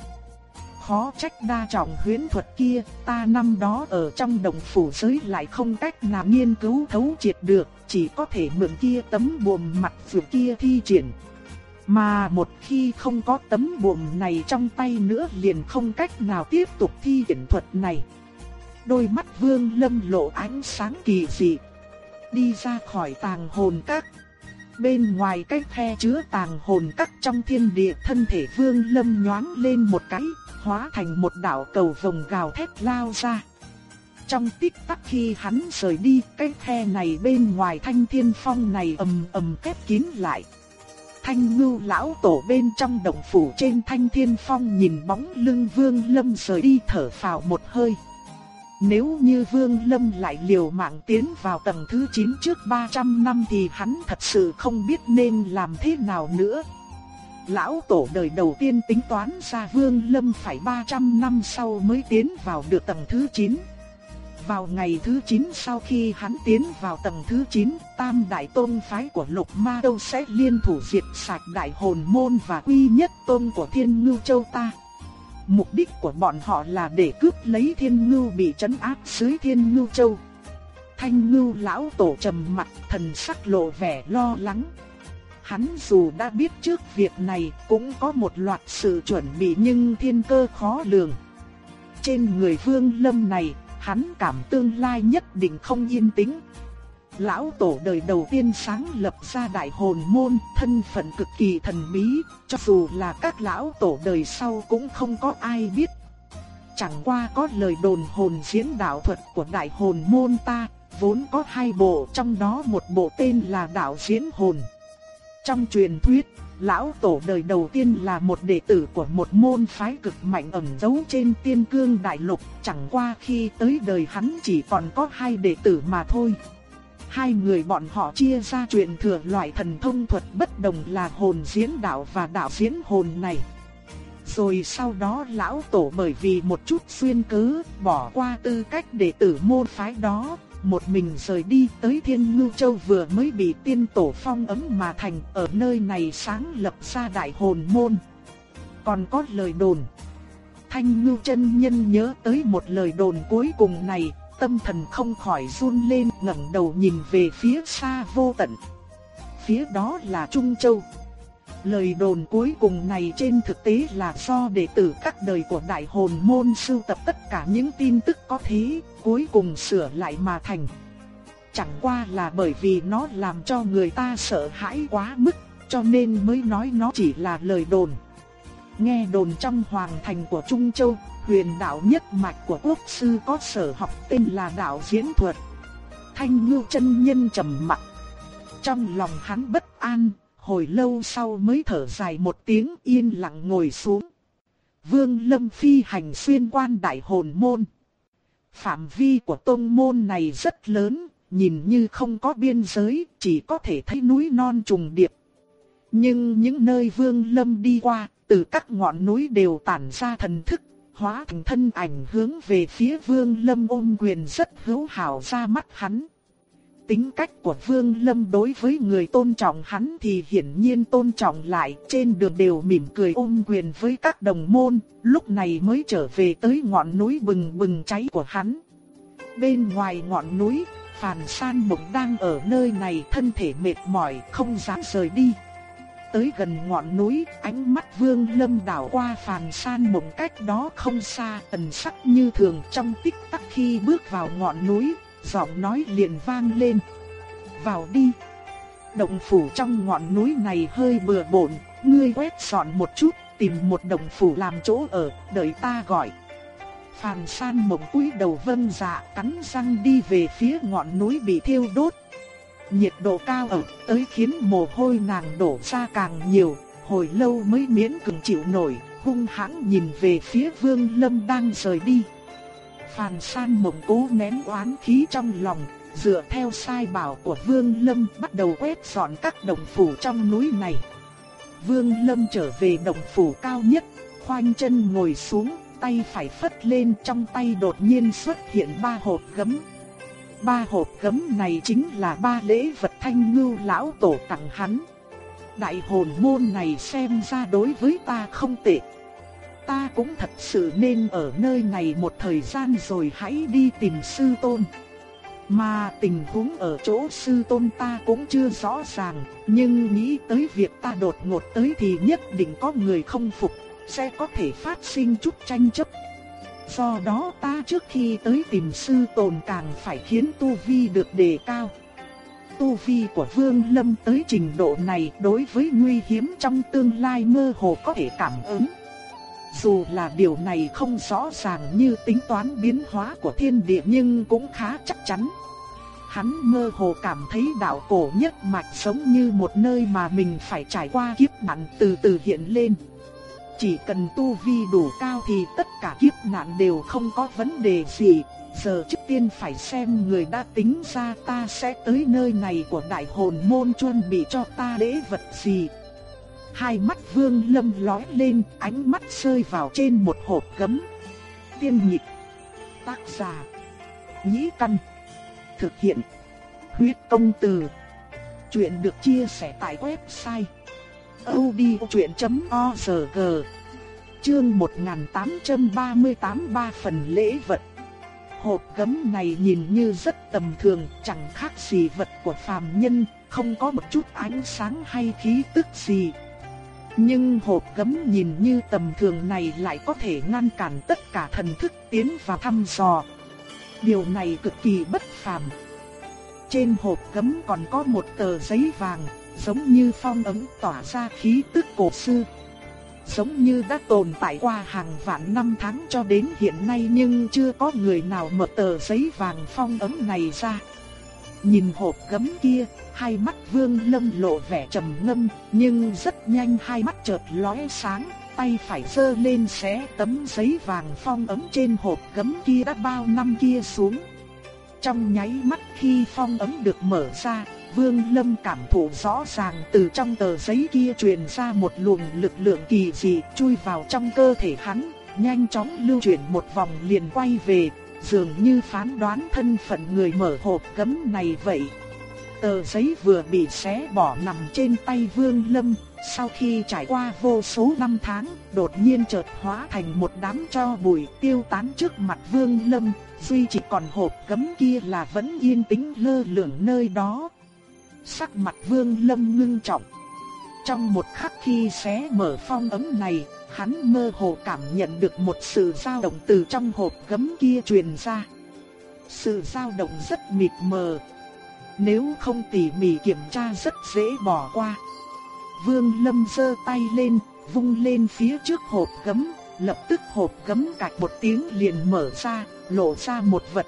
khó trách đa trọng huyễn thuật kia, ta năm đó ở trong đồng phủ giới lại không cách nào nghiên cứu thấu triệt được, chỉ có thể mượn kia tấm buồm mặt phượng kia thi triển. Mà một khi không có tấm buồm này trong tay nữa liền không cách nào tiếp tục thi triển thuật này. Đôi mắt vương lâm lộ ánh sáng kỳ dị. Đi ra khỏi tàng hồn các. Bên ngoài cái khe chứa tàng hồn các trong thiên địa thân thể vương lâm nhoáng lên một cái, hóa thành một đạo cầu vồng gào thét lao ra. Trong tích tắc khi hắn rời đi, cái khe này bên ngoài thanh thiên phong này ầm ầm khép kín lại. Thanh ngưu lão tổ bên trong động phủ trên thanh thiên phong nhìn bóng lưng vương lâm rời đi thở phào một hơi. Nếu như vương lâm lại liều mạng tiến vào tầng thứ 9 trước 300 năm thì hắn thật sự không biết nên làm thế nào nữa. Lão tổ đời đầu tiên tính toán ra Vương Lâm phải 300 năm sau mới tiến vào được tầng thứ 9. Vào ngày thứ 9 sau khi hắn tiến vào tầng thứ 9, Tam Đại Tôn phái của Lục Ma đâu sẽ liên thủ diệt sạch Đại Hồn Môn và Quy Nhất Tôn của Thiên Ngưu Châu ta. Mục đích của bọn họ là để cướp lấy Thiên Ngưu bị trấn áp dưới Thiên Ngưu Châu. Thanh Ngưu lão tổ trầm mặt, thần sắc lộ vẻ lo lắng. Hắn dù đã biết trước việc này cũng có một loạt sự chuẩn bị nhưng thiên cơ khó lường. Trên người vương lâm này, hắn cảm tương lai nhất định không yên tĩnh. Lão tổ đời đầu tiên sáng lập ra đại hồn môn, thân phận cực kỳ thần bí, cho dù là các lão tổ đời sau cũng không có ai biết. Chẳng qua có lời đồn hồn diễn đạo thuật của đại hồn môn ta, vốn có hai bộ trong đó một bộ tên là đạo diễn hồn. Trong truyền thuyết, lão tổ đời đầu tiên là một đệ tử của một môn phái cực mạnh ẩn giấu trên tiên cương đại lục, chẳng qua khi tới đời hắn chỉ còn có hai đệ tử mà thôi. Hai người bọn họ chia ra truyền thừa loại thần thông thuật bất đồng là hồn diễn đạo và đạo diễn hồn này. Rồi sau đó lão tổ bởi vì một chút xuyên cớ bỏ qua tư cách đệ tử môn phái đó, một mình rời đi tới Thiên Ngưu Châu vừa mới bị tiên tổ phong ấm mà thành ở nơi này sáng lập ra đại hồn môn. Còn có lời đồn. Thanh Ngưu chân nhân nhớ tới một lời đồn cuối cùng này, tâm thần không khỏi run lên ngẩng đầu nhìn về phía xa vô tận. Phía đó là Trung Châu. Lời đồn cuối cùng này trên thực tế là do đệ tử các đời của đại hồn môn sưu tập tất cả những tin tức có thế, cuối cùng sửa lại mà thành. Chẳng qua là bởi vì nó làm cho người ta sợ hãi quá mức, cho nên mới nói nó chỉ là lời đồn. Nghe đồn trong hoàng thành của Trung Châu, huyền đạo nhất mạch của quốc sư có sở học tên là đạo diễn thuật. Thanh Ngưu chân nhân trầm mặc. trong lòng hắn bất an, hồi lâu sau mới thở dài một tiếng yên lặng ngồi xuống. Vương Lâm phi hành xuyên quan đại hồn môn. Phạm vi của tông môn này rất lớn, nhìn như không có biên giới, chỉ có thể thấy núi non trùng điệp. Nhưng những nơi Vương Lâm đi qua, từ các ngọn núi đều tản ra thần thức, hóa thành thân ảnh hướng về phía Vương Lâm ôm quyền rất hữu hảo ra mắt hắn. Tính cách của Vương Lâm đối với người tôn trọng hắn thì hiển nhiên tôn trọng lại, trên đường đều mỉm cười ôm quyền với các đồng môn, lúc này mới trở về tới ngọn núi bừng bừng cháy của hắn. Bên ngoài ngọn núi, Phàn San Mộng đang ở nơi này thân thể mệt mỏi không dám rời đi. Tới gần ngọn núi, ánh mắt Vương Lâm đảo qua Phàn San Mộng cách đó không xa, tần sắc như thường trong tích tắc khi bước vào ngọn núi, giọng nói liền vang lên. Vào đi. Động phủ trong ngọn núi này hơi bừa bộn, ngươi quét dọn một chút, tìm một động phủ làm chỗ ở, đợi ta gọi. Phàn san mộng cúi đầu vân dạ cắn răng đi về phía ngọn núi bị thiêu đốt. Nhiệt độ cao ở tới khiến mồ hôi nàng đổ ra càng nhiều, hồi lâu mới miễn cưỡng chịu nổi, hung hãn nhìn về phía vương lâm đang rời đi. Phàn san mộng cố nén oán khí trong lòng, dựa theo sai bảo của Vương Lâm bắt đầu quét dọn các đồng phủ trong núi này. Vương Lâm trở về đồng phủ cao nhất, khoanh chân ngồi xuống, tay phải phất lên trong tay đột nhiên xuất hiện ba hộp gấm. Ba hộp gấm này chính là ba lễ vật thanh ngưu lão tổ tặng hắn. Đại hồn môn này xem ra đối với ta không tệ. Ta cũng thật sự nên ở nơi này một thời gian rồi hãy đi tìm sư tôn. Mà tình huống ở chỗ sư tôn ta cũng chưa rõ ràng, nhưng nghĩ tới việc ta đột ngột tới thì nhất định có người không phục, sẽ có thể phát sinh chút tranh chấp. Do đó ta trước khi tới tìm sư tồn càng phải khiến tu vi được đề cao. Tu vi của Vương Lâm tới trình độ này đối với nguy hiểm trong tương lai mơ hồ có thể cảm ứng. Dù là điều này không rõ ràng như tính toán biến hóa của thiên địa nhưng cũng khá chắc chắn. Hắn mơ hồ cảm thấy đạo cổ nhất mạch sống như một nơi mà mình phải trải qua kiếp nạn từ từ hiện lên. Chỉ cần tu vi đủ cao thì tất cả kiếp nạn đều không có vấn đề gì. Giờ trước tiên phải xem người đã tính ra ta sẽ tới nơi này của đại hồn môn chuẩn bị cho ta lễ vật gì. Hai mắt vương lâm lói lên, ánh mắt rơi vào trên một hộp gấm. Tiên nhịp. Tác giả. Nhĩ căn. Thực hiện. Huyết công từ. Chuyện được chia sẻ tại website audiochuyện.org. Chương 1838 ba phần lễ vật Hộp gấm này nhìn như rất tầm thường, chẳng khác gì vật của phàm nhân, không có một chút ánh sáng hay khí tức gì. Nhưng hộp gấm nhìn như tầm thường này lại có thể ngăn cản tất cả thần thức tiến vào thăm dò. Điều này cực kỳ bất phàm. Trên hộp gấm còn có một tờ giấy vàng, giống như phong ấm tỏa ra khí tức cổ xưa. Giống như đã tồn tại qua hàng vạn năm tháng cho đến hiện nay nhưng chưa có người nào mở tờ giấy vàng phong ấm này ra. Nhìn hộp gấm kia, hai mắt Vương Lâm lộ vẻ trầm ngâm, nhưng rất nhanh hai mắt chợt lóe sáng, tay phải giơ lên xé tấm giấy vàng phong ấm trên hộp gấm kia đã bao năm kia xuống. Trong nháy mắt khi phong ấm được mở ra, Vương Lâm cảm thụ rõ ràng từ trong tờ giấy kia truyền ra một luồng lực lượng kỳ dị chui vào trong cơ thể hắn, nhanh chóng lưu chuyển một vòng liền quay về, dường như phán đoán thân phận người mở hộp cấm này vậy. Tờ giấy vừa bị xé bỏ nằm trên tay Vương Lâm, sau khi trải qua vô số năm tháng, đột nhiên chợt hóa thành một đám cho bụi tiêu tán trước mặt Vương Lâm, duy chỉ còn hộp cấm kia là vẫn yên tĩnh lơ lửng nơi đó. Sắc mặt Vương Lâm ngưng trọng. Trong một khắc khi xé mở phong ấm này, hắn mơ hồ cảm nhận được một sự dao động từ trong hộp gấm kia truyền ra. Sự dao động rất mịt mờ, nếu không tỉ mỉ kiểm tra rất dễ bỏ qua. Vương Lâm giơ tay lên, vung lên phía trước hộp gấm, lập tức hộp gấm cạch một tiếng liền mở ra, lộ ra một vật.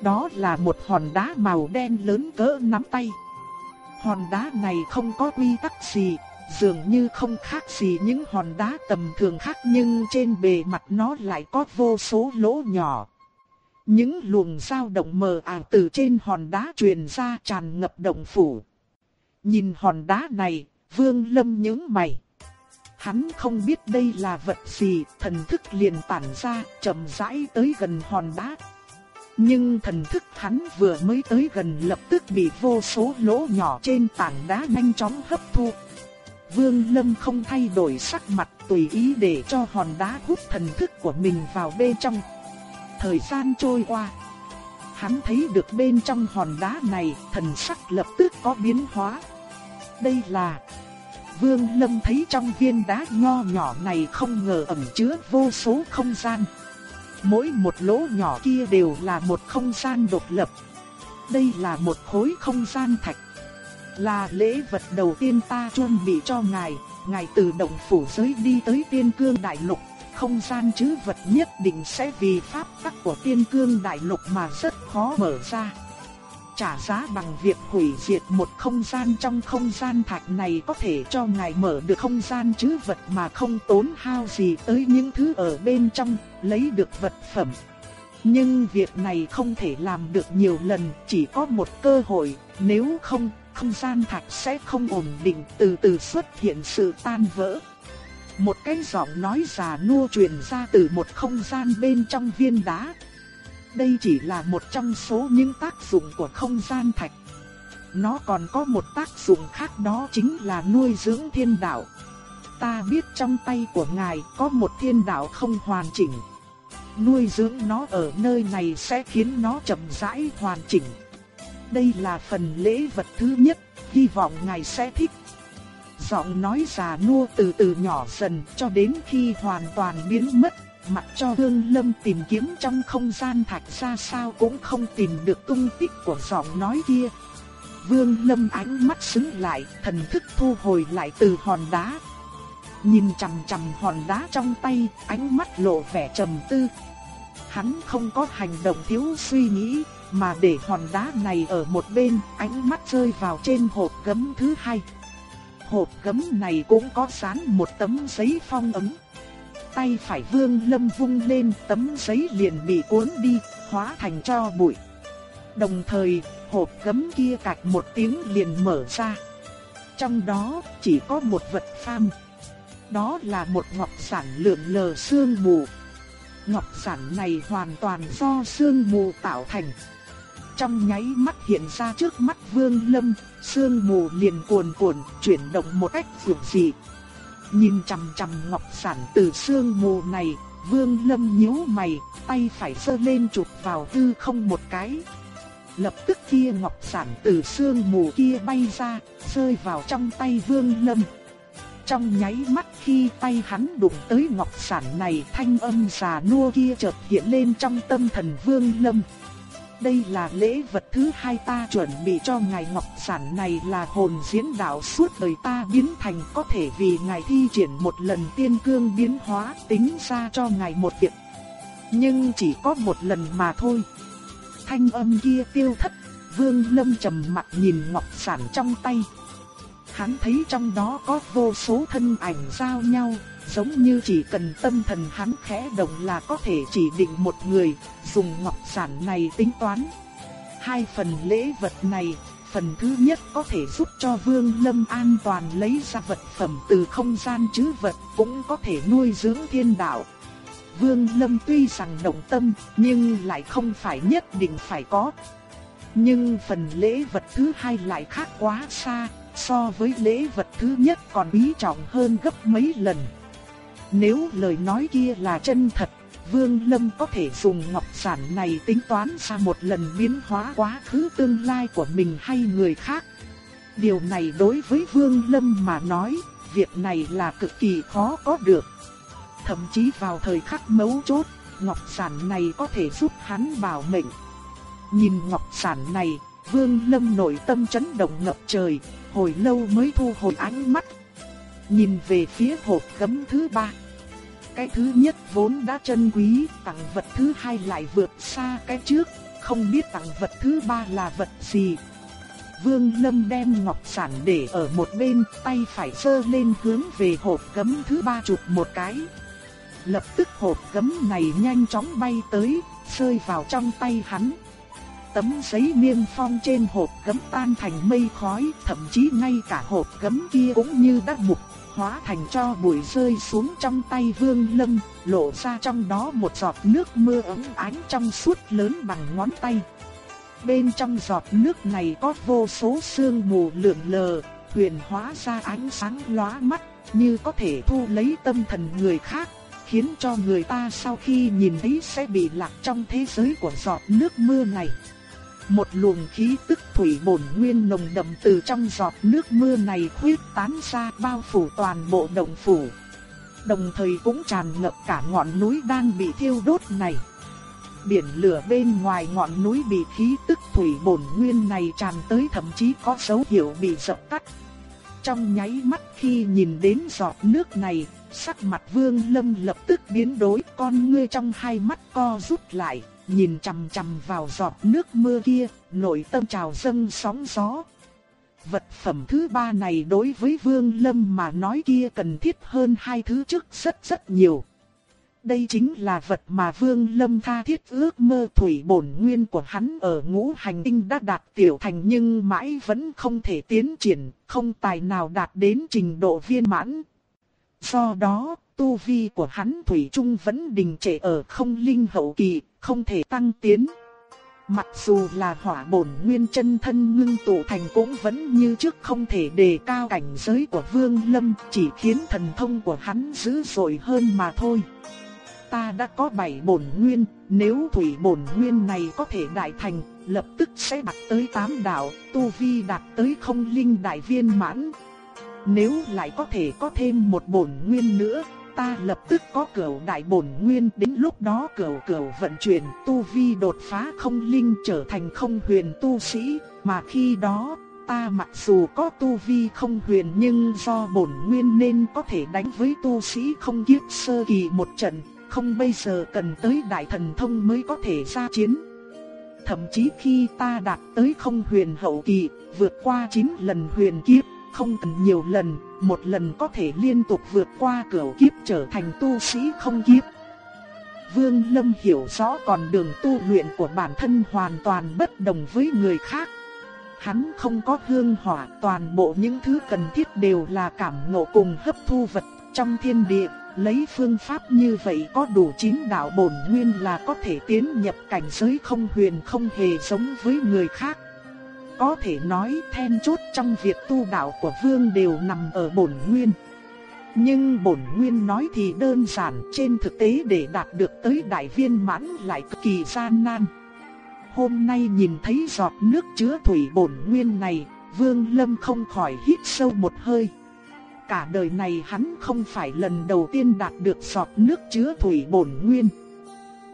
Đó là một hòn đá màu đen lớn cỡ nắm tay. Hòn đá này không có quy tắc gì, dường như không khác gì những hòn đá tầm thường khác nhưng trên bề mặt nó lại có vô số lỗ nhỏ. Những luồng dao động mờ ảo từ trên hòn đá truyền ra tràn ngập động phủ. Nhìn hòn đá này, Vương Lâm nhướng mày. Hắn không biết đây là vật gì, thần thức liền tản ra, chậm rãi tới gần hòn đá. Nhưng thần thức hắn vừa mới tới gần lập tức bị vô số lỗ nhỏ trên tảng đá nhanh chóng hấp thu. Vương Lâm không thay đổi sắc mặt tùy ý để cho hòn đá hút thần thức của mình vào bên trong. Thời gian trôi qua. Hắn thấy được bên trong hòn đá này thần sắc lập tức có biến hóa. Đây là... Vương Lâm thấy trong viên đá nho nhỏ này không ngờ ẩn chứa vô số không gian. Mỗi một lỗ nhỏ kia đều là một không gian độc lập. Đây là một khối không gian thạch. Là lễ vật đầu tiên ta chuẩn bị cho ngài, ngài từ động phủ giới đi tới tiên cương đại lục. Không gian chứ vật nhất định sẽ vì pháp tắc của tiên cương đại lục mà rất khó mở ra. Trả giá bằng việc hủy diệt một không gian trong không gian thạch này có thể cho ngài mở được không gian chứ vật mà không tốn hao gì tới những thứ ở bên trong, lấy được vật phẩm. Nhưng việc này không thể làm được nhiều lần, chỉ có một cơ hội, nếu không, không gian thạch sẽ không ổn định, từ từ xuất hiện sự tan vỡ. Một cái giọng nói già nua truyền ra từ một không gian bên trong viên đá. Đây chỉ là một trong số những tác dụng của không gian thạch. Nó còn có một tác dụng khác đó chính là nuôi dưỡng thiên đạo. Ta biết trong tay của ngài có một thiên đạo không hoàn chỉnh. Nuôi dưỡng nó ở nơi này sẽ khiến nó chậm rãi hoàn chỉnh. Đây là phần lễ vật thứ nhất, hy vọng ngài sẽ thích. Giọng nói già nua từ từ nhỏ dần cho đến khi hoàn toàn biến mất, mặc cho Hương Lâm tìm kiếm trong không gian thạch ra sao cũng không tìm được tung tích của giọng nói kia. Vương Lâm ánh mắt sững lại, thần thức thu hồi lại từ hòn đá. Nhìn chằm chằm hòn đá trong tay, ánh mắt lộ vẻ trầm tư. Hắn không có hành động thiếu suy nghĩ, mà để hòn đá này ở một bên, ánh mắt rơi vào trên hộp gấm thứ hai. Hộp gấm này cũng có dán một tấm giấy phong ấn. Tay phải Vương Lâm vung lên, tấm giấy liền bị cuốn đi, hóa thành cho bụi. Đồng thời, hộp gấm kia cạch một tiếng liền mở ra. Trong đó chỉ có một vật phàm. Đó là một ngọc sản lượng lờ sương mù. Ngọc sản này hoàn toàn do sương mù tạo thành. Trong nháy mắt hiện ra trước mắt Vương Lâm, sương mù liền cuồn cuộn chuyển động một cách dữ dị. Nhìn chằm chằm ngọc sản từ sương mù này, Vương Lâm nhíu mày, tay phải sơ lên chụp vào tư không một cái. Lập tức kia ngọc sản từ sương mù kia bay ra, rơi vào trong tay Vương Lâm. Trong nháy mắt khi tay hắn đụng tới ngọc sản này, thanh âm già nua kia chợt hiện lên trong tâm thần Vương Lâm. Đây là lễ vật thứ hai ta chuẩn bị cho ngài Ngọc Sản này là hồn diễn đạo suốt đời ta biến thành có thể vì ngài thi triển một lần tiên cương biến hóa tính ra cho ngài một việc. Nhưng chỉ có một lần mà thôi. Thanh âm kia tiêu thất, Vương Lâm trầm mặt nhìn Ngọc Sản trong tay. Hắn thấy trong đó có vô số thân ảnh giao nhau, giống như chỉ cần tâm thần hắn khẽ động là có thể chỉ định một người, dùng ngọc sản này tính toán. Hai phần lễ vật này, phần thứ nhất có thể giúp cho Vương Lâm an toàn lấy ra vật phẩm từ không gian chứ vật, cũng có thể nuôi dưỡng thiên đạo. Vương Lâm tuy rằng động tâm, nhưng lại không phải nhất định phải có. Nhưng phần lễ vật thứ hai lại khác quá xa, so với lễ vật thứ nhất còn bí trọng hơn gấp mấy lần. Nếu lời nói kia là chân thật, Vương Lâm có thể dùng ngọc sản này tính toán ra một lần biến hóa quá khứ tương lai của mình hay người khác. Điều này đối với Vương Lâm mà nói, việc này là cực kỳ khó có được. Thậm chí vào thời khắc mấu chốt, ngọc sản này có thể giúp hắn bảo mệnh. Nhìn ngọc sản này, Vương Lâm nội tâm chấn động ngập trời, hồi lâu mới thu hồi ánh mắt. Nhìn về phía hộp gấm thứ ba. Cái thứ nhất vốn đã chân quý, tặng vật thứ hai lại vượt xa cái trước, không biết tặng vật thứ ba là vật gì. Vương Lâm đem ngọc sản để ở một bên, tay phải sơ lên hướng về hộp gấm thứ ba chụp một cái. Lập tức hộp gấm này nhanh chóng bay tới, rơi vào trong tay hắn. Tấm giấy niêm phong trên hộp gấm tan thành mây khói, thậm chí ngay cả hộp gấm kia cũng như đã mục, hóa thành cho bụi rơi xuống trong tay Vương Lâm, lộ ra trong đó một giọt nước mưa ấm ánh trong suốt lớn bằng ngón tay. Bên trong giọt nước này có vô số sương mù lượn lờ, huyền hóa ra ánh sáng lóa mắt, như có thể thu lấy tâm thần người khác, khiến cho người ta sau khi nhìn thấy sẽ bị lạc trong thế giới của giọt nước mưa này. Một luồng khí tức thủy bổn nguyên nồng đậm từ trong giọt nước mưa này khuyết tán ra bao phủ toàn bộ động phủ. Đồng thời cũng tràn ngập cả ngọn núi đang bị thiêu đốt này. Biển lửa bên ngoài ngọn núi bị khí tức thủy bổn nguyên này tràn tới thậm chí có dấu hiệu bị dập tắt. Trong nháy mắt khi nhìn đến giọt nước này, sắc mặt Vương Lâm lập tức biến đổi, con ngươi trong hai mắt co rút lại, nhìn chằm chằm vào giọt nước mưa kia, nội tâm trào dâng sóng gió. Vật phẩm thứ ba này đối với Vương Lâm mà nói kia cần thiết hơn hai thứ trước rất rất nhiều. Đây chính là vật mà Vương Lâm tha thiết ước mơ thủy bổn nguyên của hắn ở ngũ hành tinh đã đạt tiểu thành nhưng mãi vẫn không thể tiến triển, không tài nào đạt đến trình độ viên mãn. Do đó, tu vi của hắn Thủy Trung vẫn đình trệ ở không linh hậu kỳ, không thể tăng tiến. Mặc dù là hỏa bổn nguyên chân thân ngưng tụ thành cũng vẫn như trước không thể đề cao cảnh giới của Vương Lâm, chỉ khiến thần thông của hắn dữ dội hơn mà thôi. Ta đã có bảy bổn nguyên, nếu thủy bổn nguyên này có thể đại thành, lập tức sẽ đạt tới tám đạo, tu vi đạt tới không linh đại viên mãn. Nếu lại có thể có thêm một bổn nguyên nữa, ta lập tức có cửu đại bổn nguyên, đến lúc đó cửu cửu vận chuyển, tu vi đột phá không linh trở thành không huyền tu sĩ, mà khi đó, ta mặc dù có tu vi không huyền nhưng do bổn nguyên nên có thể đánh với tu sĩ không kiếp sơ kỳ một trận, không bây giờ cần tới đại thần thông mới có thể ra chiến. Thậm chí khi ta đạt tới không huyền hậu kỳ, vượt qua 9 lần huyền kiếp, không cần nhiều lần, một lần có thể liên tục vượt qua cửa kiếp trở thành tu sĩ không kiếp. Vương Lâm hiểu rõ còn đường tu luyện của bản thân hoàn toàn bất đồng với người khác. Hắn không có hương hỏa, toàn bộ những thứ cần thiết đều là cảm ngộ cùng hấp thu vật trong thiên địa. Lấy phương pháp như vậy có đủ chín đạo bổn nguyên là có thể tiến nhập cảnh giới không huyền không hề giống với người khác. Có thể nói then chốt trong việc tu đạo của vương đều nằm ở bổn nguyên. Nhưng bổn nguyên nói thì đơn giản, trên thực tế để đạt được tới đại viên mãn lại cực kỳ gian nan. Hôm nay nhìn thấy giọt nước chứa thủy bổn nguyên này, Vương Lâm không khỏi hít sâu một hơi. Cả đời này hắn không phải lần đầu tiên đạt được giọt nước chứa thủy bổn nguyên.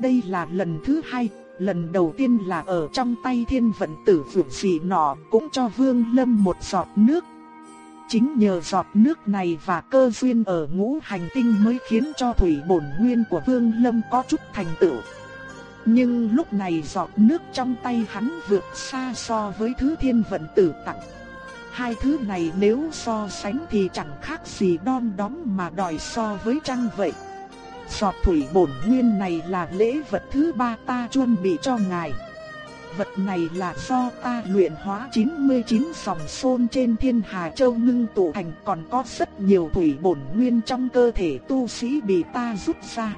Đây là lần thứ hai, lần đầu tiên là ở trong tay thiên vận tử vượt dị nọ cũng cho Vương Lâm một giọt nước. Chính nhờ giọt nước này và cơ duyên ở ngũ hành tinh mới khiến cho thủy bổn nguyên của Vương Lâm có chút thành tựu. Nhưng lúc này giọt nước trong tay hắn vượt xa so với thứ thiên vận tử tặng. Hai thứ này nếu so sánh thì chẳng khác gì đom đóm mà đòi so với trăng vậy. Giọt thủy bổn nguyên này là lễ vật thứ ba ta chuẩn bị cho ngài. Vật này là do ta luyện hóa 99 dòng xôn trên thiên hà châu ngưng tụ thành còn có rất nhiều thủy bổn nguyên trong cơ thể tu sĩ bị ta rút ra.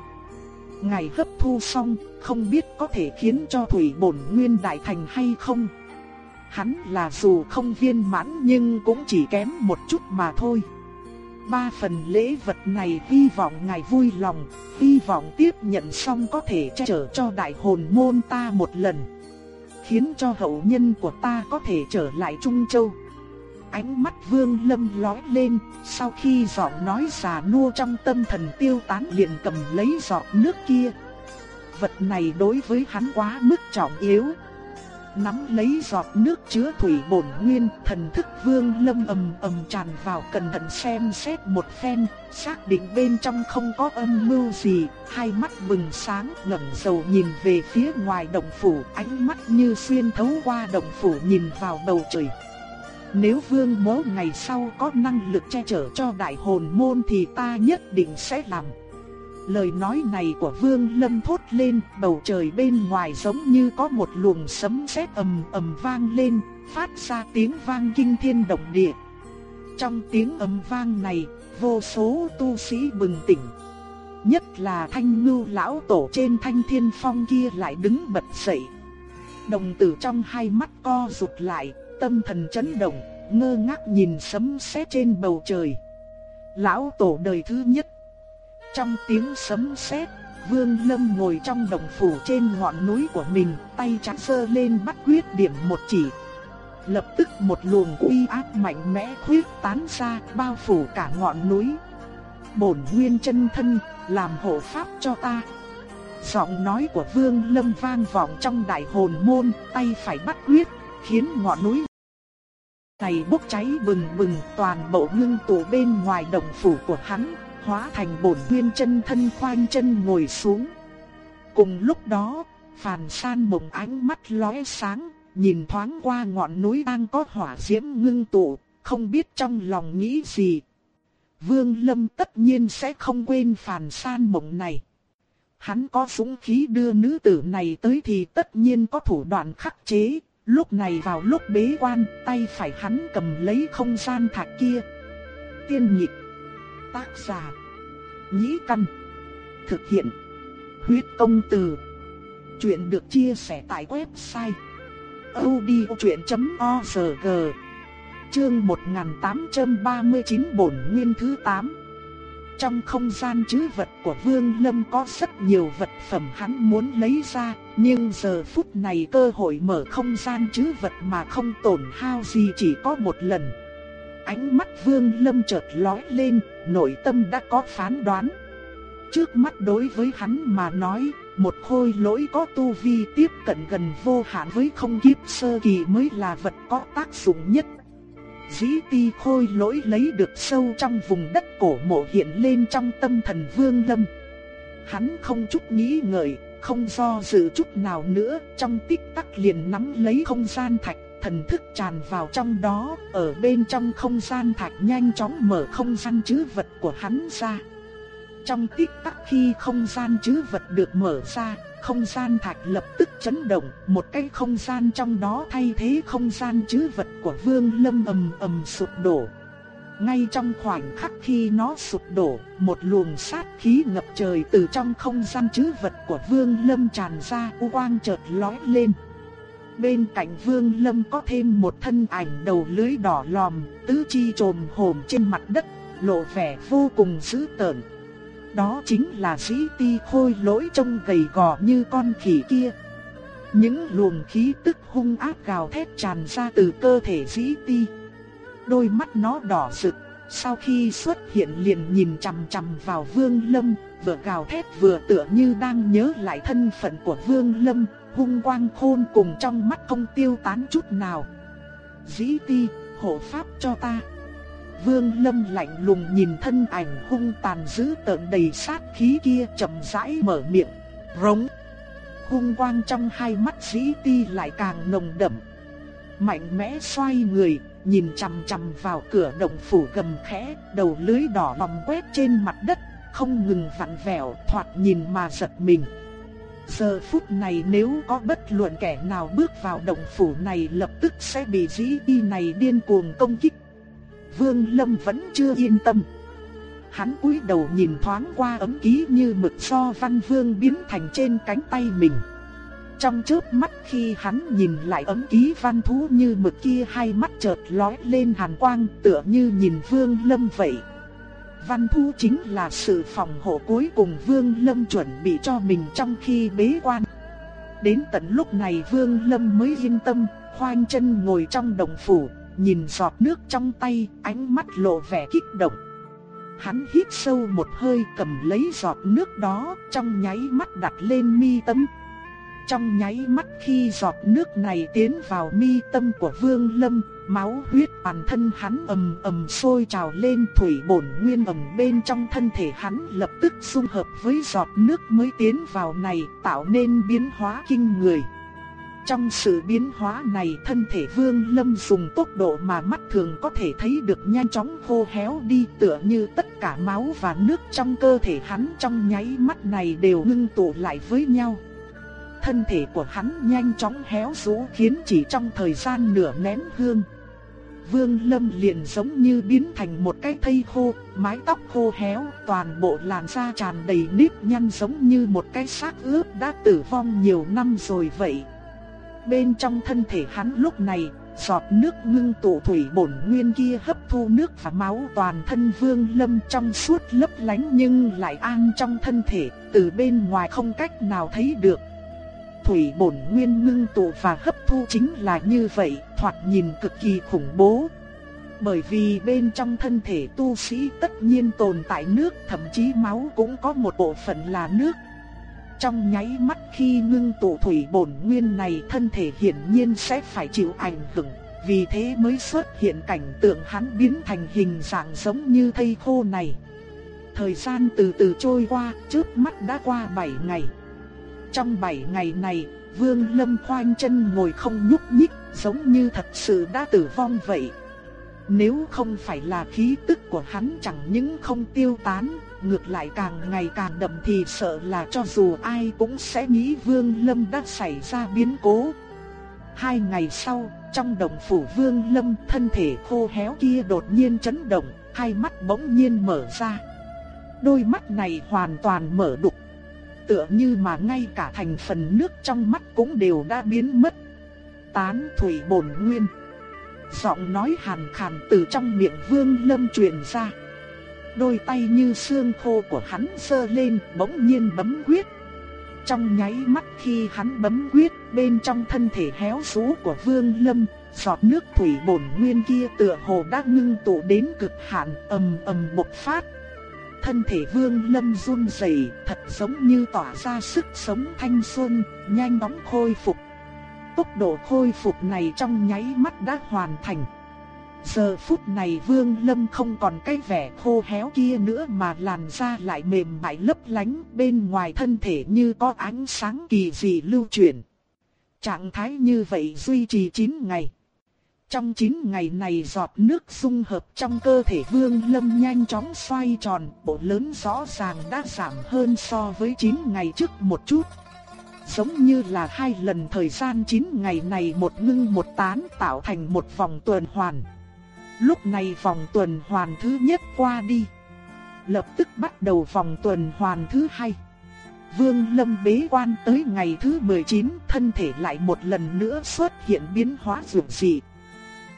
Ngài hấp thu xong, không biết có thể khiến cho thủy bổn nguyên đại thành hay không. Hắn là dù không viên mãn nhưng cũng chỉ kém một chút mà thôi ba phần lễ vật này hy vọng ngài vui lòng, hy vọng tiếp nhận xong có thể che chở cho đại hồn môn ta một lần. Khiến cho hậu nhân của ta có thể trở lại Trung Châu. Ánh mắt vương lâm lói lên, sau khi giọng nói già nua trong tâm thần tiêu tán liền cầm lấy giọt nước kia. Vật này đối với hắn quá mức trọng yếu, nắm lấy giọt nước chứa thủy bổn nguyên, thần thức vương lâm ầm ầm tràn vào cẩn thận xem xét một phen, xác định bên trong không có âm mưu gì, hai mắt bừng sáng ngẩng đầu nhìn về phía ngoài động phủ, ánh mắt như xuyên thấu qua động phủ nhìn vào bầu trời. nếu vương mố ngày sau có năng lực che chở cho đại hồn môn thì ta nhất định sẽ làm. Lời nói này của Vương Lâm thốt lên, bầu trời bên ngoài giống như có một luồng sấm sét ầm ầm vang lên, phát ra tiếng vang kinh thiên động địa. Trong tiếng ầm vang này, vô số tu sĩ bừng tỉnh. Nhất là thanh ngưu lão tổ trên thanh thiên phong kia lại đứng bật dậy. Đồng tử trong hai mắt co rụt lại, tâm thần chấn động, ngơ ngác nhìn sấm sét trên bầu trời. Lão tổ đời thứ nhất trong tiếng sấm sét, Vương Lâm ngồi trong đồng phủ trên ngọn núi của mình, tay trắng sơ lên bắt quyết điểm một chỉ. Lập tức một luồng uy áp mạnh mẽ khuyết tán ra, bao phủ cả ngọn núi. Bổn nguyên chân thân, làm hộ pháp cho ta. Giọng nói của Vương Lâm vang vọng trong đại hồn môn, tay phải bắt quyết, khiến ngọn núi này bốc cháy bừng bừng, toàn bộ ngưng tụ bên ngoài đồng phủ của hắn, hóa thành bổn nguyên chân thân khoanh chân ngồi xuống. Cùng lúc đó, Phàn San mộng ánh mắt lóe sáng, nhìn thoáng qua ngọn núi đang có hỏa diễm ngưng tụ, không biết trong lòng nghĩ gì. Vương Lâm tất nhiên sẽ không quên Phàn San mộng này. Hắn có súng khí đưa nữ tử này tới thì tất nhiên có thủ đoạn khắc chế. Lúc này vào lúc bế quan, tay phải hắn cầm lấy không gian thạch kia. Tiên nhịp Tác giả. Nhĩ căn. Thực hiện. Huyết công từ. Chuyện được chia sẻ tại website. odchuyện.org Chương 1839 Bổn Nguyên thứ 8 Trong không gian chứ vật của Vương Lâm có rất nhiều vật phẩm hắn muốn lấy ra, nhưng giờ phút này cơ hội mở không gian chứ vật mà không tổn hao gì chỉ có một lần. Ánh mắt Vương Lâm chợt lóe lên, nội tâm đã có phán đoán. Trước mắt đối với hắn mà nói, một khôi lỗi có tu vi tiếp cận gần vô hạn với không kiếp sơ kỳ mới là vật có tác dụng nhất. Dĩ ti khôi lỗi lấy được sâu trong vùng đất cổ mộ hiện lên trong tâm thần Vương Lâm. Hắn không chút nghĩ ngợi, không do dự chút nào nữa, trong tích tắc liền nắm lấy không gian thạch thần thức tràn vào trong đó, ở bên trong không gian thạch nhanh chóng mở không gian chứ vật của hắn ra. Trong tích tắc khi không gian chứ vật được mở ra, không gian thạch lập tức chấn động, một cái không gian trong đó thay thế không gian chứ vật của Vương Lâm ầm ầm sụp đổ. Ngay trong khoảnh khắc khi nó sụp đổ, một luồng sát khí ngập trời từ trong không gian chứ vật của Vương Lâm tràn ra, u quang chợt lóe lên. Bên cạnh Vương Lâm có thêm một thân ảnh đầu lưới đỏ lòm, tứ chi trồm hổm trên mặt đất, lộ vẻ vô cùng dữ tợn. Đó chính là sĩ ti khôi lỗi trông gầy gò như con khỉ kia. Những luồng khí tức hung ác gào thét tràn ra từ cơ thể sĩ ti. Đôi mắt nó đỏ rực, sau khi xuất hiện liền nhìn chằm chằm vào Vương Lâm, vừa gào thét vừa tựa như đang nhớ lại thân phận của Vương Lâm, hung quang khôn cùng trong mắt không tiêu tán chút nào. Dĩ ti, hộ pháp cho ta. Vương Lâm lạnh lùng nhìn thân ảnh hung tàn dữ tợn đầy sát khí kia chậm rãi mở miệng, rống. Hung quang trong hai mắt dĩ ti lại càng nồng đậm. Mạnh mẽ xoay người, nhìn chằm chằm vào cửa động phủ gầm khẽ, đầu lưới đỏ lòng quét trên mặt đất, không ngừng vặn vẹo, thoạt nhìn mà giật mình. Giờ phút này nếu có bất luận kẻ nào bước vào động phủ này lập tức sẽ bị dĩ y này điên cuồng công kích. Vương Lâm vẫn chưa yên tâm. Hắn cúi đầu nhìn thoáng qua ấm ký như mực do văn vương biến thành trên cánh tay mình. Trong chớp mắt khi hắn nhìn lại ấm ký văn thú như mực kia hai mắt chợt lóe lên hàn quang tựa như nhìn Vương Lâm vậy. Văn Thu chính là sự phòng hộ cuối cùng Vương Lâm chuẩn bị cho mình trong khi bế quan. Đến tận lúc này Vương Lâm mới yên tâm, khoanh chân ngồi trong đồng phủ, nhìn giọt nước trong tay, ánh mắt lộ vẻ kích động. Hắn hít sâu một hơi cầm lấy giọt nước đó, trong nháy mắt đặt lên mi tâm. Trong nháy mắt khi giọt nước này tiến vào mi tâm của Vương Lâm, máu huyết, toàn thân hắn ầm ầm sôi trào lên, thủy bổn nguyên ầm bên trong thân thể hắn lập tức xung hợp với giọt nước mới tiến vào này, tạo nên biến hóa kinh người. Trong sự biến hóa này, thân thể Vương Lâm dùng tốc độ mà mắt thường có thể thấy được nhanh chóng khô héo đi, tựa như tất cả máu và nước trong cơ thể hắn trong nháy mắt này đều ngưng tụ lại với nhau. Thân thể của hắn nhanh chóng héo rũ khiến chỉ trong thời gian nửa nén hương. Vương Lâm liền giống như biến thành một cái thây khô, mái tóc khô héo, toàn bộ làn da tràn đầy nếp nhăn giống như một cái xác ướp đã tử vong nhiều năm rồi vậy. Bên trong thân thể hắn lúc này, giọt nước ngưng tụ thủy bổn nguyên kia hấp thu nước và máu toàn thân Vương Lâm trong suốt lấp lánh nhưng lại an trong thân thể, từ bên ngoài không cách nào thấy được. Thủy bổn nguyên ngưng tụ và hấp thu chính là như vậy, thoạt nhìn cực kỳ khủng bố. Bởi vì bên trong thân thể tu sĩ tất nhiên tồn tại nước, thậm chí máu cũng có một bộ phận là nước. Trong nháy mắt khi ngưng tụ thủy bổn nguyên này thân thể hiển nhiên sẽ phải chịu ảnh hưởng, vì thế mới xuất hiện cảnh tượng hắn biến thành hình dạng giống như thây khô này. Thời gian từ từ trôi qua, trước mắt đã qua 7 ngày. Trong 7 ngày này, Vương Lâm khoanh chân ngồi không nhúc nhích, giống như thật sự đã tử vong vậy. Nếu không phải là khí tức của hắn chẳng những không tiêu tán, ngược lại càng ngày càng đậm thì sợ là cho dù ai cũng sẽ nghĩ Vương Lâm đã xảy ra biến cố. Hai ngày sau, trong đồng phủ Vương Lâm thân thể khô héo kia đột nhiên chấn động, hai mắt bỗng nhiên mở ra. Đôi mắt này hoàn toàn mở đục, tựa như mà ngay cả thành phần nước trong mắt cũng đều đã biến mất. Tán thủy bổn nguyên. Giọng nói hàn khàn từ trong miệng Vương Lâm truyền ra. Đôi tay như xương khô của hắn sơ lên, bỗng nhiên bấm quyết. Trong nháy mắt khi hắn bấm quyết, bên trong thân thể héo rũ của Vương Lâm, giọt nước thủy bổn nguyên kia tựa hồ đã ngưng tụ đến cực hạn, ầm ầm bộc phát, Thân thể Vương Lâm run rẩy, thật giống như tỏa ra sức sống thanh xuân, nhanh chóng khôi phục. Tốc độ khôi phục này trong nháy mắt đã hoàn thành. Giờ phút này Vương Lâm không còn cái vẻ khô héo kia nữa mà làn da lại mềm mại lấp lánh, bên ngoài thân thể như có ánh sáng kỳ dị lưu chuyển. Trạng thái như vậy duy trì 9 ngày. Trong 9 ngày này giọt nước dung hợp trong cơ thể Vương Lâm nhanh chóng xoay tròn, bộ lớn rõ ràng đã giảm hơn so với 9 ngày trước một chút. Giống như là hai lần thời gian 9 ngày này một ngưng một tán tạo thành một vòng tuần hoàn. Lúc này vòng tuần hoàn thứ nhất qua đi. Lập tức bắt đầu vòng tuần hoàn thứ hai. Vương Lâm bế quan tới ngày thứ 19, thân thể lại một lần nữa xuất hiện biến hóa dữ dị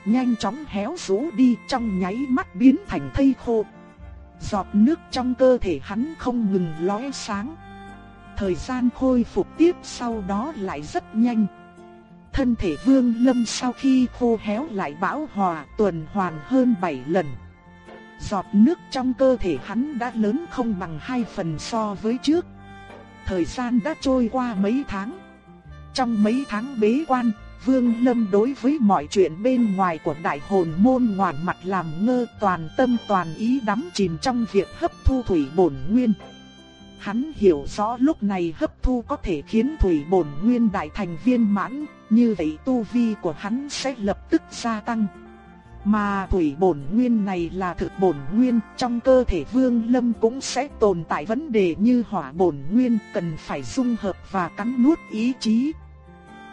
nhanh chóng héo rũ đi trong nháy mắt biến thành thây khô. Giọt nước trong cơ thể hắn không ngừng lóe sáng. Thời gian khôi phục tiếp sau đó lại rất nhanh. Thân thể vương lâm sau khi khô héo lại bão hòa tuần hoàn hơn 7 lần. Giọt nước trong cơ thể hắn đã lớn không bằng hai phần so với trước. Thời gian đã trôi qua mấy tháng. Trong mấy tháng bế quan, Vương Lâm đối với mọi chuyện bên ngoài của đại hồn môn ngoan mặt làm ngơ toàn tâm toàn ý đắm chìm trong việc hấp thu thủy bổn nguyên. Hắn hiểu rõ lúc này hấp thu có thể khiến thủy bổn nguyên đại thành viên mãn, như vậy tu vi của hắn sẽ lập tức gia tăng. Mà thủy bổn nguyên này là thực bổn nguyên, trong cơ thể Vương Lâm cũng sẽ tồn tại vấn đề như hỏa bổn nguyên, cần phải dung hợp và cắn nuốt ý chí.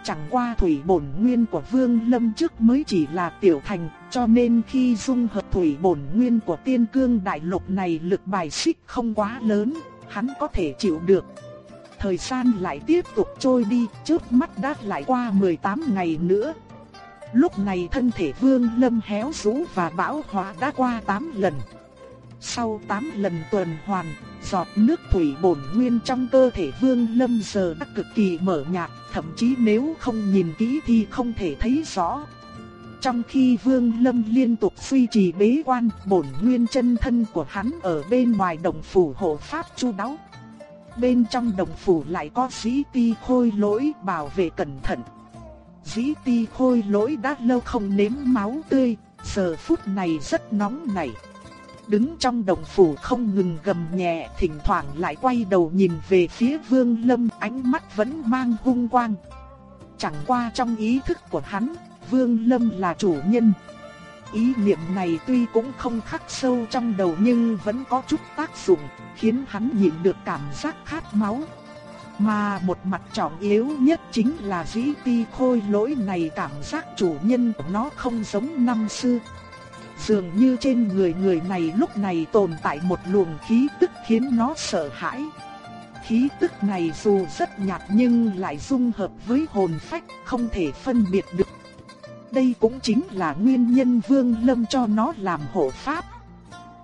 Chẳng qua thủy bổn nguyên của Vương Lâm trước mới chỉ là tiểu thành, cho nên khi dung hợp thủy bổn nguyên của tiên cương đại lục này lực bài xích không quá lớn, hắn có thể chịu được. Thời gian lại tiếp tục trôi đi, trước mắt đã lại qua 18 ngày nữa. Lúc này thân thể Vương Lâm héo rũ và bão hóa đã qua 8 lần. Sau 8 lần tuần hoàn, giọt nước thủy bổn nguyên trong cơ thể Vương Lâm giờ đã cực kỳ mở nhạt, thậm chí nếu không nhìn kỹ thì không thể thấy rõ. Trong khi Vương Lâm liên tục suy trì bế quan, bổn nguyên chân thân của hắn ở bên ngoài đồng phủ hộ pháp chu đáo. Bên trong đồng phủ lại có sĩ ti khôi lỗi bảo vệ cẩn thận. Dĩ ti khôi lỗi đã lâu không nếm máu tươi, giờ phút này rất nóng nảy đứng trong đồng phủ không ngừng gầm nhẹ, thỉnh thoảng lại quay đầu nhìn về phía Vương Lâm, ánh mắt vẫn mang hung quang. chẳng qua trong ý thức của hắn, Vương Lâm là chủ nhân. Ý niệm này tuy cũng không khắc sâu trong đầu nhưng vẫn có chút tác dụng, khiến hắn nhịn được cảm giác khát máu. Mà một mặt trọng yếu nhất chính là dĩ ti khôi lỗi này cảm giác chủ nhân của nó không giống năm xưa. Dường như trên người người này lúc này tồn tại một luồng khí tức khiến nó sợ hãi. Khí tức này dù rất nhạt nhưng lại dung hợp với hồn phách không thể phân biệt được. Đây cũng chính là nguyên nhân Vương Lâm cho nó làm hộ pháp.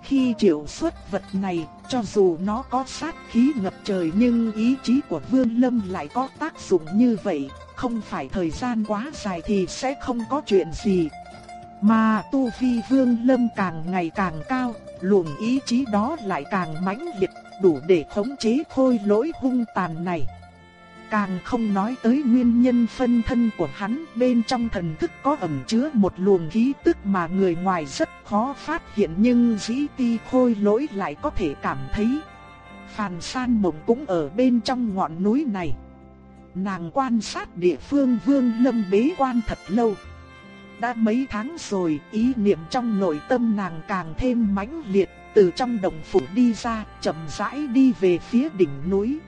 Khi triệu xuất vật này, cho dù nó có sát khí ngập trời nhưng ý chí của Vương Lâm lại có tác dụng như vậy, không phải thời gian quá dài thì sẽ không có chuyện gì. Mà tu vi Vương Lâm càng ngày càng cao, luồng ý chí đó lại càng mãnh liệt, đủ để khống chế khôi lỗi hung tàn này. Càng không nói tới nguyên nhân phân thân của hắn bên trong thần thức có ẩn chứa một luồng khí tức mà người ngoài rất khó phát hiện nhưng dĩ ti khôi lỗi lại có thể cảm thấy. Phàn san mộng cũng ở bên trong ngọn núi này. Nàng quan sát địa phương vương lâm bế quan thật lâu. Đã mấy tháng rồi, ý niệm trong nội tâm nàng càng thêm mãnh liệt, từ trong đồng phủ đi ra, chậm rãi đi về phía đỉnh núi.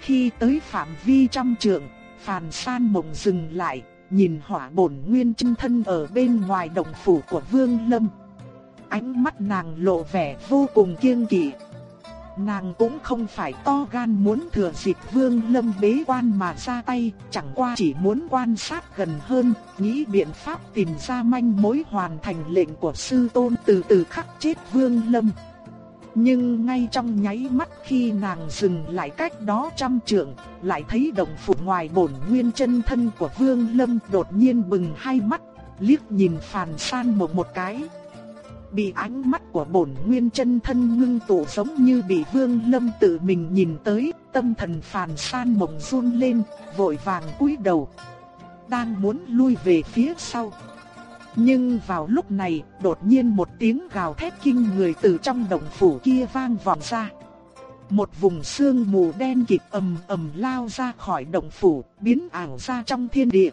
Khi tới phạm vi trăm trượng, Phàn San Mộng dừng lại, nhìn hỏa bổn nguyên chân thân ở bên ngoài đồng phủ của Vương Lâm. Ánh mắt nàng lộ vẻ vô cùng kiêng kỵ. Nàng cũng không phải to gan muốn thừa dịp Vương Lâm bế quan mà ra tay, chẳng qua chỉ muốn quan sát gần hơn, nghĩ biện pháp tìm ra manh mối hoàn thành lệnh của sư tôn từ từ khắc chết Vương Lâm. Nhưng ngay trong nháy mắt khi nàng dừng lại cách đó trăm trượng, lại thấy đồng phủ ngoài bổn nguyên chân thân của Vương Lâm đột nhiên bừng hai mắt, liếc nhìn Phàn San một một cái. Bị ánh mắt của bổn nguyên chân thân ngưng tụ giống như bị Vương Lâm tự mình nhìn tới, tâm thần Phàn San mộng run lên, vội vàng cúi đầu. Đang muốn lui về phía sau. Nhưng vào lúc này, đột nhiên một tiếng gào thét kinh người từ trong động phủ kia vang vọng ra. Một vùng sương mù đen kịt ầm ầm lao ra khỏi động phủ, biến ảo ra trong thiên địa.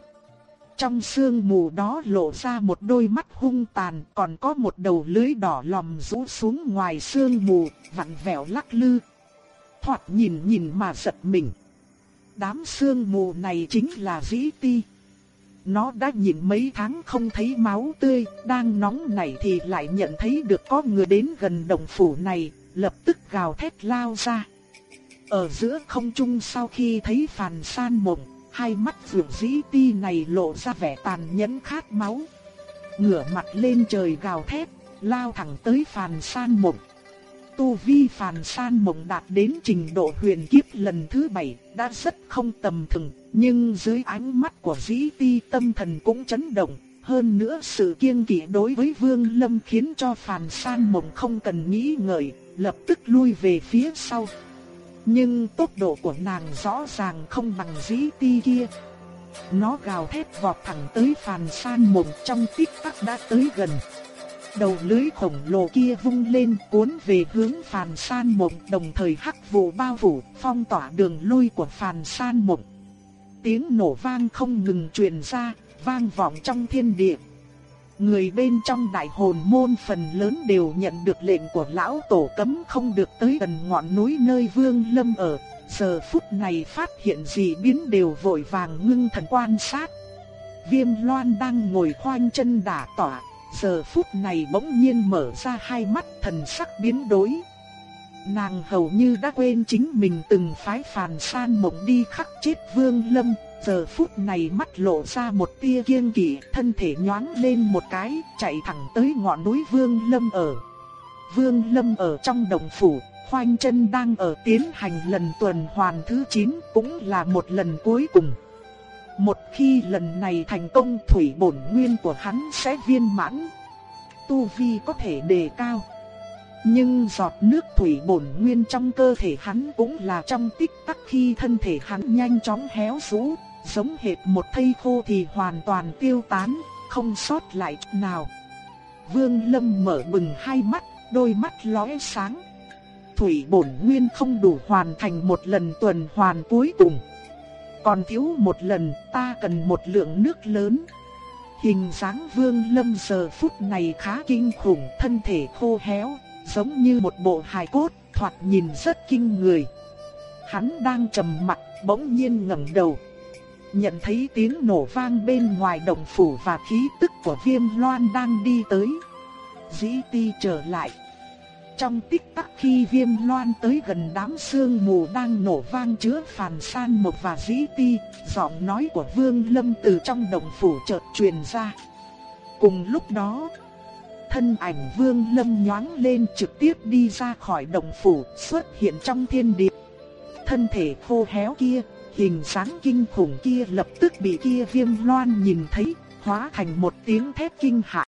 Trong sương mù đó lộ ra một đôi mắt hung tàn, còn có một đầu lưới đỏ lòm rũ xuống ngoài sương mù, vặn vẹo lắc lư. Thoạt nhìn nhìn mà giật mình. Đám sương mù này chính là vĩ ti. Nó đã nhìn mấy tháng không thấy máu tươi, đang nóng nảy thì lại nhận thấy được có người đến gần đồng phủ này, lập tức gào thét lao ra. Ở giữa không trung sau khi thấy phàn san mộng, hai mắt phượng dĩ ti này lộ ra vẻ tàn nhẫn khát máu. Ngửa mặt lên trời gào thét, lao thẳng tới phàn san mộng. Tu vi phàn san mộng đạt đến trình độ huyền kiếp lần thứ bảy, đã rất không tầm thường, nhưng dưới ánh mắt của dĩ ti tâm thần cũng chấn động. Hơn nữa sự kiêng kỵ đối với Vương Lâm khiến cho Phàn San Mộng không cần nghĩ ngợi, lập tức lui về phía sau. Nhưng tốc độ của nàng rõ ràng không bằng dĩ ti kia. Nó gào thét vọt thẳng tới Phàn San Mộng trong tích tắc đã tới gần. Đầu lưới khổng lồ kia vung lên cuốn về hướng Phàn San Mộng đồng thời hắc vụ bao phủ phong tỏa đường lui của Phàn San Mộng tiếng nổ vang không ngừng truyền ra, vang vọng trong thiên địa. Người bên trong đại hồn môn phần lớn đều nhận được lệnh của lão tổ cấm không được tới gần ngọn núi nơi Vương Lâm ở. Giờ phút này phát hiện gì biến đều vội vàng ngưng thần quan sát. Viêm loan đang ngồi khoanh chân đả tỏa, giờ phút này bỗng nhiên mở ra hai mắt thần sắc biến đổi. Nàng hầu như đã quên chính mình từng phái phàn san mộng đi khắc chết vương lâm, giờ phút này mắt lộ ra một tia kiên kỵ, thân thể nhoáng lên một cái, chạy thẳng tới ngọn núi vương lâm ở. Vương lâm ở trong đồng phủ, khoanh chân đang ở tiến hành lần tuần hoàn thứ 9, cũng là một lần cuối cùng. Một khi lần này thành công thủy bổn nguyên của hắn sẽ viên mãn. Tu Vi có thể đề cao. Nhưng giọt nước thủy bổn nguyên trong cơ thể hắn cũng là trong tích tắc khi thân thể hắn nhanh chóng héo rũ, giống hệt một thây khô thì hoàn toàn tiêu tán, không sót lại chút nào. Vương Lâm mở bừng hai mắt, đôi mắt lóe sáng. Thủy bổn nguyên không đủ hoàn thành một lần tuần hoàn cuối cùng. còn thiếu một lần, ta cần một lượng nước lớn. Hình dáng vương lâm giờ phút này khá kinh khủng, thân thể khô héo, giống như một bộ hài cốt, thoạt nhìn rất kinh người. Hắn đang trầm mặt, bỗng nhiên ngẩng đầu. Nhận thấy tiếng nổ vang bên ngoài đồng phủ và khí tức của viêm loan đang đi tới. Dĩ ti trở lại. Trong tích tắc khi viêm loan tới gần đám sương mù đang nổ vang chứa phàn san một và dĩ ti, giọng nói của vương lâm từ trong đồng phủ chợt truyền ra. Cùng lúc đó, thân ảnh vương lâm nhoáng lên trực tiếp đi ra khỏi đồng phủ xuất hiện trong thiên địa. Thân thể khô héo kia, hình dáng kinh khủng kia lập tức bị kia viêm loan nhìn thấy, hóa thành một tiếng thét kinh hãi.